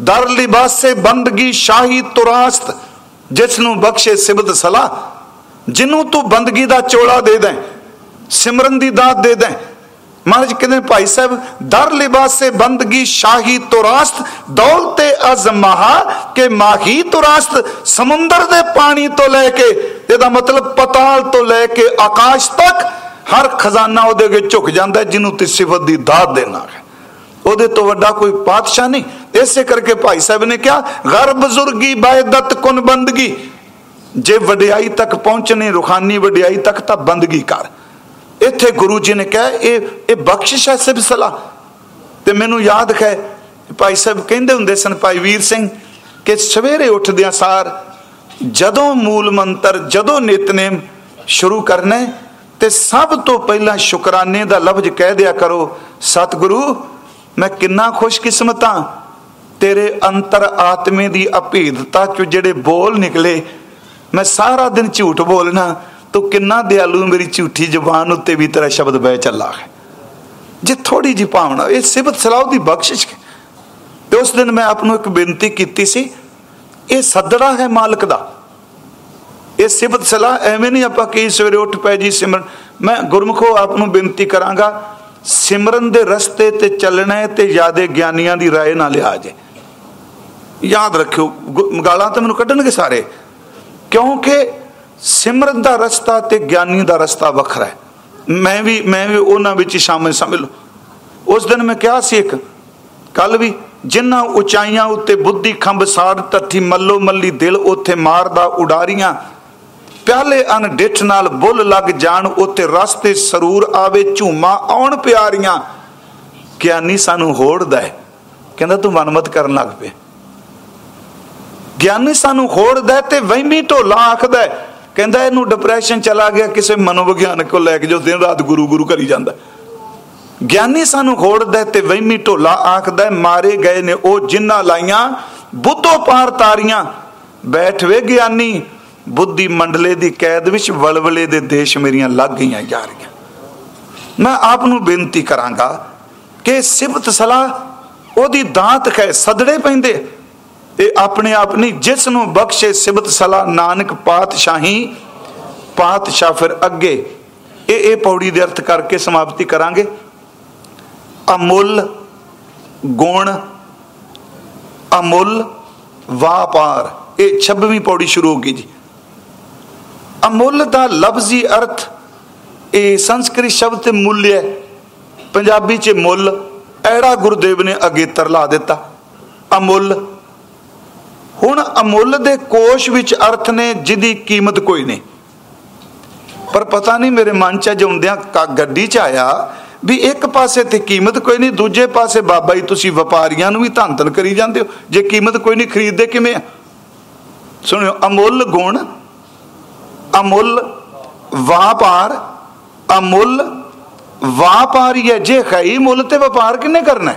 ਦਰ ਲਿਬਾਸੇ ਬੰਦਗੀ ਸ਼ਾਹੀ ਤੁਰਾਸਤ, ਜਿਸ ਨੂੰ ਬਖਸ਼ੇ ਸਿਬਤ ਸਲਾ ਜਿੰਨੂੰ ਤੂੰ ਬੰਦਗੀ ਦਾ ਚੋਲਾ ਦੇ ਦੇ, ਸਿਮਰਨ ਦੀ ਦਾਤ ਦੇ ਦੇ ਮਹਾਰਾਜ ਕਹਿੰਦੇ ਭਾਈ ਸਾਹਿਬ, ਦਰ ਲਿਬਾਸੇ ਬੰਦਗੀ ਸ਼ਾਹੀ ਤੁਰਾਸਤ ਦੌਲਤੇ ਅਜ਼ਮਹਾ ਕਿ ਮਾਹੀ ਤੁਰਾਸਤ ਸਮੁੰਦਰ ਦੇ ਪਾਣੀ ਤੋਂ ਲੈ ਕੇ, ਇਹਦਾ ਮਤਲਬ ਪਤਾਲ ਤੋਂ ਲੈ ਕੇ ਆਕਾਸ਼ ਤੱਕ, ਹਰ ਖਜ਼ਾਨਾ ਉਹਦੇ ਅੱਗੇ ਝੁਕ ਜਾਂਦਾ ਜਿਹਨੂੰ ਤੇ ਸਿਫਤ ਦੀ ਦਾਤ ਦੇਣਾ ਹੈ। ਉਹਦੇ ਤੋਂ ਵੱਡਾ ਕੋਈ ਪਾਤਸ਼ਾਹ ਨਹੀਂ। ਇਸੇ ਕਰਕੇ ਭਾਈ ਸਾਹਿਬ ਨੇ ਕਿਹਾ ਗਰ ਬਜ਼ੁਰਗੀ ਬਾਇਦਤ ਕੁਨ ਬੰਦਗੀ। ਜੇ ਵਡਿਆਈ ਤੱਕ ਪਹੁੰਚਣੀ, ਰੁਖਾਨੀ ਵਡਿਆਈ ਤੱਕ ਤਾਂ ਬੰਦਗੀ ਕਰ। ਇੱਥੇ ਗੁਰੂ ਜੀ ਨੇ ਕਿਹਾ, ਇਹ ਇਹ ਬਖਸ਼ਿਸ਼ ਹੈ ਸਿਬ ਸਲਾ ਤੇ ਮੈਨੂੰ ਯਾਦ ਹੈ, ਭਾਈ ਸਾਹਿਬ ਕਹਿੰਦੇ ਹੁੰਦੇ ਸਨ, ਭਾਈ ਵੀਰ ਸਿੰਘ, ਕਿ ਸਵੇਰੇ ਉੱਠਦਿਆਂ ਸਾਰ ਜਦੋਂ ਮੂਲ ਮੰਤਰ, ਜਦੋਂ ਨਿਤਨੇਮ ਸ਼ੁਰੂ ਕਰਨਾ ਤੇ ਸਭ ਤੋਂ ਪਹਿਲਾਂ ਸ਼ੁਕਰਾਨੇ ਦਾ ਲਫ਼ਜ਼ ਕਹਿ ਦਿਆ ਕਰੋ, ਸਤਿਗੁਰੂ, ਮੈਂ ਕਿੰਨਾ ਖੁਸ਼ਕਿਸਮਤ ਹਾਂ। ਤੇਰੇ ਅੰਤਰ ਆਤਮੇ ਦੀ ਅਭੀਦਤਾ ਚ ਜਿਹੜੇ ਬੋਲ ਨਿਕਲੇ, ਮੈਂ ਸਾਰਾ ਦਿਨ ਝੂਠ ਬੋਲਣਾ ਤੂੰ ਕਿੰਨਾ ਦਿਆਲੂ ਮੇਰੀ ਝੂਠੀ ਜ਼ੁਬਾਨ ਉੱਤੇ ਵੀ ਤੇਰਾ ਸ਼ਬਦ ਬਹਿ ਚੱਲਾ ਹੈ। ਜੇ ਥੋੜੀ ਜੀ ਭਾਵਨਾ, ਇਹ ਸਿਬਤ ਸਲਾਹ ਦੀ ਬਖਸ਼ਿਸ਼ ਤੇ ਉਸ ਦਿਨ ਮੈਂ ਆਪ ਨੂੰ ਇੱਕ ਬੇਨਤੀ ਕੀਤੀ ਸੀ, ਇਹ ਸੱਦੜਾ ਹੈ ਮਾਲਕ ਦਾ। ਇਹ ਸਿਬਤ ਸਲਾਹ ਐਵੇਂ ਨਹੀਂ ਆਪਾਂ ਕਹੀ ਸਵੇਰੇ ਉੱਠ ਪੈ ਜੀ ਸਿਮਰਨ। ਮੈਂ ਗੁਰਮਖੋ ਆਪ ਨੂੰ ਬੇਨਤੀ ਕਰਾਂਗਾ, ਸਿਮਰਨ ਦੇ ਰਸਤੇ ਤੇ ਚੱਲਣਾ ਤੇ ਯਾਦੇ ਗਿਆਨੀਆਂ ਦੀ ਰਾਏ ਨਾ ਲਿਆ ਜੇ। ਯਾਦ ਰੱਖਿਓ ਗਾਲਾਂ ਤਾਂ ਮੈਨੂੰ ਕੱਢਣਗੇ ਸਾਰੇ। ਕਿਉਂਕਿ ਸਿਮਰਤ ਦਾ ਰਸਤਾ ਤੇ ਗਿਆਨੀ ਦਾ ਰਸਤਾ ਵੱਖਰਾ ਹੈ। ਮੈਂ ਵੀ ਮੈਂ ਵੀ ਉਹਨਾਂ ਵਿੱਚ ਸ਼ਾਮਿਲ ਸਮਝ ਲਓ ਉਸ ਦਿਨ ਮੈਂ ਕਿਹਾ ਸੀ ਇੱਕ ਕੱਲ ਵੀ ਜਿਨ੍ਹਾਂ ਉਚਾਈਆਂ ਉੱਤੇ ਬੁੱਧੀ ਖੰਭ ਸਾੜ ਤੱਠੀ ਮੱਲੋ ਮੱਲੀ ਦਿਲ ਉੱਥੇ ਮਾਰਦਾ ਉਡਾਰੀਆਂ, ਪਿਆਲੇ ਅਨ ਡਿੱਠ ਨਾਲ ਬੁੱਲ ਲੱਗ ਜਾਣ ਉੱਤੇ ਰਸਤੇ ਸਰੂਰ ਆਵੇ ਝੂਮਾ ਆਉਣ ਪਿਆਰੀਆਂ। ਗਿਆਨੀ ਸਾਨੂੰ ਹੋੜਦਾ ਹੈ। ਕਹਿੰਦਾ, ਤੂੰ ਮਨਮਤ ਕਰਨ ਲੱਗ ਪਿਆ ਗਿਆਨੀ ਸਾਨੂੰ ਹੋੜਦਾ ਤੇ ਵਹਿਮੀ ਢੋਲਾ ਆਖਦਾ ਕਹਿੰਦਾ ਇਹਨੂੰ ਡਿਪਰੈਸ਼ਨ ਚਲਾ ਗਿਆ, ਕਿਸੇ ਮਨੋਵਿਗਿਆਨਕ ਕੋਲ ਲੈ ਕੇ ਜੋ ਦਿਨ ਰਾਤ ਗੁਰੂ ਗੁਰੂ ਕਰੀ ਜਾਂਦਾ। ਗਿਆਨੀ ਸਾਨੂੰ ਖੋੜਦਾ ਤੇ ਵਹਿਮੀ ਢੋਲਾ ਆਖਦਾ ਮਾਰੇ ਗਏ ਨੇ ਉਹ ਜਿੰਨਾ ਲਾਈਆਂ ਬੁੱਧੋ ਪਾਰ ਤਾਰੀਆਂ। ਬੈਠਵੇ ਗਿਆਨੀ, ਬੁੱਧੀ ਮੰਡਲੇ ਦੀ ਕੈਦ ਵਿੱਚ ਵਲਵਲੇ ਦੇ ਦੇਸ਼ ਮੇਰੀਆਂ ਲੱਗ ਗਈਆਂ ਜਾ ਰਹੀਆਂ। ਮੈਂ ਆਪ ਨੂੰ ਬੇਨਤੀ ਕਰਾਂਗਾ ਕਿ ਸਿਫਤ ਸਲਾਹ, ਉਹਦੀ ਦਾਤ ਹੈ ਸਦੜੇ ਪੈਂਦੇ। ਇਹ ਆਪਣੇ ਆਪ ਨਹੀਂ, ਜਿਸ ਨੂੰ ਬਖਸ਼ੇ ਸਿਬਤ ਸਲਾ ਨਾਨਕ ਪਾਤਸ਼ਾਹੀ, ਪਾਤਸ਼ਾਹ ਫਿਰ ਅੱਗੇ। ਇਹ ਇਹ ਪੌੜੀ ਦੇ ਅਰਥ ਕਰਕੇ ਸਮਾਪਤੀ ਕਰਾਂਗੇ। ਅਮੁੱਲ, ਗੁਣ, ਅਮੁੱਲ, ਵਾਪਾਰ। ਇਹ 26ਵੀਂ ਪੌੜੀ ਸ਼ੁਰੂ ਹੋ ਗਈ ਜੀ। ਅਮੁੱਲ ਦਾ ਲਫ਼ਜ਼ੀ ਅਰਥ ਇਹ ਸੰਸਕ੍ਰਿਤ ਸ਼ਬਦ ਤੇ ਮੁੱਲ ਹੈ। ਪੰਜਾਬੀ 'ਚ ਮੁੱਲ, ਐੜਾ ਗੁਰਦੇਵ ਨੇ ਅਗੇਤਰ ਲਾ ਦਿੱਤਾ। ਅਮੁੱਲ ਹੁਣ ਅਮੁੱਲ ਦੇ ਕੋਸ਼ ਵਿੱਚ ਅਰਥ ਨੇ ਜਿਹਦੀ ਕੀਮਤ ਕੋਈ ਨਹੀਂ। ਪਰ ਪਤਾ ਨਹੀਂ ਮੇਰੇ ਮਨ 'ਚ ਜਉਂਦਿਆਂ ਗੱਡੀ 'ਚ ਆਇਆ ਵੀ ਇੱਕ ਪਾਸੇ ਤੇ ਕੀਮਤ ਕੋਈ ਨਹੀਂ, ਦੂਜੇ ਪਾਸੇ ਬਾਬਾ ਜੀ ਤੁਸੀਂ ਵਪਾਰੀਆਂ ਨੂੰ ਵੀ ਧੰਨ ਧੰਨ ਕਰੀ ਜਾਂਦੇ ਹੋ। ਜੇ ਕੀਮਤ ਕੋਈ ਨਹੀਂ, ਖਰੀਦਦੇ ਕਿਵੇਂ ਆ? ਸੁਣਿਓ, ਅਮੁੱਲ ਗੁਣ, ਅਮੁੱਲ ਵਾਪਾਰ, ਅਮੁੱਲ ਵਾਪਾਰੀ ਹੈ। ਜੇ ਹੈ ਮੁੱਲ ਤੇ ਵਪਾਰ ਕਿੰਨੇ ਕਰਨਾ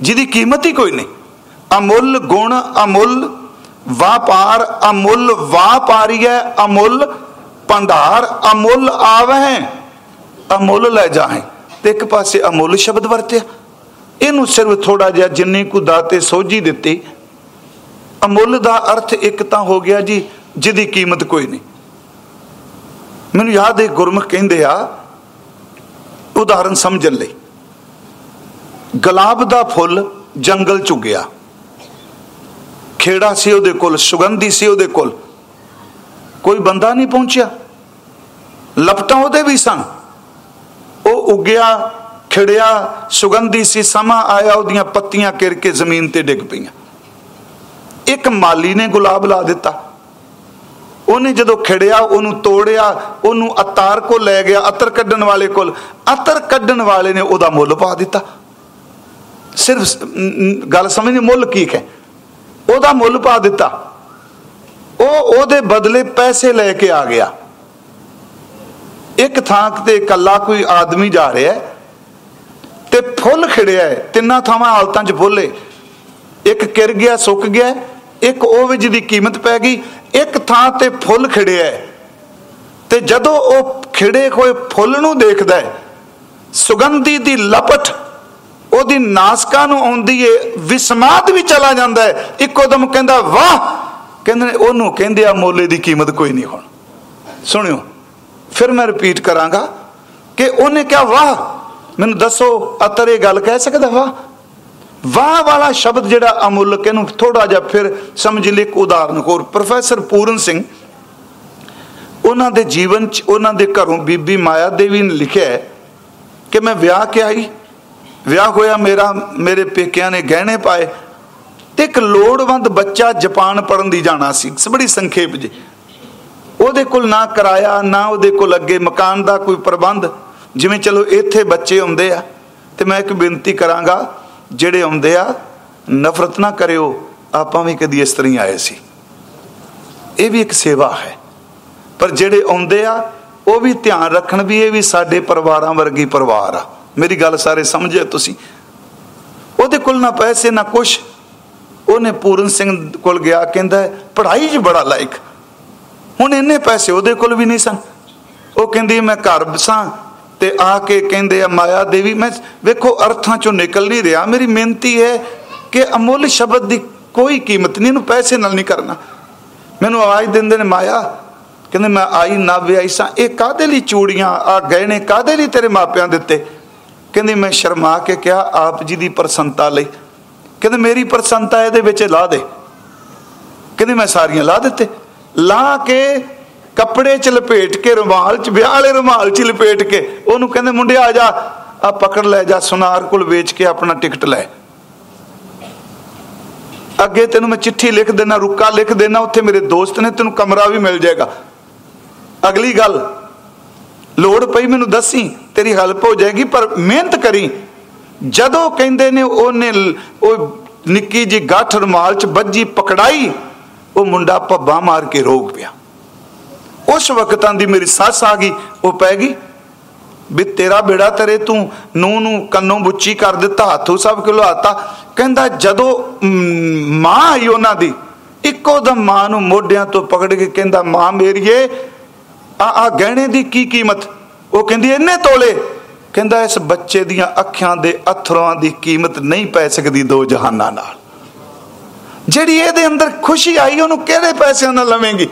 ਜਿਹਦੀ ਕੀਮਤ ਹੀ ਕੋਈ ਨਹੀਂ। ਅਮੁੱਲ ਗੁਣ ਅਮੁੱਲ, ਵਾਪਾਰ ਅਮੁੱਲ ਵਾਪਾਰੀਐ ਅਮੁੱਲ ਪੰਧਾਰ ਅਮੁੱਲ ਆਵਹਿ, ਅਮੁੱਲ ਲੈ ਜਾਹੇ। ਤੇ ਇੱਕ ਪਾਸੇ ਅਮੁੱਲ ਸ਼ਬਦ ਵਰਤਿਆ। ਇਹਨੂੰ ਸਿਰਫ ਥੋੜਾ ਜਿਹਾ ਜਿੰਨੀ ਕੁ ਦਾਤੇ ਸੋਝੀ ਦਿੱਤੀ। ਅਮੁੱਲ ਦਾ ਅਰਥ ਇੱਕ ਤਾਂ ਹੋ ਗਿਆ ਜੀ, ਜਿਹਦੀ ਕੀਮਤ ਕੋਈ ਨਹੀਂ। ਮੈਨੂੰ ਯਾਦ ਹੈ, ਗੁਰਮੁਖ ਕਹਿੰਦੇ ਆ, ਉਦਾਹਰਨ ਸਮਝਣ ਲਈ। ਗੁਲਾਬ ਦਾ ਫੁੱਲ ਜੰਗਲ ਚ ਗਿਆ ਖੇੜਾ ਸੀ ਉਹਦੇ ਕੋਲ, ਸੁਗੰਧੀ ਸੀ ਉਹਦੇ ਕੋਲ। ਕੋਈ ਬੰਦਾ ਨਹੀਂ ਪਹੁੰਚਿਆ। ਲਪਟਾਂ ਉਹਦੇ ਵੀ ਸਨ। ਉਹ ਉੱਗਿਆ, ਖਿੜਿਆ, ਸੁਗੰਧੀ ਸੀ, ਸਮਾਂ ਆਇਆ ਉਹਦੀਆਂ ਪੱਤੀਆਂ ਕਿਰ ਕੇ ਜ਼ਮੀਨ ਤੇ ਡਿੱਗ ਪਈਆਂ। ਇੱਕ ਮਾਲੀ ਨੇ ਗੁਲਾਬ ਲਾ ਦਿੱਤਾ। ਉਹਨੇ ਜਦੋਂ ਖਿੜਿਆ, ਉਹਨੂੰ ਤੋੜਿਆ, ਉਹਨੂੰ ਅਤਾਰ ਕੋ ਲੈ ਗਿਆ, ਅਤਰ ਕੱਢਣ ਵਾਲੇ ਕੋਲ। ਅਤਰ ਕੱਢਣ ਵਾਲੇ ਨੇ ਉਹਦਾ ਮੁੱਲ ਪਾ ਦਿੱਤਾ। ਸਿਰਫ ਗੱਲ ਸਮਝਣੀ, ਮੁੱਲ ਕੀ ਹੈ? ਉਹਦਾ ਮੁੱਲ ਪਾ ਦਿੱਤਾ। ਉਹ ਉਹਦੇ ਬਦਲੇ ਪੈਸੇ ਲੈ ਕੇ ਆ ਗਿਆ। ਇੱਕ ਥਾਂ ਤੇ ਇਕੱਲਾ ਕੋਈ ਆਦਮੀ ਜਾ ਰਿਹਾ ਤੇ ਫੁੱਲ ਖਿੜਿਆ ਹੈ। ਤਿੰਨਾਂ ਥਾਵਾਂ ਹਾਲਤਾਂ 'ਚ ਫੁੱਲੇ ਇੱਕ ਕਿਰ ਗਿਆ, ਸੁੱਕ ਗਿਆ, ਇੱਕ ਉਹ ਵਿੱਚ ਦੀ ਕੀਮਤ ਪੈ ਗਈ, ਇੱਕ ਥਾਂ ਤੇ ਫੁੱਲ ਖਿੜਿਆ ਤੇ ਜਦੋਂ ਉਹ ਖਿੜੇ ਹੋਏ ਫੁੱਲ ਨੂੰ ਦੇਖਦਾ ਸੁਗੰਧੀ ਦੀ ਲਪਟ ਉਹਦੀ ਨਾਸਕਾ ਨੂੰ ਆਉਂਦੀ ਏ ਵਿਸਮਾਦ ਵੀ ਚਲਾ ਜਾਂਦਾ ਹੈ ਇੱਕੋ ਦਮ ਕਹਿੰਦਾ, ਵਾਹ! ਕਹਿੰਦੇ ਉਹਨੂੰ ਕਹਿੰਦੇ ਆ, ਮੋਲੇ ਦੀ ਕੀਮਤ ਕੋਈ ਨਹੀਂ ਹੁਣ। ਸੁਣਿਓ, ਫਿਰ ਮੈਂ ਰਿਪੀਟ ਕਰਾਂਗਾ ਕਿ ਉਹਨੇ ਕਿਹਾ, ਵਾਹ! ਮੈਨੂੰ ਦੱਸੋ, ਅਤਰ ਇਹ ਗੱਲ ਕਹਿ ਸਕਦਾ, ਵਾਹ! ਵਾਹ ਵਾਲਾ ਸ਼ਬਦ ਜਿਹੜਾ ਅਮੁੱਲਕ, ਇਹਨੂੰ ਥੋੜਾ ਜਿਹਾ ਫਿਰ ਸਮਝ ਲਈ ਇੱਕ ਉਦਾਹਰਨ ਹੋਰ। ਪ੍ਰੋਫੈਸਰ ਪੂਰਨ ਸਿੰਘ, ਉਹਨਾਂ ਦੇ ਜੀਵਨ ਚ, ਉਹਨਾਂ ਦੇ ਘਰੋਂ ਬੀਬੀ ਮਾਇਆ ਦੇਵੀ ਨੇ ਲਿਖਿਆ ਕਿ ਮੈਂ ਵਿਆਹ ਕੇ ਆਈ। ਵਿਆਹ ਹੋਇਆ, ਮੇਰਾ, ਮੇਰੇ ਪੇਕਿਆਂ ਨੇ ਗਹਿਣੇ ਪਾਏ ਤੇ ਇੱਕ ਲੋੜਵੰਦ ਬੱਚਾ ਜਾਪਾਨ ਪੜਨ ਦੀ ਜਾਣਾ ਸੀ। ਬੜੀ ਸੰਖੇਪ ਜੀ ਉਹਦੇ ਕੋਲ ਨਾ ਕਿਰਾਇਆ, ਨਾ ਉਹਦੇ ਕੋਲ ਅੱਗੇ ਮਕਾਨ ਦਾ ਕੋਈ ਪ੍ਰਬੰਧ। ਜਿਵੇਂ ਚਲੋ ਇੱਥੇ ਬੱਚੇ ਆਉਂਦੇ ਆ, ਤੇ ਮੈਂ ਇੱਕ ਬੇਨਤੀ ਕਰਾਂਗਾ, ਜਿਹੜੇ ਆਉਂਦੇ ਆ, ਨਫ਼ਰਤ ਨਾ ਕਰਿਓ, ਆਪਾਂ ਵੀ ਕਦੀ ਇਸ ਤਰ੍ਹਾਂ ਆਏ ਸੀ। ਇਹ ਵੀ ਇੱਕ ਸੇਵਾ ਹੈ। ਪਰ ਜਿਹੜੇ ਆਉਂਦੇ ਆ, ਉਹ ਵੀ ਧਿਆਨ ਰੱਖਣ ਵੀ ਇਹ ਵੀ ਸਾਡੇ ਪਰਿਵਾਰਾਂ ਵਰਗੀ ਪਰਿਵਾਰ ਆ। ਮੇਰੀ ਗੱਲ ਸਾਰੇ ਸਮਝਿਆ ਤੁਸੀਂ? ਉਹਦੇ ਕੋਲ ਨਾ ਪੈਸੇ, ਨਾ ਕੁਛ। ਉਹਨੇ ਪੂਰਨ ਸਿੰਘ ਕੋਲ ਗਿਆ, ਕਹਿੰਦਾ, ਪੜ੍ਹਾਈ 'ਚ ਬੜਾ ਲਾਇਕ। ਹੁਣ ਇੰਨੇ ਪੈਸੇ ਉਹਦੇ ਕੋਲ ਵੀ ਨਹੀਂ ਸਨ। ਉਹ ਕਹਿੰਦੀ, ਮੈਂ ਘਰ ਬਸਾਂ। ਤੇ ਆ ਕੇ ਕਹਿੰਦੇ, ਆ ਮਾਇਆ ਦੇਵੀ, ਮੈਂ ਵੇਖੋ, ਅਰਥਾਂ ਚੋਂ ਨਿਕਲ ਨਹੀਂ ਰਿਹਾ। ਮੇਰੀ ਮਿਹਨਤੀ ਹੈ ਕਿ ਅਮੁੱਲ ਸ਼ਬਦ ਦੀ ਕੋਈ ਕੀਮਤ ਨਹੀਂ, ਇਹਨੂੰ ਪੈਸੇ ਨਾਲ ਨਹੀਂ ਕਰਨਾ। ਮੈਨੂੰ ਆਵਾਜ਼ ਦਿੰਦੇ ਨੇ, ਮਾਇਆ, ਕਹਿੰਦੇ, ਮੈਂ ਆਈ ਨਾ ਵਿਆਹੀ ਸਾਂ। ਇਹ ਕਾਦੇ ਲਈ ਚੂੜੀਆਂ ਆ ਗਏ ਨੇ ਕਾਦੇ ਲਈ ਤੇਰੇ ਮਾਪਿਆਂ ਦਿੱਤੇ? ਕਹਿੰਦੀ, ਮੈਂ ਸ਼ਰਮਾ ਕੇ ਕਿਹਾ, ਆਪ ਜੀ ਦੀ ਪ੍ਰਸੰਤਾ ਲਈ। ਕਹਿੰਦੇ, ਮੇਰੀ ਪ੍ਰਸੰਤਾ ਇਹਦੇ ਵਿੱਚ ਲਾ ਦੇ। ਕਹਿੰਦੇ, ਮੈਂ ਸਾਰੀਆਂ ਲਾ ਦਿੱਤੇ। ਲਾ ਕੇ ਕੱਪੜੇ ਚ ਲਪੇਟ ਕੇ, ਰੁਮਾਲ ਚ, ਵਿਆਹ ਵਾਲੇ ਰੁਮਾਲ ਚ ਲਪੇਟ ਕੇ, ਉਹਨੂੰ ਕਹਿੰਦੇ ਮੁੰਡੇ ਆ ਜਾ, ਆ ਪਕੜ ਲੈ, ਜਾ ਸੁਨਾਰ ਕੋਲ ਵੇਚ ਕੇ ਆਪਣਾ ਟਿਕਟ ਲੈ। ਅੱਗੇ ਤੈਨੂੰ ਮੈਂ ਚਿੱਠੀ ਲਿਖ ਦੇਣਾ, ਰੁੱਕਾ ਲਿਖ ਦੇਣਾ, ਉੱਥੇ ਮੇਰੇ ਦੋਸਤ ਨੇ ਤੈਨੂੰ ਕਮਰਾ ਵੀ ਮਿਲ ਜਾਏਗਾ। ਅਗਲੀ ਗੱਲ ਲੋੜ ਪਈ ਮੈਨੂੰ ਦੱਸੀ, ਤੇਰੀ ਹੈਲਪ ਹੋ ਜਾਏਗੀ, ਪਰ ਮਿਹਨਤ ਕਰੀ। ਜਦੋਂ ਕਹਿੰਦੇ ਨੇ ਉਹਨੇ ਉਹ ਨਿੱਕੀ ਜੀ ਗੱਠ ਰਮਾਲ ਚ ਬੱਜੀ ਪਕੜਾਈ, ਉਹ ਮੁੰਡਾ ਪੱਬਾ ਮਾਰ ਕੇ ਰੋਕ ਪਿਆ। ਉਸ ਵਕਤਾਂ ਦੀ ਮੇਰੀ ਸੱਸ ਆ ਗਈ, ਉਹ ਪੈ ਗਈ। ਵੀ ਤੇਰਾ ਬੇੜਾ ਤੇਰੇ, ਤੂੰ ਨੂੰ ਨੂੰ ਕੰਨੋਂ ਬੁੱਚੀ ਕਰ ਦਿੱਤਾ, ਹੱਥੋਂ ਸਭ ਕਿਲੋ ਆਤਾ ਕਹਿੰਦਾ, ਜਦੋਂ ਮਾਂ ਆਈ ਉਹਨਾਂ ਦੀ, ਇੱਕੋ ਦਮ ਮਾਂ ਨੂੰ ਮੋਢਿਆਂ ਤੋਂ ਪਕੜ ਕੇ ਕਹਿੰਦਾ, ਮਾਂ ਮੇਰੀਏ ਆ ਆ ਗਹਿਣੇ ਦੀ ਕੀ ਕੀਮਤ? ਉਹ ਕਹਿੰਦੀ, ਇੰਨੇ ਤੋਲੇ? ਕਹਿੰਦਾ, ਇਸ ਬੱਚੇ ਦੀਆਂ ਅੱਖਾਂ ਦੇ ਅਥਰੂਆਂ ਦੀ ਕੀਮਤ ਨਹੀਂ ਪੈ ਸਕਦੀ ਦੋ ਜਹਾਨਾਂ ਨਾਲ। ਜਿਹੜੀ ਇਹਦੇ ਅੰਦਰ ਖੁਸ਼ੀ ਆਈ, ਉਹਨੂੰ ਕਿਹੜੇ ਪੈਸਿਆਂ ਨਾਲ ਲਵੇਂਗੀ?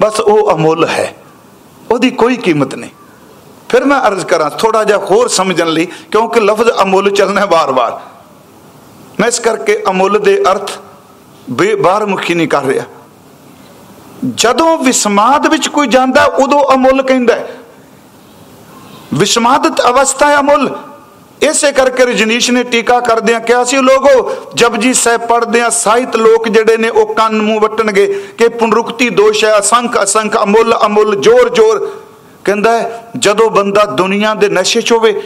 ਬਸ ਉਹ ਅਮੁੱਲ ਹੈ। ਉਹਦੀ ਕੋਈ ਕੀਮਤ ਨਹੀਂ। ਫਿਰ ਮੈਂ ਅਰਜ਼ ਕਰਾਂ ਥੋੜਾ ਜਿਹਾ ਹੋਰ ਸਮਝਣ ਲਈ, ਕਿਉਂਕਿ ਲਫ਼ਜ਼ ਅਮੁੱਲ ਚੱਲਣਾ ਹੈ ਵਾਰ-ਵਾਰ। ਮੈਂ ਇਸ ਕਰਕੇ ਅਮੁੱਲ ਦੇ ਅਰਥ ਬਾਹਰ ਮੁਖੀ ਨਹੀਂ ਕਰ ਰਿਹਾ। ਜਦੋਂ ਵਿਸਮਾਦ ਵਿੱਚ ਕੋਈ ਜਾਂਦਾ, ਉਦੋਂ ਅਮੁੱਲ ਕਹਿੰਦਾ ਵਿਸਮਾਦਤ ਅਵਸਥਾ ਹੈ ਅਮੁੱਲ। ਇਸੇ ਕਰਕੇ ਰਜਨੀਸ਼ ਨੇ ਟੀਕਾ ਕਰਦਿਆਂ ਕਿਹਾ ਸੀ, ਲੋਗੋ, ਜਪਜੀ ਸਾਹਿਬ ਪੜਦਿਆਂ ਸਾਹਿਤ ਲੋਕ ਜਿਹੜੇ ਨੇ, ਉਹ ਕੰਨ ਮੂੰਹ ਵਟਣਗੇ ਕਿ ਪੁਨਰੁਕਤੀ ਦੋਸ਼ ਹੈ, ਅਸੰਖ ਅਸੰਖ, ਅਮੁੱਲ ਅਮੁੱਲ, ਜੋਰ ਜੋਰ। ਕਹਿੰਦਾ ਜਦੋਂ ਬੰਦਾ ਦੁਨੀਆ ਦੇ ਨਸ਼ੇ 'ਚ ਹੋਵੇ,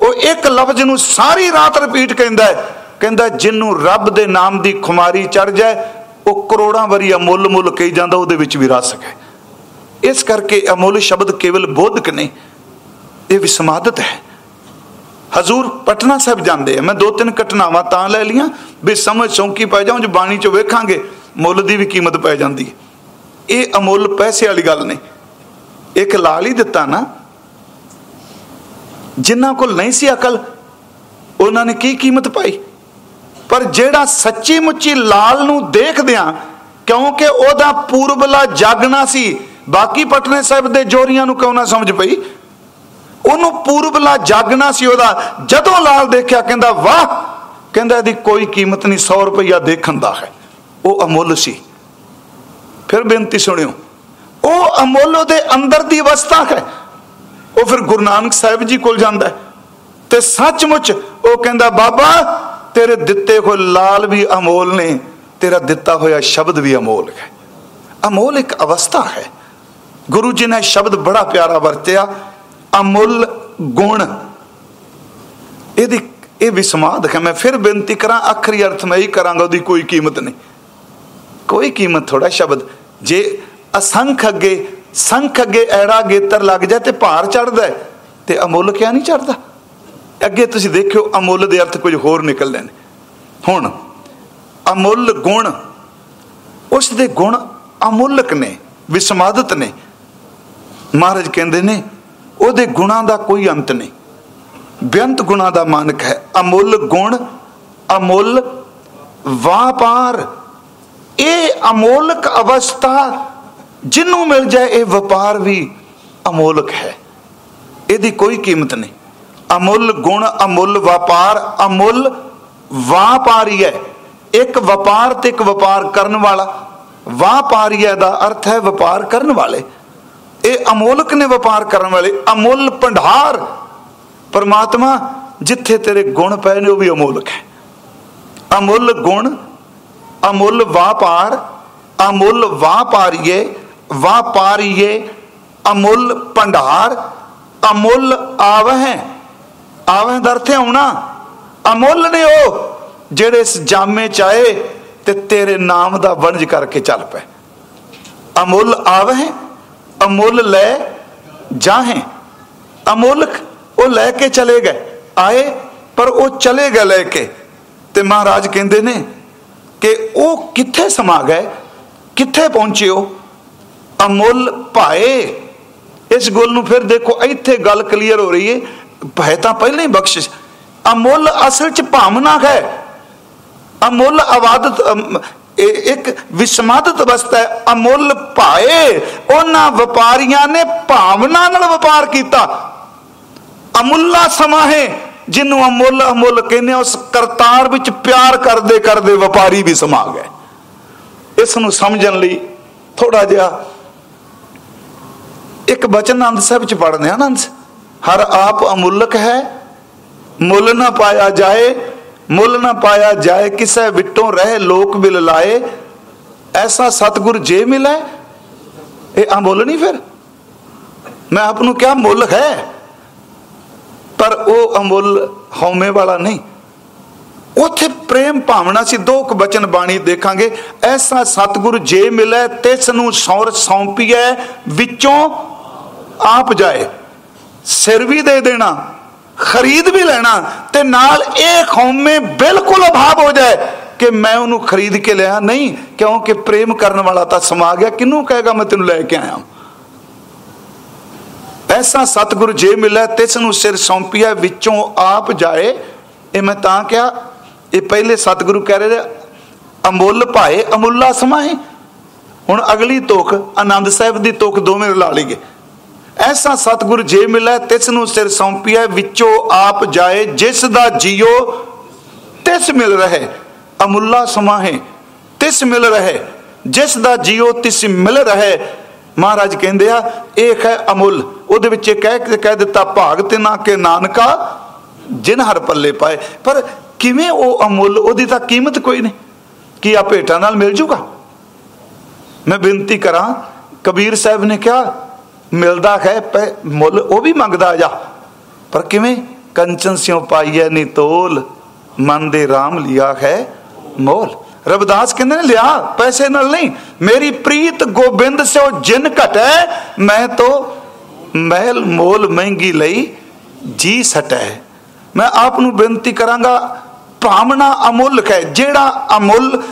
ਉਹ ਇੱਕ ਲਫ਼ਜ਼ ਨੂੰ ਸਾਰੀ ਰਾਤ ਰਿਪੀਟ ਕਹਿੰਦਾ ਕਹਿੰਦਾ, ਜਿੰਨੂੰ ਰੱਬ ਦੇ ਨਾਮ ਦੀ ਖੁਮਾਰੀ ਚੜ ਜਾਏ ਉਹ ਕਰੋੜਾਂ ਵਾਰੀ ਅਮੁੱਲ ਮੁੱਲ ਕਹੀ ਜਾਂਦਾ, ਉਹਦੇ ਵਿੱਚ ਵੀ ਰਸ ਹੈ ਇਸ ਕਰਕੇ ਅਮੁੱਲ ਸ਼ਬਦ ਕੇਵਲ ਬੋਧਕ ਨਹੀਂ, ਇਹ ਵੀ ਹੈ। ਹਜ਼ੂਰ ਪਟਨਾ ਸਾਹਿਬ ਜਾਂਦੇ ਆ, ਮੈਂ ਦੋ ਤਿੰਨ ਘਟਨਾਵਾਂ ਤਾਂ ਲੈ ਲੀਆਂ ਵੀ ਸਮਝ ਚੌਂਕੀ ਪੈ ਜਾਉਂ ਜੇ ਬਾਣੀ ਚ ਵੇਖਾਂਗੇ, ਮੁੱਲ ਦੀ ਵੀ ਕੀਮਤ ਪੈ ਜਾਂਦੀ ਹੈ। ਇਹ ਅਮੁੱਲ ਪੈਸੇ ਵਾਲੀ ਗੱਲ ਨਹੀਂ। ਇੱਕ ਲਾਲ ਹੀ ਦਿੱਤਾ ਨਾ। ਜਿਨ੍ਹਾਂ ਕੋਲ ਨਹੀਂ ਸੀ ਅਕਲ, ਉਹਨਾਂ ਨੇ ਕੀ ਕੀਮਤ ਪਾਈ? ਪਰ ਜਿਹੜਾ ਸੱਚੀ ਮੁੱਚੀ ਲਾਲ ਨੂੰ ਦੇਖਦਿਆਂ, ਕਿਉਂਕਿ ਉਹਦਾ ਪੂਰਬਲਾ ਜਾਗਣਾ ਸੀ, ਬਾਕੀ ਪਟਨੇ ਸਾਹਿਬ ਦੇ ਜੋਰੀਆਂ ਨੂੰ ਕਿਉਂ ਨਾ ਸਮਝ ਪਈ? ਉਹਨੂੰ ਪੂਰਬਲਾ ਜਾਗਣਾ ਸੀ ਉਹਦਾ, ਜਦੋਂ ਲਾਲ ਦੇਖਿਆ ਕਹਿੰਦਾ, ਵਾਹ! ਕਹਿੰਦਾ, ਇਹਦੀ ਕੋਈ ਕੀਮਤ ਨਹੀਂ 100 ਰੁਪਇਆ ਦੇਖਣ ਦਾ ਹੈ। ਉਹ ਅਮੁੱਲ ਸੀ। ਫਿਰ ਬੇਨਤੀ ਸੁਣਿਓ, ਉਹ ਅਮੁੱਲ ਉਹਦੇ ਅੰਦਰ ਦੀ ਅਵਸਥਾ ਹੈ। ਉਹ ਫਿਰ ਗੁਰੂ ਨਾਨਕ ਸਾਹਿਬ ਜੀ ਕੋਲ ਜਾਂਦਾ ਤੇ ਸੱਚਮੁੱਚ ਉਹ ਕਹਿੰਦਾ, ਬਾਬਾ ਤੇਰੇ ਦਿੱਤੇ ਹੋਏ ਲਾਲ ਵੀ ਅਮੋਲ ਨੇ, ਤੇਰਾ ਦਿੱਤਾ ਹੋਇਆ ਸ਼ਬਦ ਵੀ ਅਮੋਲ ਹੈ। ਅਮੋਲ ਇੱਕ ਅਵਸਥਾ ਹੈ। ਗੁਰੂ ਜੀ ਨੇ ਸ਼ਬਦ ਬੜਾ ਪਿਆਰਾ ਵਰਤਿਆ, ਅਮੁੱਲ ਗੁਣ। ਇਹਦੀ ਇਹ ਵੀ ਹੈ। ਮੈਂ ਫਿਰ ਬੇਨਤੀ ਕਰਾਂ, ਆਖਰੀ ਅਰਥ ਮੈਂ ਹੀ ਕਰਾਂਗਾ, ਉਹਦੀ ਕੋਈ ਕੀਮਤ ਨਹੀਂ। ਕੋਈ ਕੀਮਤ ਥੋੜਾ ਸ਼ਬਦ। ਜੇ ਅਸੰਖ ਅੱਗੇ, ਸੰਖ ਅੱਗੇ ਐੜਾ ਗੇਤਰ ਲੱਗ ਜਾ ਤੇ ਭਾਰ ਚੜਦਾ ਤੇ ਅਮੁੱਲ ਕਿਆ ਨਹੀਂ ਚੜਦਾ ਅੱਗੇ ਤੁਸੀਂ ਦੇਖਿਓ ਅਮੁੱਲ ਦੇ ਅਰਥ ਕੁਝ ਹੋਰ ਨਿਕਲਦੇ ਨੇ। ਹੁਣ, ਅਮੁੱਲ ਗੁਣ, ਉਸ ਦੇ ਗੁਣ ਅਮੁੱਲਕ ਨੇ, ਵਿਸਮਾਦਤ ਨੇ। ਮਹਾਰਾਜ ਕਹਿੰਦੇ ਨੇ, ਉਹਦੇ ਗੁਣਾਂ ਦਾ ਕੋਈ ਅੰਤ ਨਹੀਂ। ਬੇਅੰਤ ਗੁਣਾਂ ਦਾ ਮਾਨਕ ਹੈ। ਅਮੁੱਲ ਗੁਣ, ਅਮੁੱਲ ਵਾਪਾਰ। ਇਹ ਅਮੋਲਕ ਅਵਸਥਾ ਜਿਹਨੂੰ ਮਿਲ ਜਾਏ, ਇਹ ਵਪਾਰ ਵੀ ਅਮੋਲਕ ਹੈ। ਇਹਦੀ ਕੋਈ ਕੀਮਤ ਨਹੀਂ। ਅਮੁੱਲ ਗੁਣ, ਅਮੁੱਲ ਵਪਾਰ, ਅਮੁੱਲ ਵਾਪਾਰੀ ਹੈ। ਇੱਕ ਵਪਾਰ ਤੇ ਇੱਕ ਵਪਾਰ ਕਰਨ ਵਾਲਾ। ਵਾਪਾਰੀਆ ਦਾ ਅਰਥ ਹੈ ਵਪਾਰ ਕਰਨ ਵਾਲੇ। ਇਹ ਅਮੋਲਕ ਨੇ ਵਪਾਰ ਕਰਨ ਵਾਲੇ। ਅਮੁੱਲ ਭੰਡਾਰ। ਪਰਮਾਤਮਾ, ਜਿੱਥੇ ਤੇਰੇ ਗੁਣ ਪਏ ਨੇ, ਉਹ ਵੀ ਅਮੋਲਕ ਹੈ। ਅਮੁੱਲ ਗੁਣ, ਅਮੁੱਲ ਵਾਪਾਰ, ਅਮੁੱਲ ਵਾਪਾਰੀਏ ਵਾਪਾਰੀਏ, ਅਮੁੱਲ ਭੰਡਾਰ, ਅਮੁੱਲ ਆਵਹਿ। ਆਵਹਿ ਦਾ ਅਰਥ ਆਉਣਾ। ਅਮੁੱਲ ਨੇ ਉਹ ਜਿਹੜੇ ਇਸ ਜਾਮੇ ਚ ਆਏ ਤੇ ਤੇਰੇ ਨਾਮ ਦਾ ਵਣਜ ਕਰਕੇ ਚੱਲ ਪਏ। ਅਮੁੱਲ ਆਵਹਿ, ਅਮੁੱਲ ਲੈ ਜਾਹੇ। ਅਮੁੱਲਕ ਉਹ ਲੈ ਕੇ ਚਲੇ ਗਏ। ਆਏ, ਪਰ ਉਹ ਚਲੇ ਗਏ ਲੈ ਕੇ। ਤੇ ਮਹਾਰਾਜ ਕਹਿੰਦੇ ਨੇ ਕਿ ਉਹ ਕਿੱਥੇ ਸਮਾ ਗਏ? ਕਿੱਥੇ ਪਹੁੰਚੇ ਉਹ ਅਮੁੱਲ ਭਾਏ। ਇਸ ਗੱਲ ਨੂੰ ਫਿਰ ਦੇਖੋ, ਇੱਥੇ ਗੱਲ ਕਲੀਅਰ ਹੋ ਰਹੀ ਹੈ ਭੈ ਤਾਂ ਪਹਿਲਾਂ ਹੀ ਬਖਸ਼ਿਸ਼। ਅਮੁੱਲ ਅਸਲ ਚ ਭਾਵਨਾ ਹੈ। ਅਮੁੱਲ ਆਵਾਦਤ ਇੱਕ ਵਿਸਮਾਦਤ ਅਵਸਥਾ ਹੈ। ਅਮੁੱਲ ਭਾਏ, ਉਹਨਾਂ ਵਪਾਰੀਆਂ ਨੇ ਭਾਵਨਾ ਨਾਲ ਵਪਾਰ ਕੀਤਾ। ਅਮੁੱਲਾ ਸਮਾਂ ਹੈ, ਜਿਹਨੂੰ ਅਮੁੱਲ ਅਮੁੱਲ ਕਹਿੰਦੇ ਉਸ ਕਰਤਾਰ ਵਿੱਚ ਪਿਆਰ ਕਰਦੇ ਕਰਦੇ ਵਪਾਰੀ ਵੀ ਸਮਾ ਗਏ। ਇਸ ਨੂੰ ਸਮਝਣ ਲਈ ਥੋੜਾ ਜਿਹਾ ਇੱਕ ਬਚਨ ਆਨੰਦ ਸਾਹਿਬ ਚ ਪੜਦੇ ਆ ਆਨੰਦ ਹਰ ਆਪ ਅਮੁੱਲਕ ਹੈ। ਮੁੱਲ ਨਾ ਪਾਇਆ ਜਾਏ, ਮੁੱਲ ਨਾ ਪਾਇਆ ਜਾਏ, ਕਿਸੇ ਵਿਟੋਂ ਰਹਿ ਲੋਕ ਬਿਲ ਲਾਏ। ਐਸਾ ਸਤਗੁਰ ਜੇ ਮਿਲੇ, ਇਹ ਅਮੁੱਲ ਨਹੀਂ ਫਿਰ? ਮੈਂ ਆਪ ਨੂੰ ਕਿਹਾ ਮੁੱਲ ਹੈ, ਪਰ ਉਹ ਅਮੁੱਲ ਹਉਮੈ ਵਾਲਾ ਨਹੀਂ। ਉਥੇ ਪ੍ਰੇਮ ਭਾਵਨਾ ਸੀ, ਦੋ ਕੁ ਬਚਨ ਬਾਣੀ ਦੇਖਾਂਗੇ। ਐਸਾ ਸਤਗੁਰ ਜੇ ਮਿਲੇ, ਤਿਸ ਨੂੰ ਸੌਰ ਸੌਂਪੀਐ, ਵਿੱਚੋਂ ਆਪ ਜਾਏ। ਸਿਰ ਵੀ ਦੇ ਦੇਣਾ, ਖਰੀਦ ਵੀ ਲੈਣਾ ਤੇ ਨਾਲ ਇਹ ਖੌਮੇ ਬਿਲਕੁਲ ਅਭਾਵ ਹੋ ਜਾਏ ਕਿ ਮੈਂ ਉਹਨੂੰ ਖਰੀਦ ਕੇ ਲਿਆ। ਨਹੀਂ, ਕਿਉਂਕਿ ਪ੍ਰੇਮ ਕਰਨ ਵਾਲਾ ਤਾਂ ਸਮਾ ਗਿਆ ਕਿਨੂੰ ਕਹੇਗਾ ਮੈਂ ਤੈਨੂੰ ਲੈ ਕੇ ਆਇਆ? ਐਸਾ ਸਤਿਗੁਰੂ ਜੇ ਮਿਲਿਆ, ਤਿਸ ਨੂੰ ਸਿਰ ਸੌਂਪਿਆ, ਵਿੱਚੋਂ ਆਪ ਜਾਏ। ਇਹ ਮੈਂ ਤਾਂ ਕਿਹਾ, ਇਹ ਪਹਿਲੇ ਸਤਿਗੁਰੂ ਕਹਿ ਰਹੇ ਅਮੁੱਲ ਭਾਏ, ਅਮੁੱਲਾ ਸਮਾਏ ਹੁਣ ਅਗਲੀ ਤੁਕ, ਆਨੰਦ ਸਾਹਿਬ ਦੀ ਤੁਕ ਦੋਵੇਂ ਰਲਾ ਲਈਏ। ਐਸਾ ਸਤਗੁਰ ਜੇ ਮਿਲੇ, ਤਿਸ ਨੂੰ ਸਿਰ ਸੌਂਪਿਆ ਵਿੱਚੋਂ ਆਪ ਜਾਏ, ਜਿਸ ਦਾ ਜੀਓ ਤਿਸ ਮਿਲ ਰਹੇ, ਅਮੁੱਲਾ ਸਮਾਹੇ, ਤਿਸ ਮਿਲ ਰਹੇ, ਜਿਸ ਦਾ ਜੀਓ ਤਿਸ ਮਿਲ ਰਹੇ। ਮਹਾਰਾਜ ਕਹਿੰਦੇ ਆ ਇਹ ਹੈ ਅਮੁੱਲ, ਉਹਦੇ ਵਿੱਚ ਇਹ ਕਹਿ ਕਹਿ ਦਿੱਤਾ, ਭਾਗ ਤੇ ਨਾ ਕੇ ਨਾਨਕਾ, ਜਿਨ ਹਰ ਪੱਲੇ ਪਾਏ। ਪਰ ਕਿਵੇਂ ਉਹ ਅਮੁੱਲ, ਉਹਦੀ ਤਾਂ ਕੀਮਤ ਕੋਈ ਨਹੀਂ, ਕੀ ਆ ਭੇਟਾਂ ਨਾਲ ਮਿਲ ਜੂਗਾ? ਮੈਂ ਬੇਨਤੀ ਕਰਾਂ, ਕਬੀਰ ਸਾਹਿਬ ਨੇ ਕਿਹਾ ਮਿਲਦਾ ਹੈ ਮੁੱਲ ਉਹ ਵੀ ਮੰਗਦਾ ਜਾ। ਪਰ ਕਿਵੇਂ? ਕੰਚਨ ਸਿਓ ਪਾਈਐ ਨੀ ਤੋਲ, ਮਨ ਦੇ RAM ਲਿਆ ਹੈ ਮੋਲ। ਰਬਦਾਸ ਕਹਿੰਦੇ ਨੇ, ਲਿਆ, ਪੈਸੇ ਨਾਲ ਨਹੀਂ, ਮੇਰੀ ਪ੍ਰੀਤ ਗੋਬਿੰਦ ਸਿਓ ਜਿਨ ਘਟੈ, ਮੈਂ ਤੋ ਮਹਿਲ ਮੋਲ ਮਹਿੰਗੀ ਲਈ ਜੀ ਸਟੈ। ਮੈਂ ਆਪ ਨੂੰ ਬੇਨਤੀ ਕਰਾਂਗਾ, ਭਾਵਨਾ ਅਮੁੱਲ ਹੈ, ਜਿਹੜਾ ਅਮੁੱਲ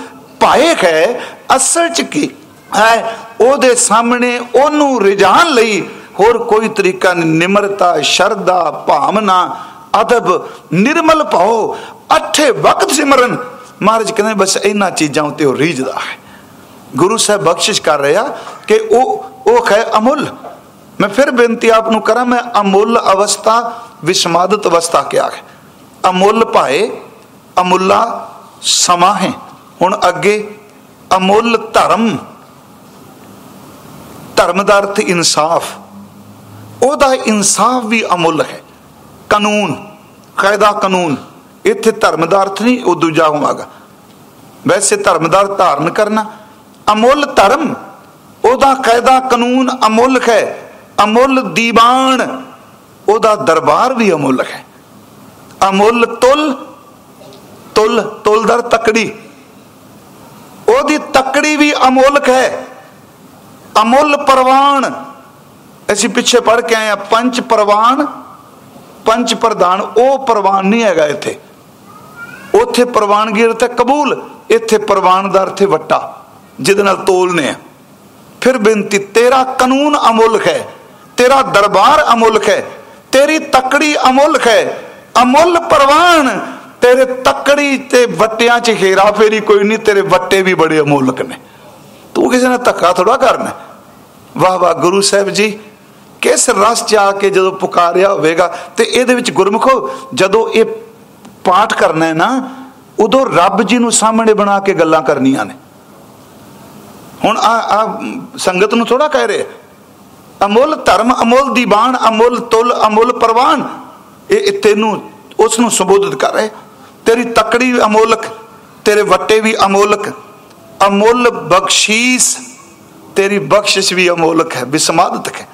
ਪਾਏ ਹੈ, ਅਸਲ ਚ ਕੀ ਹੈ, ਉਹਦੇ ਸਾਹਮਣੇ ਉਹਨੂੰ ਰਿਜਾਨ ਲਈ ਹੋਰ ਕੋਈ ਤਰੀਕਾ ਨਹੀਂ, ਨਿਮਰਤਾ, ਸ਼ਰਧਾ, ਭਾਵਨਾ, ਅਦਬ, ਨਿਰਮਲ ਭਾਉ ਅੱਠੇ ਵਕਤ ਸਿਮਰਨ। ਮਹਾਰਾਜ ਕਹਿੰਦੇ ਬਸ ਇਹਨਾਂ ਚੀਜ਼ਾਂ ਉਤੇ ਉਹ ਰੀਝਦਾ ਹੈ। ਗੁਰੂ ਸਾਹਿਬ ਬਖਸ਼ਿਸ਼ ਕਰ ਰਿਹਾ ਕਿ ਉਹ ਉਹ ਹੈ ਅਮੁੱਲ। ਮੈਂ ਫਿਰ ਬੇਨਤੀ ਆਪ ਨੂੰ ਕਰਾਂ, ਮੈਂ ਅਮੁੱਲ ਅਵਸਥਾ, ਵਿਸਮਾਦਤ ਅਵਸਥਾ ਕਿਹਾ ਹੈ। ਅਮੁੱਲ ਭਾਏ, ਅਮੁੱਲਾ ਸਮਾਂ ਹੈ ਹੁਣ ਅੱਗੇ, ਅਮੁੱਲ ਧਰਮ। ਧਰਮ ਦਾ ਅਰਥ ਇਨਸਾਫ। ਉਹਦਾ ਇਨਸਾਫ ਵੀ ਅਮੁੱਲ ਹੈ। ਕਾਨੂੰਨ, ਕਾਇਦਾ ਕਾਨੂੰਨ। ਇੱਥੇ ਧਰਮ ਦਾ ਅਰਥ ਨਹੀਂ, ਉਹ ਦੂਜਾ ਹੋਵਾਗਾ ਵੈਸੇ ਧਰਮ ਦਾ ਧਾਰਨ ਕਰਨਾ, ਅਮੁੱਲ ਧਰਮ, ਉਹਦਾ ਕਾਇਦਾ ਕਾਨੂੰਨ ਅਮੁੱਲ ਹੈ। ਅਮੁੱਲ ਦੀਵਾਨ, ਉਹਦਾ ਦਰਬਾਰ ਵੀ ਅਮੁੱਲ ਹੈ। ਅਮੁੱਲ ਤੁਲ ਤੁਲ ਤੁਲਦਰ ਤਕੜੀ। ਉਹਦੀ ਤਕੜੀ ਵੀ ਅਮੋਲਕ ਹੈ। ਅਮੁੱਲ ਪ੍ਰਵਾਨ। ਅਸੀਂ ਪਿੱਛੇ ਪੜ ਕੇ ਆਏ ਆ ਪੰਜ ਪ੍ਰਵਾਨ, ਪੰਜ ਪ੍ਰਧਾਨ, ਉਹ ਪ੍ਰਵਾਨ ਨਹੀਂ ਹੈਗਾ ਇੱਥੇ। ਉੱਥੇ ਪ੍ਰਵਾਨਗੀ ਅਰਥ ਕਬੂਲ, ਇੱਥੇ ਪ੍ਰਵਾਨ ਦਾ ਅਰਥ ਵੱਟਾ, ਜਿਹਦੇ ਨਾਲ ਤੋਲਨੇ ਆ। ਫਿਰ ਬੇਨਤੀ, ਤੇਰਾ ਕਾਨੂੰਨ ਅਮੁੱਲਕ ਹੈ, ਤੇਰਾ ਦਰਬਾਰ ਅਮੁੱਲਕ ਹੈ, ਤੇਰੀ ਤਕੜੀ ਅਮੁੱਲਕ ਹੈ। ਅਮੁੱਲ ਪ੍ਰਵਾਨ, ਤੇਰੇ ਤਕੜੀ ਤੇ ਵੱਟਿਆਂ 'ਚ ਹੀਰਾ ਫੇਰੀ ਕੋਈ ਨਹੀਂ, ਤੇਰੇ ਵੱਟੇ ਵੀ ਬੜੇ ਅਮੁੱਲਕ ਨੇ। ਤੂੰ ਕਿਸੇ ਨਾਲ ਧੱਕਾ ਥੋੜਾ ਕਰਨਾ। ਵਾਹ ਵਾਹ, ਗੁਰੂ ਸਾਹਿਬ ਜੀ, ਕਿਸ ਰਸ ਚ ਆ ਕੇ ਜਦੋਂ ਪੁਕਾਰਿਆ ਹੋਵੇਗਾ ਤੇ ਇਹਦੇ ਵਿੱਚ ਗੁਰਮਖੋ, ਜਦੋਂ ਇਹ ਪਾਠ ਕਰਨਾ ਹੈ ਨਾ, ਉਦੋਂ ਰੱਬ ਜੀ ਨੂੰ ਸਾਹਮਣੇ ਬਣਾ ਕੇ ਗੱਲਾਂ ਕਰਨੀਆਂ ਨੇ। ਹੁਣ ਆ ਆ ਸੰਗਤ ਨੂੰ ਥੋੜਾ ਕਹਿ ਰਹੇ ਅਮੁੱਲ ਧਰਮ, ਅਮੁੱਲ ਦੀਵਾਨ, ਅਮੁੱਲ ਤੁਲ, ਅਮੁੱਲ ਪ੍ਰਵਾਨ। ਇਹ ਤੈਨੂੰ, ਉਸ ਨੂੰ ਸੰਬੋਧਿਤ ਕਰ ਰਿਹਾ ਤੇਰੀ ਤਕੜੀ ਅਮੋਲਕ, ਤੇਰੇ ਵੱਟੇ ਵੀ ਅਮੋਲਕ। ਅਮੁੱਲ ਬਖਸ਼ੀਸ਼, ਤੇਰੀ ਬਖਸ਼ਿਸ਼ ਵੀ ਅਮੋਲਕ ਹੈ ਬਿਸਮਾਦਤ ਹੈ।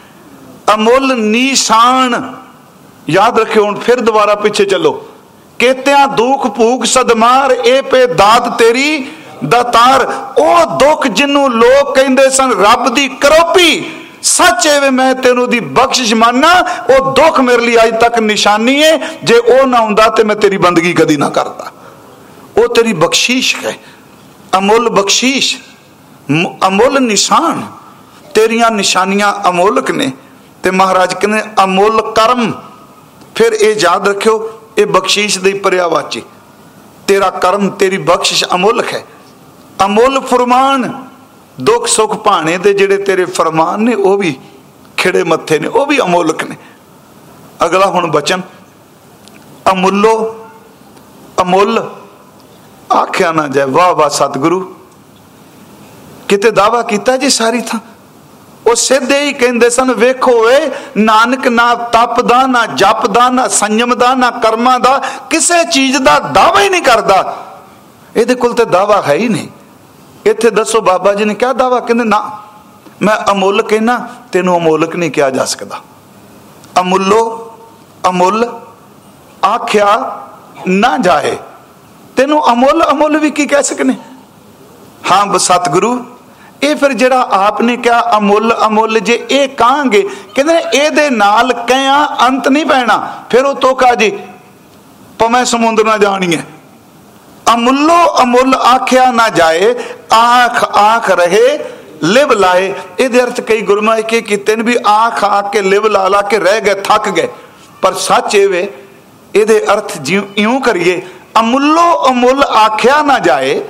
ਅਮੁੱਲ ਨਿਸ਼ਾਨ, ਯਾਦ ਰੱਖਿਓ ਹੁਣ, ਫਿਰ ਦੁਬਾਰਾ ਪਿੱਛੇ ਚੱਲੋ। ਕੇਤਿਆਂ ਦੁੱਖ ਭੂਖ ਸਦਮਾਰ, ਇਹ ਪੇ ਦਾਤ ਤੇਰੀ ਦਾਤਾਰ ਉਹ ਦੁੱਖ ਜਿੰਨੂੰ ਲੋਕ ਕਹਿੰਦੇ ਸਨ, ਰੱਬ ਦੀ ਕਰੋਪੀ। ਸੱਚ ਹੈ ਮੈਂ ਤੈਨੂੰ ਦੀ ਬਖਸ਼ਿਸ਼ ਮੰਨਣਾ ਉਹ ਦੁੱਖ ਮੇਰੇ ਲਈ ਅੱਜ ਤੱਕ ਨਿਸ਼ਾਨੀ ਹੈ ਜੇ ਉਹ ਨਾ ਹੁੰਦਾ ਤੇ ਮੈਂ ਤੇਰੀ ਬੰਦਗੀ ਕਦੀ ਨਾ ਕਰਦਾ। ਉਹ ਤੇਰੀ ਬਖਸ਼ਿਸ਼ ਹੈ। ਅਮੁੱਲ ਬਖਸ਼ਿਸ਼ ਅਮੁੱਲ ਨਿਸ਼ਾਨ। ਤੇਰੀਆਂ ਨਿਸ਼ਾਨੀਆਂ ਅਮੋਲਕ ਨੇ ਤੇ ਮਹਾਰਾਜ ਕਹਿੰਦੇ, ਅਮੁੱਲ ਕਰਮ। ਫਿਰ ਇਹ ਯਾਦ ਰੱਖਿਓ, ਇਹ ਬਖਸ਼ੀਸ਼ ਦੀ ਪਰਿਆਵਾਚੀ। ਤੇਰਾ ਕਰਮ, ਤੇਰੀ ਬਖਸ਼ਿਸ਼ ਅਮੁੱਲਕ ਹੈ। ਅਮੁੱਲ ਫਰਮਾਨ, ਦੁੱਖ ਸੁੱਖ ਭਾਣੇ ਦੇ ਜਿਹੜੇ ਤੇਰੇ ਫਰਮਾਨ ਨੇ, ਉਹ ਵੀ ਖਿੜੇ ਮੱਥੇ ਨੇ, ਉਹ ਵੀ ਅਮੋਲਕ ਨੇ। ਅਗਲਾ ਹੁਣ ਬਚਨ, ਅਮੁੱਲੋ, ਅਮੁੱਲ ਆਖਿਆ ਨਾ ਜਾਏ, ਵਾਹ ਵਾਹ ਸਤਿਗੁਰੂ। ਕਿਤੇ ਦਾਵਾ ਕੀਤਾ ਜੀ ਸਾਰੀ ਥਾਂ? ਉਹ ਸਿੱਧੇ ਹੀ ਕਹਿੰਦੇ ਸਨ, ਵੇਖੋ ਏ ਨਾਨਕ ਨਾ ਤਪ ਦਾ ਨਾ ਜਪ ਦਾ ਨਾ ਸੰਯਮ ਦਾ ਨਾ ਕਰਮਾਂ ਦਾ ਕਿਸੇ ਚੀਜ਼ ਦਾ ਦਾਵਾ ਹੀ ਨਹੀਂ ਕਰਦਾ। ਇਹਦੇ ਕੋਲ ਤੇ ਦਾਵਾ ਹੈ ਹੀ ਨਹੀਂ। ਇੱਥੇ ਦੱਸੋ ਬਾਬਾ ਜੀ ਨੇ ਕਿਹਾ ਦਾਵਾ ਕਹਿੰਦੇ? ਨਾ, ਮੈਂ ਅਮੁੱਲ ਕਹਿਣਾ ਤੈਨੂੰ ਅਮੋਲਕ ਨਹੀਂ ਕਿਹਾ ਜਾ ਸਕਦਾ। ਅਮੁੱਲੋ, ਅਮੁੱਲ, ਆਖਿਆ ਨਾ ਜਾਏ। ਤੈਨੂੰ ਅਮੁੱਲ ਅਮੁੱਲ ਵੀ ਕੀ ਕਹਿ ਸਕਨੇ? ਹਾਂ ਬਸਤਗੁਰੂ ਇਹ ਫਿਰ ਜਿਹੜਾ ਆਪ ਨੇ ਕਿਹਾ ਅਮੁੱਲ ਅਮੁੱਲ ਜੇ ਇਹ ਕਹਾਂਗੇ, ਕਹਿੰਦੇ ਇਹਦੇ ਨਾਲ ਕਹਿਆ ਅੰਤ ਨਹੀਂ ਪੈਣਾ, ਫਿਰ ਉਹ ਤੋਕਾ ਜੀ ਪਮੈ ਸਮੁੰਦਰ ਨਾ ਜਾਣੀਏ ਅਮੁੱਲੋ ਅਮੁੱਲ ਆਖਿਆ ਨਾ ਜਾਏ, ਆਖ ਆਖ ਰਹੇ, ਲਿਵ ਲਾਏ। ਇਹਦੇ ਅਰਥ ਕਈ ਗੁਰਮਾਇ ਕੇ ਕੀਤੇ ਨੇ ਵੀ ਆਖ ਆ ਕੇ ਲਿਵ ਲਾ ਲਾ ਕੇ ਰਹਿ ਗਏ, ਥੱਕ ਗਏ। ਪਰ ਸੱਚ ਇਹ ਵੇ, ਇਹਦੇ ਅਰਥ ਜਿਉਂ ਇਉਂ ਕਰੀਏ ਅਮੁੱਲੋ ਅਮੁੱਲ ਆਖਿਆ ਨਾ ਜਾਏ,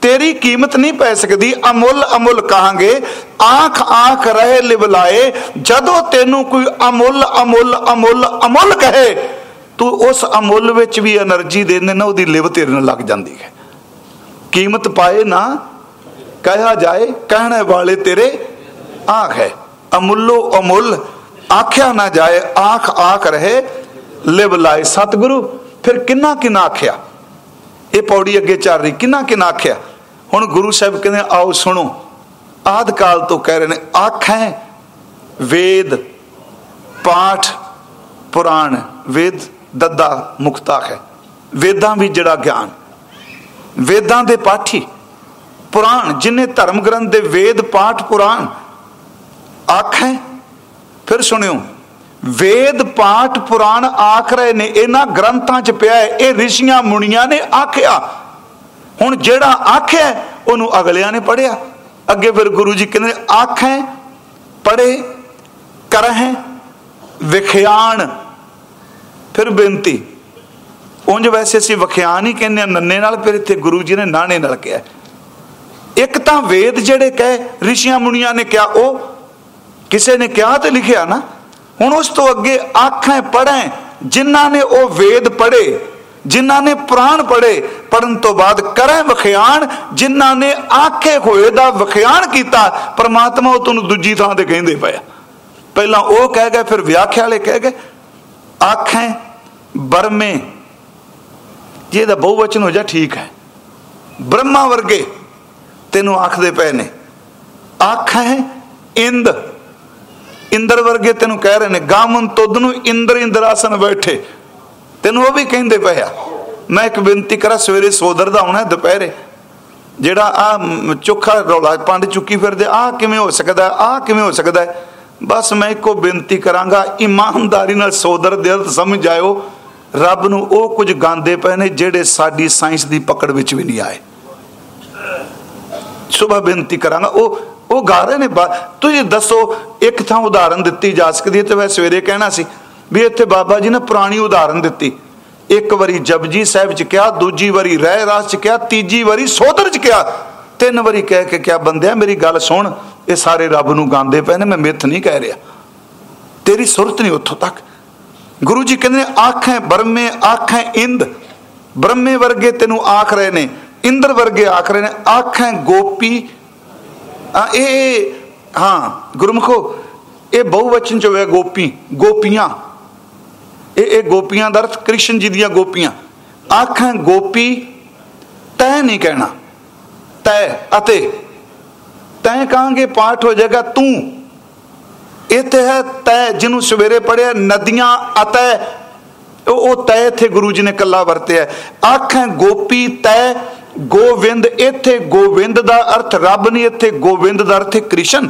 ਤੇਰੀ ਕੀਮਤ ਨਹੀਂ ਪੈ ਸਕਦੀ। ਅਮੁੱਲ ਅਮੁੱਲ ਕਹਾਂਗੇ, ਆਖ ਆਖ ਰਹੇ ਲਿਬਲਾਏ ਜਦੋਂ ਤੈਨੂੰ ਕੋਈ ਅਮੁੱਲ ਅਮੁੱਲ ਅਮੁੱਲ ਅਮੁੱਲ ਕਹੇ, ਤੂੰ ਉਸ ਅਮੁੱਲ ਵਿੱਚ ਵੀ એનર્ਜੀ ਦਿੰਦੇ ਨਾ ਉਹਦੀ ਲਿਵ ਤੇਰੇ ਨਾਲ ਲੱਗ ਜਾਂਦੀ ਹੈ। ਕੀਮਤ ਪਾਏ ਨਾ ਕਹਿਆ ਜਾਏ, ਕਹਿਣ ਵਾਲੇ ਤੇਰੇ ਆਖ ਹੈ। ਅਮੁੱਲੋ ਅਮੁੱਲ ਆਖਿਆ ਨਾ ਜਾਏ, ਆਖ ਆਖ ਰਹੇ ਲਿਬਲਾਏ ਸਤਿਗੁਰੂ ਫਿਰ ਕਿੰਨਾ ਕਿੰਨਾ ਆਖਿਆ? ਇਹ ਪੌੜੀ ਅੱਗੇ ਚੱਲ ਰਹੀ, ਕਿੰਨਾ ਕਿੰਨਾ ਆਖਿਆ? ਹੁਣ ਗੁਰੂ ਸਾਹਿਬ ਕਹਿੰਦੇ ਆਓ ਸੁਣੋ, ਆਦ ਕਾਲ ਤੋਂ ਕਹਿ ਰਹੇ ਨੇ ਆਖਾਂ ਵੇਦ, ਪਾਠ ਪੁਰਾਣ, ਵੇਦ ਦੱਦਾ ਮੁਕਤਾ ਹੈ। ਵੇਦਾਂ ਵੀ ਜਿਹੜਾ ਗਿਆਨ, ਵੇਦਾਂ ਦੇ ਪਾਠੀ, ਪੁਰਾਣ, ਜਿਨੇ ਧਰਮ ਗ੍ਰੰਥ ਦੇ ਵੇਦ, ਪਾਠ, ਪੁਰਾਣ ਆਖੇ ਫਿਰ ਸੁਣਿਓ ਵੇਦ, ਪਾਠ, ਪੁਰਾਣ ਆਖ ਰਹੇ ਨੇ, ਇਹਨਾਂ ਗ੍ਰੰਥਾਂ 'ਚ ਪਿਆ ਹੈ, ਇਹ ਰਿਸ਼ੀਆਂ, ਮੁਨੀਆਂ ਨੇ ਆਖਿਆ। ਹੁਣ ਜਿਹੜਾ ਆਖਿਆ ਉਹਨੂੰ ਅਗਲਿਆਂ ਨੇ ਪੜਿਆ ਅੱਗੇ ਫਿਰ ਗੁਰੂ ਜੀ ਕਹਿੰਦੇ ਆਖੇ ਪੜੇ ਕਰਹਿ, ਵਿਖਿਆਣ। ਫਿਰ ਬੇਨਤੀ, ਉਂਝ ਵੈਸੇ ਅਸੀਂ ਵਿਖਿਆਨ ਹੀ ਕਹਿੰਦੇ ਆ ਨੰਨੇ ਨਾਲ ਫਿਰ ਇੱਥੇ ਗੁਰੂ ਜੀ ਨੇ ਨਾਣੇ ਨਾਲ ਕਿਹਾ ਇੱਕ ਤਾਂ ਵੇਦ ਜਿਹੜੇ ਕਹੇ, ਰਿਸ਼ੀਆਂ, ਮੁਨੀਆਂ ਨੇ ਕਿਹਾ, ਉਹ ਕਿਸੇ ਨੇ ਕਿਹਾ ਤੇ ਲਿਖਿਆ ਨਾ। ਹੁਣ ਉਸ ਤੋਂ ਅੱਗੇ ਆਖਾਂ ਪੜ੍ਹੇ, ਜਿਨ੍ਹਾਂ ਨੇ ਉਹ ਵੇਦ ਪੜ੍ਹੇ, ਜਿਨ੍ਹਾਂ ਨੇ ਪ੍ਰਾਣ ਪੜ੍ਹੇ ਪੜਨ ਤੋਂ ਬਾਅਦ ਕਰੈ ਵਿਖਿਆਨ ਜਿਨ੍ਹਾਂ ਨੇ ਆਖੇ ਹੋਏ ਦਾ ਵਿਖਿਆਨ ਕੀਤਾ, ਪਰਮਾਤਮਾ ਉਹ ਤੁਹਾਨੂੰ ਦੂਜੀ ਥਾਂ ਤੇ ਕਹਿੰਦੇ ਪਿਆ। ਪਹਿਲਾਂ ਉਹ ਕਹਿ ਗਏ, ਫਿਰ ਵਿਆਖਿਆ ਵਾਲੇ ਕਹਿ ਗਏ, ਆਖੇ ਬਰਮੇ, ਜੇ ਜਿਹਦਾ ਬਹੁਵਚਨ ਹੋ ਜਾ ਠੀਕ ਹੈ। ਬ੍ਰਹਮਾ ਵਰਗੇ ਤੈਨੂੰ ਆਖਦੇ ਪਏ ਨੇ। ਆਖ ਹੈ ਇੰਦ। ਇੰਦਰ ਵਰਗੇ ਤੈਨੂੰ ਕਹਿ ਰਹੇ ਨੇ, ਗਾਮਨ ਤੁਧ ਨੂੰ ਇੰਦਰ ਇੰਦਰਾਸਨ ਬੈਠੇ। ਤੈਨੂੰ ਉਹ ਵੀ ਕਹਿੰਦੇ ਪਏ ਆ। ਮੈਂ ਇੱਕ ਬੇਨਤੀ ਕਰਾਂ, ਸਵੇਰੇ ਸੋਦਰ ਦਾ ਆਉਣਾ ਦੁਪਹਿਰੇ। ਜਿਹੜਾ ਆ ਚੋਖਾ ਰੌਲਾ ਪੰਡ ਚੁੱਕੀ ਫਿਰਦੇ ਆ ਕਿਵੇਂ ਹੋ ਸਕਦਾ ਆ ਕਿਵੇਂ ਹੋ ਸਕਦਾ ਬਸ ਮੈਂ ਇੱਕੋ ਬੇਨਤੀ ਕਰਾਂਗਾ, ਇਮਾਨਦਾਰੀ ਨਾਲ ਸੋਦਰ ਦਿਲ ਸਮਝ ਆਇਓ ਰੱਬ ਨੂੰ ਉਹ ਕੁਝ ਗਾਉਂਦੇ ਪਏ ਨੇ ਜਿਹੜੇ ਸਾਡੀ ਸਾਇੰਸ ਦੀ ਪਕੜ ਵਿੱਚ ਵੀ ਨਹੀਂ ਆਏ। ਸੁਬਾ ਬੇਨਤੀ ਕਰਾਂਗਾ, ਉਹ ਉਹ ਗਾ ਰਹੇ ਨੇ ਤੁਸੀਂ ਦੱਸੋ, ਇੱਕ ਥਾਂ ਉਦਾਹਰਨ ਦਿੱਤੀ ਜਾ ਸਕਦੀ ਹੈ, ਤੇ ਮੈਂ ਸਵੇਰੇ ਕਹਿਣਾ ਸੀ ਵੀ ਇੱਥੇ ਬਾਬਾ ਜੀ ਨੇ ਪੁਰਾਣੀ ਉਦਾਹਰਨ ਦਿੱਤੀ। ਇੱਕ ਵਾਰੀ ਜਪਜੀ ਸਾਹਿਬ ਚ ਕਿਹਾ, ਦੂਜੀ ਵਾਰੀ ਰਹਿ ਰਾਸ ਚ ਕਿਹਾ, ਤੀਜੀ ਵਾਰੀ ਸੋਦਰ ਚ ਕਿਹਾ। ਤਿੰਨ ਵਾਰੀ ਕਹਿ ਕੇ ਕਿਹਾ, ਬੰਦਿਆ, ਮੇਰੀ ਗੱਲ ਸੁਣ, ਇਹ ਸਾਰੇ ਰੱਬ ਨੂੰ ਗਾਉਂਦੇ ਪਏ ਨੇ, ਮੈਂ ਮਿੱਥ ਨਹੀਂ ਕਹਿ ਰਿਹਾ। ਤੇਰੀ ਸੁਰਤ ਨਹੀਂ ਉੱਥੋਂ ਤੱਕ। ਗੁਰੂ ਜੀ ਕਹਿੰਦੇ ਨੇ, ਆਖਾਂ ਬਰਮੇ ਆਖਾਂ ਇੰਦ। ਬ੍ਰਹਮੇ ਵਰਗੇ ਤੈਨੂੰ ਆਖ ਰਹੇ ਨੇ, ਇੰਦਰ ਵਰਗੇ ਆਖ ਰਹੇ ਨੇ, ਆਖਾਂ ਗੋਪੀ ਆ, ਇਹ, ਹਾਂ, ਗੁਰਮਖੋ, ਇਹ ਬਹੁਵਚਨ ਚ ਹੋਇਆ ਗੋਪੀ, ਗੋਪੀਆਂ। ਇਹ ਇਹ ਗੋਪੀਆਂ ਦਾ ਅਰਥ ਕ੍ਰਿਸ਼ਨ ਜੀ ਦੀਆਂ ਗੋਪੀਆਂ। ਆਖਾਂ ਗੋਪੀ, ਤੈ ਨਹੀਂ ਕਹਿਣਾ। ਤੈ ਅਤੇ, ਤੈ ਕਹਾਂਗੇ ਪਾਠ ਹੋ ਜਾਏਗਾ ਤੂੰ। ਇੱਥੇ ਹੈ ਤੈ ਜਿਹਨੂੰ ਸਵੇਰੇ ਪੜਿਆ ਨਦੀਆਂ ਅਤੇ, ਉਹ ਤੈ ਇੱਥੇ ਗੁਰੂ ਜੀ ਨੇ ਕੱਲਾ ਵਰਤਿਆ। ਆਖਾਂ ਗੋਪੀ, ਤੈ ਗੋਵਿੰਦ, ਇੱਥੇ ਗੋਵਿੰਦ ਦਾ ਅਰਥ ਰੱਬ ਨਹੀਂ, ਇੱਥੇ ਗੋਵਿੰਦ ਦਾ ਅਰਥ ਹੈ ਕ੍ਰਿਸ਼ਨ।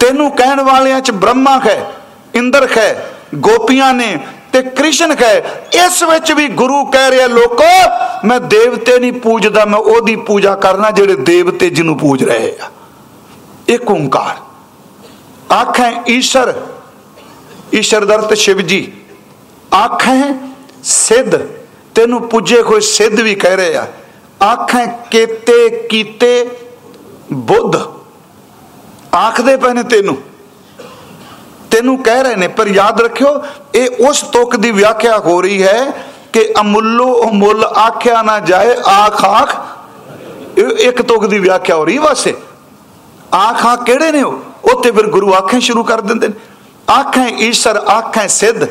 ਤੈਨੂੰ ਕਹਿਣ ਵਾਲਿਆਂ ਚ ਬ੍ਰਹਮਾ ਹੈ ਇੰਦਰ ਹੈ ਗੋਪੀਆਂ ਨੇ ਤੇ ਕ੍ਰਿਸ਼ਨ ਕਹੇ ਇਸ ਵਿੱਚ ਵੀ ਗੁਰੂ ਕਹਿ ਰਿਹਾ, ਲੋਕੋ, ਮੈਂ ਦੇਵਤੇ ਨਹੀਂ ਪੂਜਦਾ, ਮੈਂ ਉਹਦੀ ਪੂਜਾ ਕਰਨਾ ਜਿਹੜੇ ਦੇਵਤੇ ਜਿਹਨੂੰ ਪੂਜ ਰਹੇ ਆ। ਇੱਕ ਓੰਕਾਰ। ਆਖਾਂ, ਈਸ਼ਰ। ਈਸ਼ਰ ਦਾ ਅਰਥ ਸ਼ਿਵ ਜੀ। ਆਖਾਂ, ਸਿੱਧ। ਤੈਨੂੰ ਪੁੱਜੇ ਕੋਈ ਸਿੱਧ ਵੀ ਕਹਿ ਰਹੇ ਆ, ਆਖਾਂ, ਕੀਤੇ ਕੀਤੇ, ਬੁੱਧ। ਆਖਦੇ ਪਏ ਨੇ ਤੈਨੂੰ। ਤੈਨੂੰ ਕਹਿ ਰਹੇ ਨੇ, ਪਰ ਯਾਦ ਰੱਖਿਓ, ਇਹ ਉਸ ਤੁਕ ਦੀ ਵਿਆਖਿਆ ਹੋ ਰਹੀ ਹੈ ਕਿ ਅਮੁੱਲੋ ਅਮੁੱਲ ਆਖਿਆ ਨਾ ਜਾਏ, ਆਖ ਆਖ ਇੱਕ ਤੁਕ ਦੀ ਵਿਆਖਿਆ ਹੋ ਰਹੀ ਵਾਸੇ। ਆਖ ਆ ਕਿਹੜੇ ਨੇ ਉਹ? ਉੱਥੇ ਫਿਰ ਗੁਰੂ ਆਖੇ ਸ਼ੁਰੂ ਕਰ ਦਿੰਦੇ ਨੇ। ਆਖਾਂ ਈਸ਼ਰ, ਆਖਾਂ ਸਿੱਧ,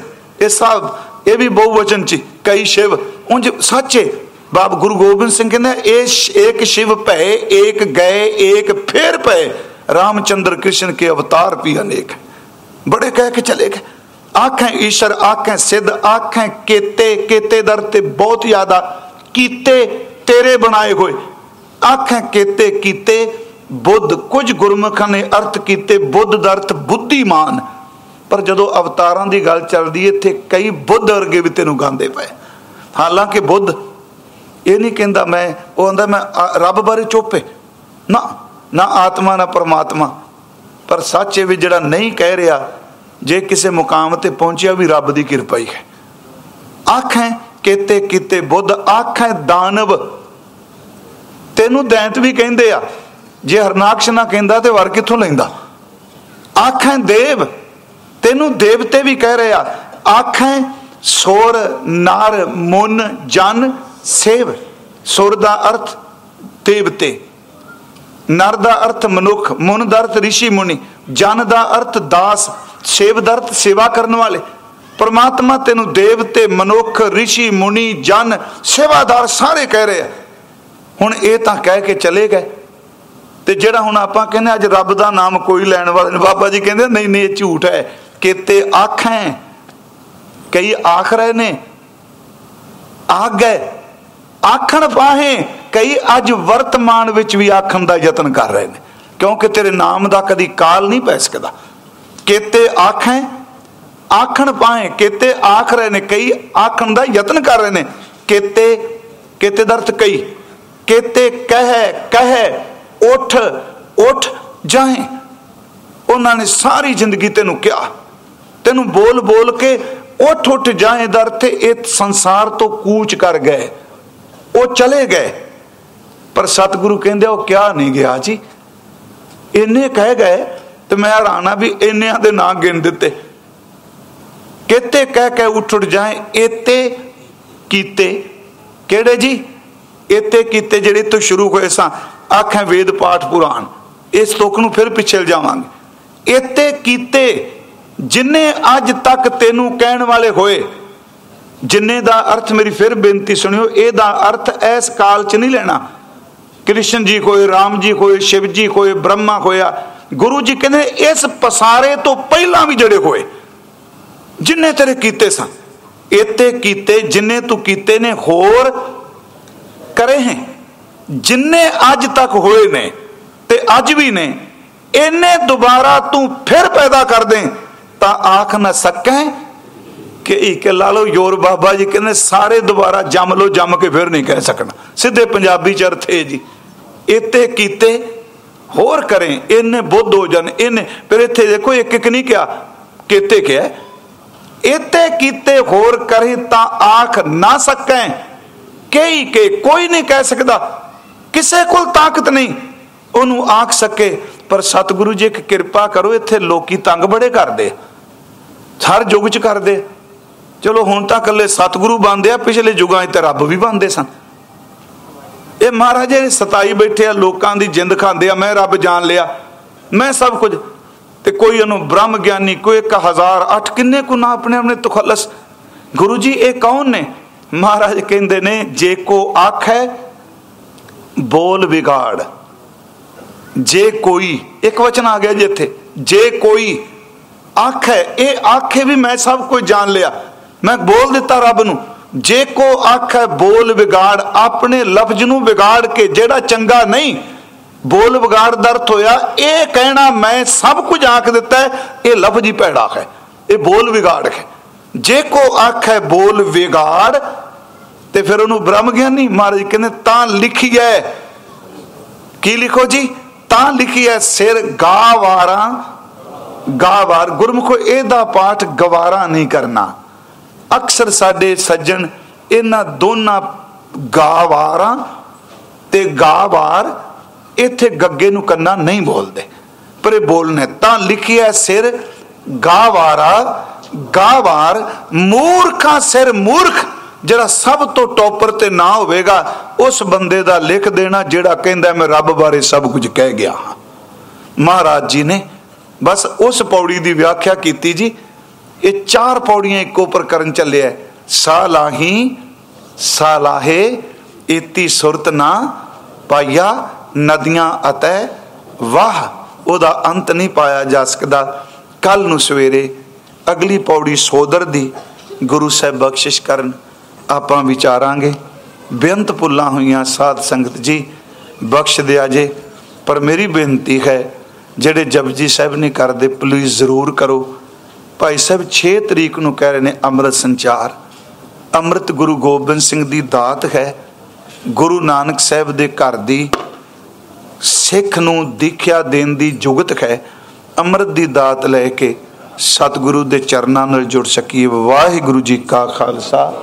ਇਹ ਸਭ ਇਹ ਵੀ ਬਹੁਵਚਨ ਚ ਕਈ ਸ਼ਿਵ। ਉਂਝ ਸੱਚੇ ਬਾਬ ਗੁਰੂ ਗੋਬਿੰਦ ਸਿੰਘ ਕਹਿੰਦਾ, ਇਹ ਇੱਕ ਸ਼ਿਵ ਭੈ ਇੱਕ ਗਏ ਇੱਕ ਫੇਰ ਪਏ ਰਾਮਚੰਦਰ ਕ੍ਰਿਸ਼ਨ ਕੇ ਅਵਤਾਰ ਵੀ ਅਨੇਕ ਬੜੇ ਕਹਿ ਕੇ ਚਲੇ ਗਏ। ਆਖਾਂ ਈਸ਼ਰ, ਆਖਾਂ ਸਿੱਧ, ਆਖਾਂ ਕੀਤੇ ਕੀਤੇ ਦਰ ਤੇ ਬਹੁਤ ਜ਼ਿਆਦਾ ਕੀਤੇ ਤੇਰੇ ਬਣਾਏ ਹੋਏ। ਆਖਾਂ ਕੀਤੇ ਕੀਤੇ ਬੁੱਧ। ਕੁਝ ਗੁਰਮੁਖਾਂ ਨੇ ਅਰਥ ਕੀਤੇ ਬੁੱਧ ਦਾ ਅਰਥ ਬੁੱਧੀਮਾਨ। ਪਰ ਜਦੋਂ ਅਵਤਾਰਾਂ ਦੀ ਗੱਲ ਚੱਲਦੀ ਇੱਥੇ ਕਈ ਬੁੱਧ ਵਰਗੇ ਵੀ ਤੈਨੂੰ ਗਾਉਂਦੇ ਪਏ। ਹਾਲਾਂਕਿ ਬੁੱਧ ਇਹ ਨਹੀਂ ਕਹਿੰਦਾ ਮੈਂ, ਉਹ ਕਹਿੰਦਾ ਮੈਂ ਰੱਬ ਬਾਰੇ ਚੁੱਪੇ ਨਾ ਨਾ ਆਤਮਾ, ਨਾ ਪਰਮਾਤਮਾ। ਪਰ ਸੱਚ ਇਹ ਵੀ ਜਿਹੜਾ ਨਹੀਂ ਕਹਿ ਰਿਹਾ, ਜੇ ਕਿਸੇ ਮੁਕਾਮ ਤੇ ਪਹੁੰਚਿਆ ਵੀ ਰੱਬ ਦੀ ਕਿਰਪਾ ਹੀ ਹੈ। ਆਖਾਂ ਕਿਤੇ ਕਿਤੇ ਬੁੱਧ, ਆਖਾਂ ਦਾਨਵ। ਤੈਨੂੰ ਦੈਂਤ ਵੀ ਕਹਿੰਦੇ ਆ। ਜੇ ਹਰਨਾਕਸ਼ ਨਾ ਕਹਿੰਦਾ ਤੇ ਵਰ ਕਿੱਥੋਂ ਲੈਂਦਾ? ਆਖਾਂ ਦੇਵ। ਤੈਨੂੰ ਦੇਵਤੇ ਵੀ ਕਹਿ ਰਿਹਾ ਆਖਾਂ ਸੋਰ ਨਾਰ ਮੁਨ ਜਨ ਸੇਵ ਸੁਰ ਦਾ ਅਰਥ ਦੇਵਤੇ ਨਰ ਦਾ ਅਰਥ ਮਨੁੱਖ ਮੁਨ ਦਾ ਅਰਥ ઋષਿ ਮੁਨੀ ਜਨ ਦਾ ਅਰਥ ਦਾਸ ਸੇਵ ਦਾ ਅਰਥ ਸੇਵਾ ਕਰਨ ਵਾਲੇ ਪਰਮਾਤਮਾ ਤੈਨੂੰ ਦੇਵਤੇ ਮਨੁੱਖ ઋષਿ ਮੁਨੀ ਜਨ ਸੇਵਾਦਾਰ ਸਾਰੇ ਕਹਿ ਰਹੇ ਆ ਹੁਣ ਇਹ ਤਾਂ ਕਹਿ ਕੇ ਚਲੇ ਗਏ ਤੇ ਜਿਹੜਾ ਹੁਣ ਆਪਾਂ ਕਹਿੰਦੇ ਅੱਜ ਰੱਬ ਦਾ ਨਾਮ ਕੋਈ ਲੈਣ ਵਾਲਾ ਨਹੀਂ ਬਾਬਾ ਜੀ ਕਹਿੰਦੇ ਨਹੀਂ ਨਹੀਂ ਇਹ ਝੂਠ ਹੈ ਕਿਤੇ ਆਖਾਂ ਕਈ ਆਖ ਰਹੇ ਨੇ ਆ ਗਏ ਆਖਣ ਪਾਹੇ ਕਈ ਅੱਜ ਵਰਤਮਾਨ ਵਿੱਚ ਵੀ ਆਖਣ ਦਾ ਯਤਨ ਕਰ ਰਹੇ ਨੇ। ਕਿਉਂਕਿ ਤੇਰੇ ਨਾਮ ਦਾ ਕਦੀ ਕਾਲ ਨਹੀਂ ਪੈ ਸਕਦਾ। ਕਿਤੇ ਆਖਾਂ ਆਖਣ ਪਾਹੇ ਕਿਤੇ ਆਖ ਰਹੇ ਨੇ, ਕਈ ਆਖਣ ਦਾ ਯਤਨ ਕਰ ਰਹੇ ਨੇ। ਕਿਤੇ ਕਿਤੇ ਦਾ ਅਰਥ ਕਈ। ਕਿਤੇ ਕਹਿ ਕਹਿ, ਉਠ ਉਠ ਜਾਹੇ ਉਹਨਾਂ ਨੇ ਸਾਰੀ ਜ਼ਿੰਦਗੀ ਤੈਨੂੰ ਕਿਹਾ। ਤੈਨੂੰ ਬੋਲ ਬੋਲ ਕੇ ਉਠ ਉਠ ਜਾਏ ਦਰ ਤੇ ਇਹ ਸੰਸਾਰ ਤੋਂ ਕੂਚ ਕਰ ਗਏ। ਉਹ ਚਲੇ ਗਏ। ਪਰ ਸਤਿਗੁਰੂ ਕਹਿੰਦੇ, ਉਹ ਕਿਹਾ ਨਹੀਂ ਗਿਆ ਜੀ? ਇੰਨੇ ਕਹਿ ਗਏ ਤੇ ਮੈਂ ਹੈਰਾਨਾ ਵੀ ਇੰਨਿਆਂ ਦੇ ਨਾਂ ਗਿਣ ਦਿੱਤੇ। ਕਿਤੇ ਕਹਿ ਕੇ ਉੱਠ ਉਠ ਜਾਏ ਇਤੇ ਕੀਤੇ। ਕਿਹੜੇ ਜੀ? ਇਤੇ ਕੀਤੇ ਜਿਹੜੇ ਤੋਂ ਸ਼ੁਰੂ ਹੋਏ ਸਾਂ। ਆਖਾਂ ਵੇਦ ਪਾਠ ਪੁਰਾਣ। ਇਸ ਤੁਕ ਨੂੰ ਫਿਰ ਪਿੱਛੇ ਜਾਵਾਂਗੇ। ਇਤੇ ਕੀਤੇ ਜਿੰਨੇ ਅੱਜ ਤੱਕ ਤੈਨੂੰ ਕਹਿਣ ਵਾਲੇ ਹੋਏ, ਜਿੰਨੇ ਦਾ ਅਰਥ ਮੇਰੀ ਫਿਰ ਬੇਨਤੀ ਸੁਣਿਓ, ਇਹਦਾ ਅਰਥ ਇਸ ਕਾਲ 'ਚ ਨਹੀਂ ਲੈਣਾ। ਕ੍ਰਿਸ਼ਨ ਜੀ ਕੋਈ ਰਾਮ ਜੀ ਕੋਈ ਸ਼ਿਵ ਜੀ ਕੋਈ ਬ੍ਰਹਮਾ ਹੋਇਆ ਗੁਰੂ ਜੀ ਕਹਿੰਦੇ, ਇਸ ਪਸਾਰੇ ਤੋਂ ਪਹਿਲਾਂ ਵੀ ਜਿਹੜੇ ਹੋਏ, ਜਿੰਨੇ ਤੇਰੇ ਕੀਤੇ ਸਨ ਇਤੇ ਕੀਤੇ, ਜਿੰਨੇ ਤੂੰ ਕੀਤੇ ਨੇ, ਹੋਰ ਕਰੇ ਹੈ। ਜਿੰਨੇ ਅੱਜ ਤੱਕ ਹੋਏ ਨੇ ਤੇ ਅੱਜ ਵੀ ਨੇ, ਇਹਨੇ ਦੁਬਾਰਾ ਤੂੰ ਫਿਰ ਪੈਦਾ ਕਰ ਦੇ। ਤਾਂ ਆਖ ਨਾ ਸਕੈ ਕਿ ਇੱਕ ਲਾ ਲਓ ਯੋਰ ਬਾਬਾ ਜੀ ਕਹਿੰਦੇ ਸਾਰੇ ਦੁਬਾਰਾ ਜੰਮ ਲੋ ਜੰਮ ਕੇ ਫਿਰ ਨਹੀਂ ਕਹਿ ਸਕਣਾ। ਸਿੱਧੇ ਪੰਜਾਬੀ ਚ ਅਰਥ ਹੈ ਜੀ। ਇਤੇ ਕੀਤੇ, ਹੋਰ ਕਰੇ ਇਹਨੇ ਬੁੱਧ ਹੋ ਜਾਣ ਇਹਨੇ ਫਿਰ ਇੱਥੇ ਦੇਖੋ, ਇੱਕ ਇੱਕ ਨਹੀਂ ਕਿਹਾ, ਕੀਤੇ ਕਿਹਾ। ਇਤੇ ਕੀਤੇ, ਹੋਰ ਕਰੇ ਤਾਂ ਆਖ ਨਾ ਸਕੈ। ਕਈ ਕੇ ਕੋਈ ਨਹੀਂ ਕਹਿ ਸਕਦਾ। ਕਿਸੇ ਕੋਲ ਤਾਕਤ ਨਹੀਂ। ਉਹਨੂੰ ਆਖ ਸਕੇ। ਪਰ ਸਤਿਗੁਰੂ ਜੀ ਇੱਕ ਕਿਰਪਾ ਕਰੋ, ਇੱਥੇ ਲੋਕੀ ਤੰਗ ਬੜੇ ਕਰਦੇ ਹਰ ਯੁੱਗ ਚ ਕਰਦੇ। ਚਲੋ ਹੁਣ ਤਾਂ ਇਕੱਲੇ ਸਤਿਗੁਰੂ ਬੰਦੇ ਆ, ਪਿਛਲੇ ਯੁੱਗਾਂ 'ਚ ਤਾਂ ਰੱਬ ਵੀ ਬੰਦੇ ਸਨ। ਇਹ ਮਹਾਰਾਜੇ ਸਤਾਈ ਬੈਠੇ ਆ, ਲੋਕਾਂ ਦੀ ਜਿੰਦ ਖਾਂਦੇ ਆ, ਮੈਂ ਰੱਬ ਜਾਣ ਲਿਆ, ਮੈਂ ਸਭ ਕੁਝ। ਤੇ ਕੋਈ ਇਹਨੂੰ ਬ੍ਰਹਮ ਗਿਆਨੀ, ਕੋਈ 1008 ਕਿੰਨੇ ਕੁ ਨਾ ਆਪਣੇ ਆਪਣੇ ਤਖਲਸ। ਗੁਰੂ ਜੀ, ਇਹ ਕੌਣ ਨੇ? ਮਹਾਰਾਜ ਕਹਿੰਦੇ ਨੇ, ਜੇ ਕੋ ਹੈ ਬੋਲ ਵਿਗਾੜ। ਜੇ ਕੋਈ, ਇੱਕ ਵਚਨ ਆ ਗਿਆ ਜੀ ਇੱਥੇ, ਜੇ ਕੋਈ ਆਖੇ ਇਹ ਆਖੇ ਵੀ ਮੈਂ ਸਭ ਕੁਝ ਜਾਣ ਲਿਆ। ਮੈਂ ਬੋਲ ਦਿੱਤਾ ਰੱਬ ਨੂੰ, ਜੇ ਕੋ ਆਖੇ ਬੋਲ ਵਿਗਾੜ, ਆਪਣੇ ਲਫ਼ਜ਼ ਨੂੰ ਵਿਗਾੜ ਕੇ ਜਿਹੜਾ ਚੰਗਾ ਨਹੀਂ, ਬੋਲ ਵਿਗਾੜ ਦਰਤ ਹੋਇਆ, ਇਹ ਕਹਿਣਾ ਮੈਂ ਸਭ ਕੁਝ ਆਖ ਦਿੱਤਾ ਇਹ ਲਫ਼ਜ਼ ਹੀ ਭੈੜਾ ਹੈ, ਇਹ ਬੋਲ ਵਿਗਾੜ ਹੈ। ਜੇ ਕੋ ਆਖੇ ਬੋਲ ਵਿਗਾੜ, ਤੇ ਫਿਰ ਉਹਨੂੰ ਬ੍ਰਹਮ ਗਿਆਨੀ ਮਹਾਰਾਜ ਕਹਿੰਦੇ, ਤਾਂ ਲਿਖੀ ਹੈ ਕੀ ਲਿਖੋ ਜੀ? ਤਾਂ ਲਿਖੀ ਹੈ ਸਿਰ ਗਾਵਾਰਾਂ ਗਾਵਾਰ ਗੁਰਮੁਖੋ, ਇਹਦਾ ਪਾਠ ਗਵਾਰਾ ਨਹੀਂ ਕਰਨਾ। ਅਕਸਰ ਸਾਡੇ ਸੱਜਣ ਇਹਨਾਂ ਦੋਨਾਂ ਗਾਵਾਰਾਂ ਤੇ ਗਾਵਾਰ ਇੱਥੇ ਗੱਗੇ ਨੂੰ ਕੰਨਾ ਨਹੀਂ ਬੋਲਦੇ, ਪਰ ਇਹ ਬੋਲਨੇ। ਤਾਂ ਲਿਖਿਆ ਸਿਰ ਗਾਵਾਰਾ ਗਾਵਾਰ ਮੂਰਖਾ ਸਿਰ ਮੂਰਖ, ਜਿਹੜਾ ਸਭ ਤੋਂ ਟੌਪਰ ਤੇ ਨਾ ਹੋਵੇਗਾ, ਉਸ ਬੰਦੇ ਦਾ ਲਿਖ ਦੇਣਾ ਜਿਹੜਾ ਕਹਿੰਦਾ, ਮੈਂ ਰੱਬ ਬਾਰੇ ਸਭ ਕੁਝ ਕਹਿ ਗਿਆ ਹਾਂ। ਮਹਾਰਾਜ ਜੀ ਨੇ ਬਸ ਉਸ ਪੌੜੀ ਦੀ ਵਿਆਖਿਆ ਕੀਤੀ ਜੀ। ਇਹ ਚਾਰ ਪੌੜੀਆਂ ਇੱਕੋ ਪਰ ਕਰਨ ਚੱਲਿਆ ਸਾਲਾਹੀ, ਸਾਲਾਹੇ ਇਤੀ ਸੁਰਤ ਨਾ ਪਾਇਆ, ਨਦੀਆਂ ਅਤੇ ਵਾਹ, ਉਹਦਾ ਅੰਤ ਨਹੀਂ ਪਾਇਆ ਜਾ ਸਕਦਾ। ਕੱਲ ਨੂੰ ਸਵੇਰੇ ਅਗਲੀ ਪੌੜੀ ਸੋਦਰ ਦੀ ਗੁਰੂ ਸਾਹਿਬ ਬਖਸ਼ਿਸ਼ ਕਰਨ ਆਪਾਂ ਵਿਚਾਰਾਂਗੇ। ਬੇਅੰਤ ਪੁੱਲਾਂ ਹੋਈਆਂ ਸਾਧ ਸੰਗਤ ਜੀ, ਬਖਸ਼ ਦਿਆ ਜੇ, ਪਰ ਮੇਰੀ ਬੇਨਤੀ ਹੈ ਜਿਹੜੇ ਜਪਜੀ ਸਾਹਿਬ ਨਹੀਂ ਕਰਦੇ ਪਲੀਜ਼ ਜ਼ਰੂਰ ਕਰੋ। ਭਾਈ ਸਾਹਿਬ 6 ਤਰੀਕ ਨੂੰ ਕਹਿ ਰਹੇ ਨੇ ਅੰਮ੍ਰਿਤ ਸੰਚਾਰ। ਅੰਮ੍ਰਿਤ ਗੁਰੂ ਗੋਬਿੰਦ ਸਿੰਘ ਦੀ ਦਾਤ ਹੈ। ਗੁਰੂ ਨਾਨਕ ਸਾਹਿਬ ਦੇ ਘਰ ਦੀ ਸਿੱਖ ਨੂੰ ਦੀਖਿਆ ਦੇਣ ਦੀ ਜੁਗਤ ਹੈ। ਅੰਮ੍ਰਿਤ ਦੀ ਦਾਤ ਲੈ ਕੇ ਸਤਿਗੁਰੂ ਦੇ ਚਰਨਾਂ ਨਾਲ ਜੁੜ ਸਕੀਏ। ਵਾਹਿਗੁਰੂ ਜੀ ਕਾ ਖਾਲਸਾ।